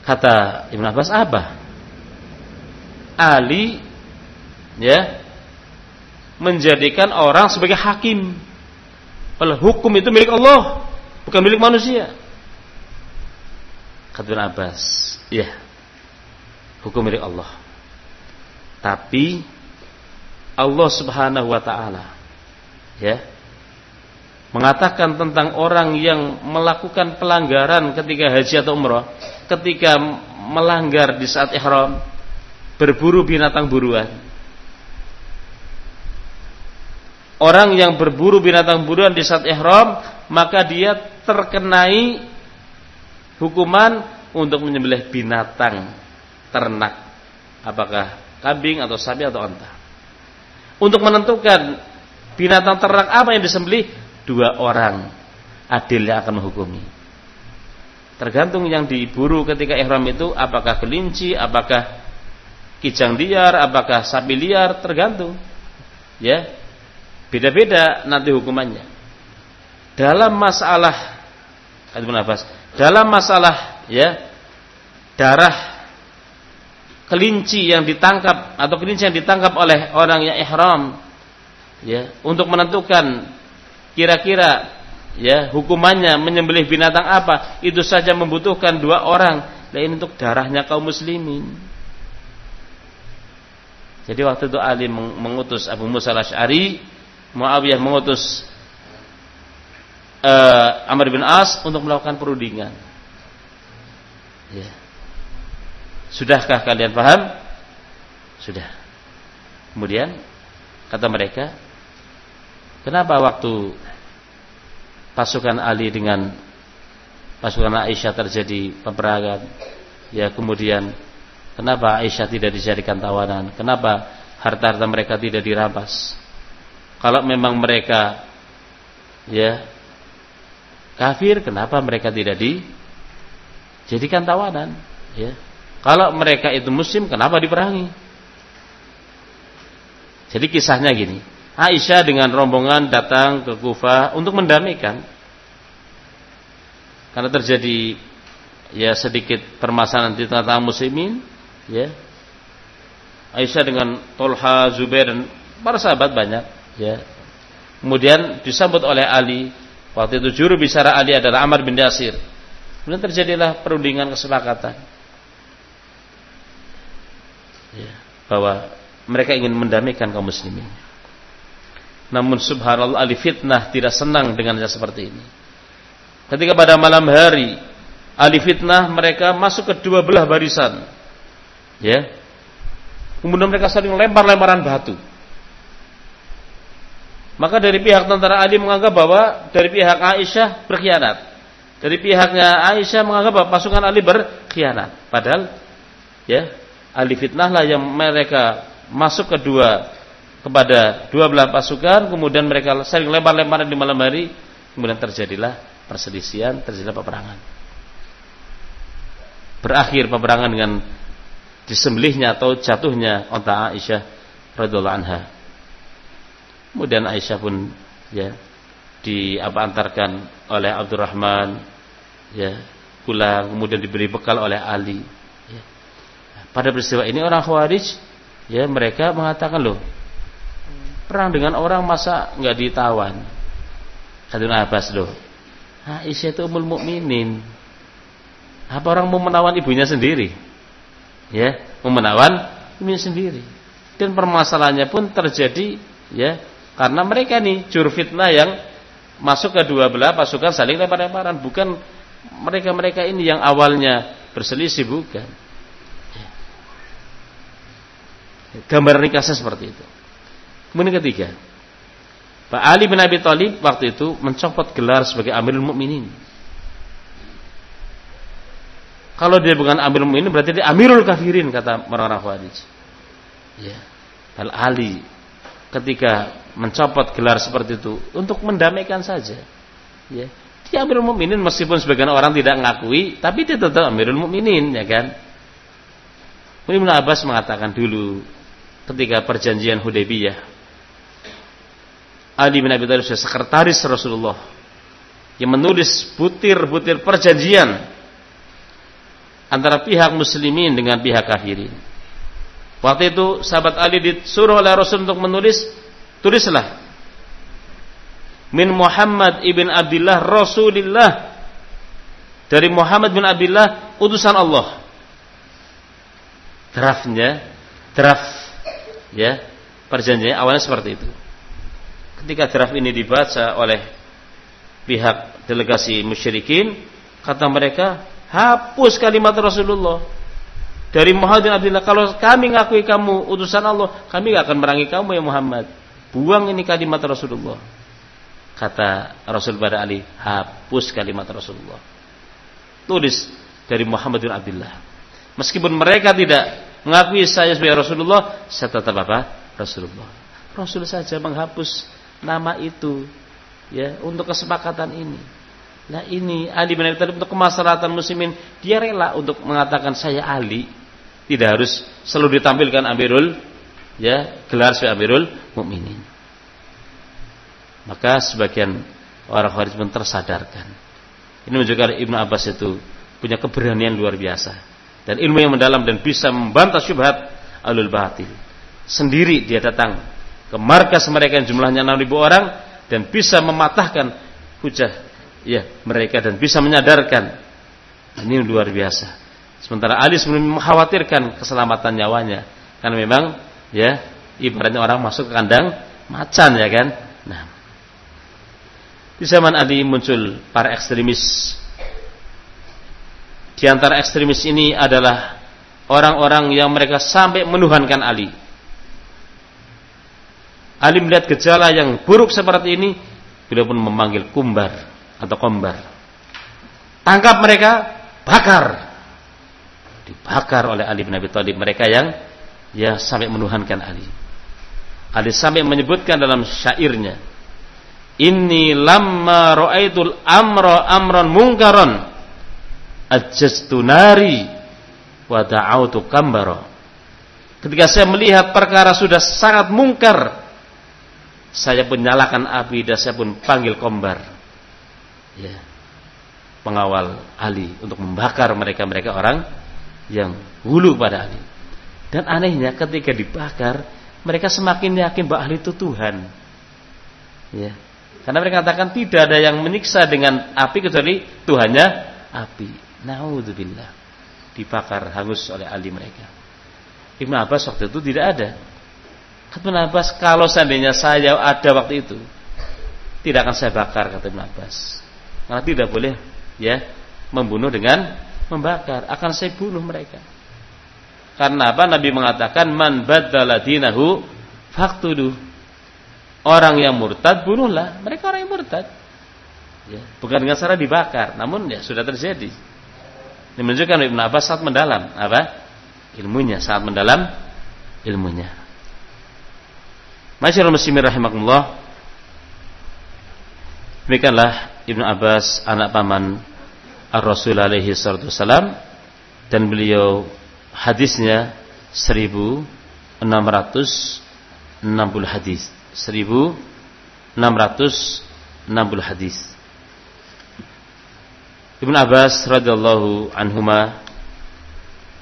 Kata Ibn Abbas apa? Ali ya menjadikan orang sebagai hakim. Kalau hukum itu milik Allah bukan milik manusia. Kata Abbas, iya, hukum milik Allah. Tapi Allah Subhanahu wa taala ya mengatakan tentang orang yang melakukan pelanggaran ketika haji atau umrah, ketika melanggar di saat ihram, berburu binatang buruan. Orang yang berburu binatang buruan di saat ihram, maka dia terkenai hukuman untuk menyembelih binatang ternak. Apakah kambing atau sapi atau unta untuk menentukan binatang ternak apa yang disembelih dua orang adil yang akan menghukumi. Tergantung yang diburu ketika ihram itu apakah kelinci apakah kijang liar apakah sapi liar tergantung. Ya beda-beda nanti hukumannya dalam masalah Ibn Abbas. Dalam masalah ya darah kelinci yang ditangkap atau kelinci yang ditangkap oleh orang yang ihram ya untuk menentukan kira-kira ya hukumannya menyembelih binatang apa itu saja membutuhkan dua orang lain untuk darahnya kaum muslimin jadi waktu itu Ali mengutus Abu Musa al-Ash'ari Muawiyah mengutus uh, Amr bin As untuk melakukan perundingan. Ya. Sudahkah kalian paham? Sudah. Kemudian kata mereka, kenapa waktu pasukan Ali dengan pasukan Aisyah terjadi peperangan? Ya kemudian kenapa Aisyah tidak dijadikan tawanan? Kenapa harta-harta mereka tidak dirampas. Kalau memang mereka ya kafir, kenapa mereka tidak dijadikan tawanan? Ya. Kalau mereka itu muslim, kenapa diperangi? Jadi kisahnya gini, Aisyah dengan rombongan datang ke Kufah untuk mendamaikan. Karena terjadi ya sedikit permasalahan di tengah-tengah muslimin, ya. Aisyah dengan Tolha, Zubair dan para sahabat banyak, ya. Kemudian disambut oleh Ali. Waktu itu juru bicara Ali adalah Amr bin Yasir. Kemudian terjadilah perundingan kesepakatan. Ya, bahwa mereka ingin mendamaikan kaum muslimin. Namun subhanallah ahli fitnah tidak senang dengan yang seperti ini. Ketika pada malam hari ahli fitnah mereka masuk ke dua belah barisan. Ya. Kemudian mereka saling lempar-lemparan batu. Maka dari pihak tentara Ali menganggap bahwa dari pihak Aisyah berkhianat. Dari pihaknya Aisyah menganggap bahwa pasukan Ali berkhianat. Padahal ya ahli fitnah lah yang mereka masuk kedua kepada dua belah pasukan, kemudian mereka saling lempar-lemparan di malam hari, kemudian terjadilah perselisihan, terjadilah peperangan. Berakhir peperangan dengan disembelihnya atau jatuhnya onta Aisyah radhiallahu anha. Kemudian Aisyah pun ya di apa antarkan oleh Abdurrahman ya pulang kemudian diberi bekal oleh Ali ya. pada peristiwa ini orang Khawarij ya mereka mengatakan loh perang dengan orang masa nggak ditawan? Satu Abbas loh Aisyah itu umul mukminin. Apa orang mau menawan ibunya sendiri? Ya mau menawan ibunya sendiri. Dan permasalahannya pun terjadi ya karena mereka nih jur fitnah yang masuk ke dua belah pasukan saling lempar-lemparan bukan mereka-mereka ini yang awalnya berselisih bukan Gambar ringkasnya seperti itu. Kemudian ketiga, Pak Ali bin Abi Thalib waktu itu mencopot gelar sebagai Amirul Mukminin. Kalau dia bukan Amirul Mukminin berarti dia Amirul Kafirin kata orang-orang Khawarij. Ya. Al Ali ketika mencopot gelar seperti itu untuk mendamaikan saja. Ya. Dia Amirul Mukminin meskipun sebagian orang tidak mengakui, tapi dia tetap Amirul Mukminin, ya kan? Ibnu Abbas mengatakan dulu ketika perjanjian Hudaybiyah. Ali bin Abi Thalib sekretaris Rasulullah yang menulis butir-butir perjanjian antara pihak muslimin dengan pihak kafirin. Waktu itu sahabat Ali disuruh oleh Rasul untuk menulis, tulislah. Min Muhammad ibn Abdullah Rasulillah. Dari Muhammad bin Abdullah utusan Allah. Draftnya, draft ya perjanjiannya awalnya seperti itu. Ketika draft ini dibaca oleh pihak delegasi musyrikin kata mereka hapus kalimat Rasulullah dari Muhammad bin Abdullah kalau kami ngakui kamu utusan Allah kami gak akan merangi kamu ya Muhammad buang ini kalimat Rasulullah kata Rasul pada Ali hapus kalimat Rasulullah tulis dari Muhammad bin Abdullah meskipun mereka tidak mengakui saya sebagai Rasulullah, saya tetap apa? Rasulullah. Rasul saja menghapus nama itu ya untuk kesepakatan ini. Nah ini Ali bin Abi Thalib untuk kemaslahatan muslimin dia rela untuk mengatakan saya Ali tidak harus selalu ditampilkan Amirul ya gelar sebagai Amirul Mukminin. Maka sebagian orang Khawarij pun tersadarkan. Ini menunjukkan Ibnu Abbas itu punya keberanian luar biasa dan ilmu yang mendalam dan bisa membantah syubhat alul batil. Sendiri dia datang ke markas mereka yang jumlahnya 6000 orang dan bisa mematahkan hujah ya mereka dan bisa menyadarkan ini luar biasa. Sementara Ali sebelum mengkhawatirkan keselamatan nyawanya karena memang ya ibaratnya orang masuk ke kandang macan ya kan. Nah, di zaman Ali muncul para ekstremis di antara ekstremis ini adalah orang-orang yang mereka sampai menuhankan Ali. Ali melihat gejala yang buruk seperti ini, beliau pun memanggil kumbar atau kombar. Tangkap mereka, bakar. Dibakar oleh Ali bin Abi Thalib mereka yang ya sampai menuhankan Ali. Ali sampai menyebutkan dalam syairnya, Inni lamma ra'aitul amra amran mungkaron ajjastu nari wa da'autu kambara. Ketika saya melihat perkara sudah sangat mungkar, saya pun nyalakan api dan saya pun panggil kombar. Ya. Pengawal Ali untuk membakar mereka-mereka orang yang hulu pada Ali. Dan anehnya ketika dibakar, mereka semakin yakin bahwa Ali itu Tuhan. Ya. Karena mereka katakan tidak ada yang menyiksa dengan api kecuali Tuhannya api. Naudzubillah. Dibakar hangus oleh Ali mereka. Ibnu Abbas waktu itu tidak ada. Kata Ibnu Abbas, kalau seandainya saya ada waktu itu, tidak akan saya bakar kata Ibnu Abbas. Karena tidak boleh ya membunuh dengan membakar. Akan saya bunuh mereka. Karena apa? Nabi mengatakan man badala dinahu faktuduh orang yang murtad bunuhlah. Mereka orang yang murtad. Ya, bukan dengan cara dibakar namun ya sudah terjadi. Ini menunjukkan Ibn Abbas sangat mendalam. Apa? Ilmunya sangat mendalam ilmunya. Masyaallah muslimin rahimakumullah. Demikianlah Ibn Abbas anak paman Ar-Rasul alaihi salatu dan beliau hadisnya 1660 hadis 1660 hadis. Ibn Abbas radhiyallahu anhuma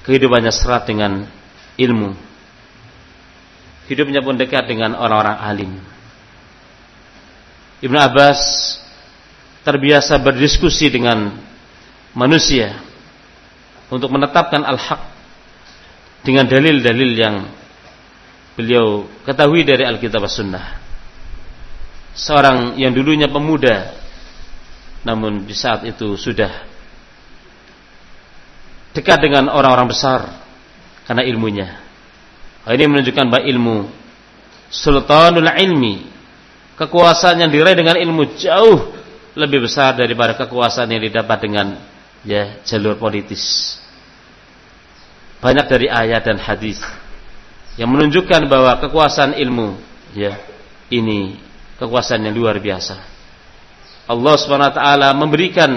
kehidupannya serat dengan ilmu. Hidupnya pun dekat dengan orang-orang alim. Ibn Abbas terbiasa berdiskusi dengan manusia untuk menetapkan al-haq dengan dalil-dalil yang beliau ketahui dari Alkitab Sunnah. Seorang yang dulunya pemuda, namun di saat itu sudah dekat dengan orang-orang besar karena ilmunya. Ini menunjukkan bahwa ilmu sultanul ilmi, kekuasaan yang diraih dengan ilmu jauh lebih besar daripada kekuasaan yang didapat dengan ya jalur politis. Banyak dari ayat dan hadis yang menunjukkan bahwa kekuasaan ilmu ya ini kekuasaan yang luar biasa. Allah Subhanahu wa taala memberikan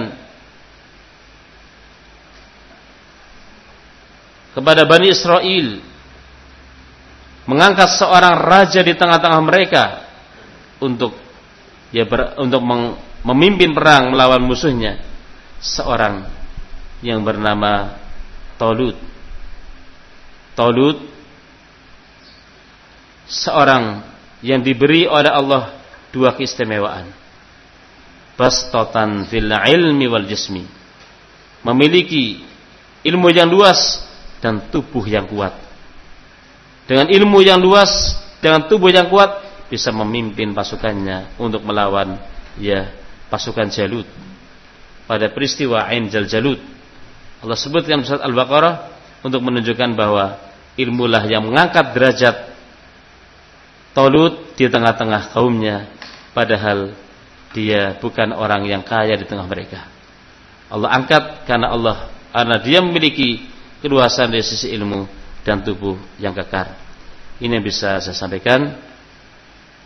kepada Bani Israel mengangkat seorang raja di tengah-tengah mereka untuk ya ber, untuk meng, memimpin perang melawan musuhnya seorang yang bernama Tolut. Tolut seorang yang diberi oleh Allah dua keistimewaan. Bastatan fil ilmi wal jismi. Memiliki ilmu yang luas dan tubuh yang kuat. Dengan ilmu yang luas, dengan tubuh yang kuat bisa memimpin pasukannya untuk melawan ya pasukan Jalut. Pada peristiwa Ain Jal Jalut Allah sebutkan surat Al-Baqarah untuk menunjukkan bahwa ilmulah yang mengangkat derajat Tolut di tengah-tengah kaumnya padahal dia bukan orang yang kaya di tengah mereka. Allah angkat karena Allah karena dia memiliki keluasan dari sisi ilmu dan tubuh yang kekar. Ini yang bisa saya sampaikan.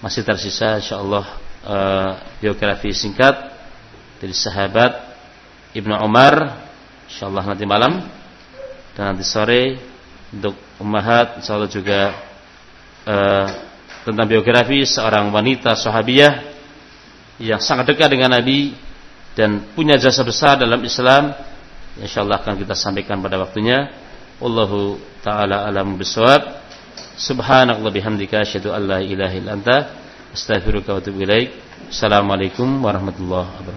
Masih tersisa insyaallah uh, biografi singkat dari sahabat Ibnu Umar insyaallah nanti malam dan nanti sore untuk ummahat insyaallah juga uh, tentang biografi seorang wanita sahabiyah yang sangat dekat dengan Nabi dan punya jasa besar dalam Islam insyaallah akan kita sampaikan pada waktunya. Wallahu taala alam bisawab subhanakallah bihamdika asyhadu an la ilaha illa anta astaghfiruka wa atubu ilaik. Assalamualaikum warahmatullahi wabarakatuh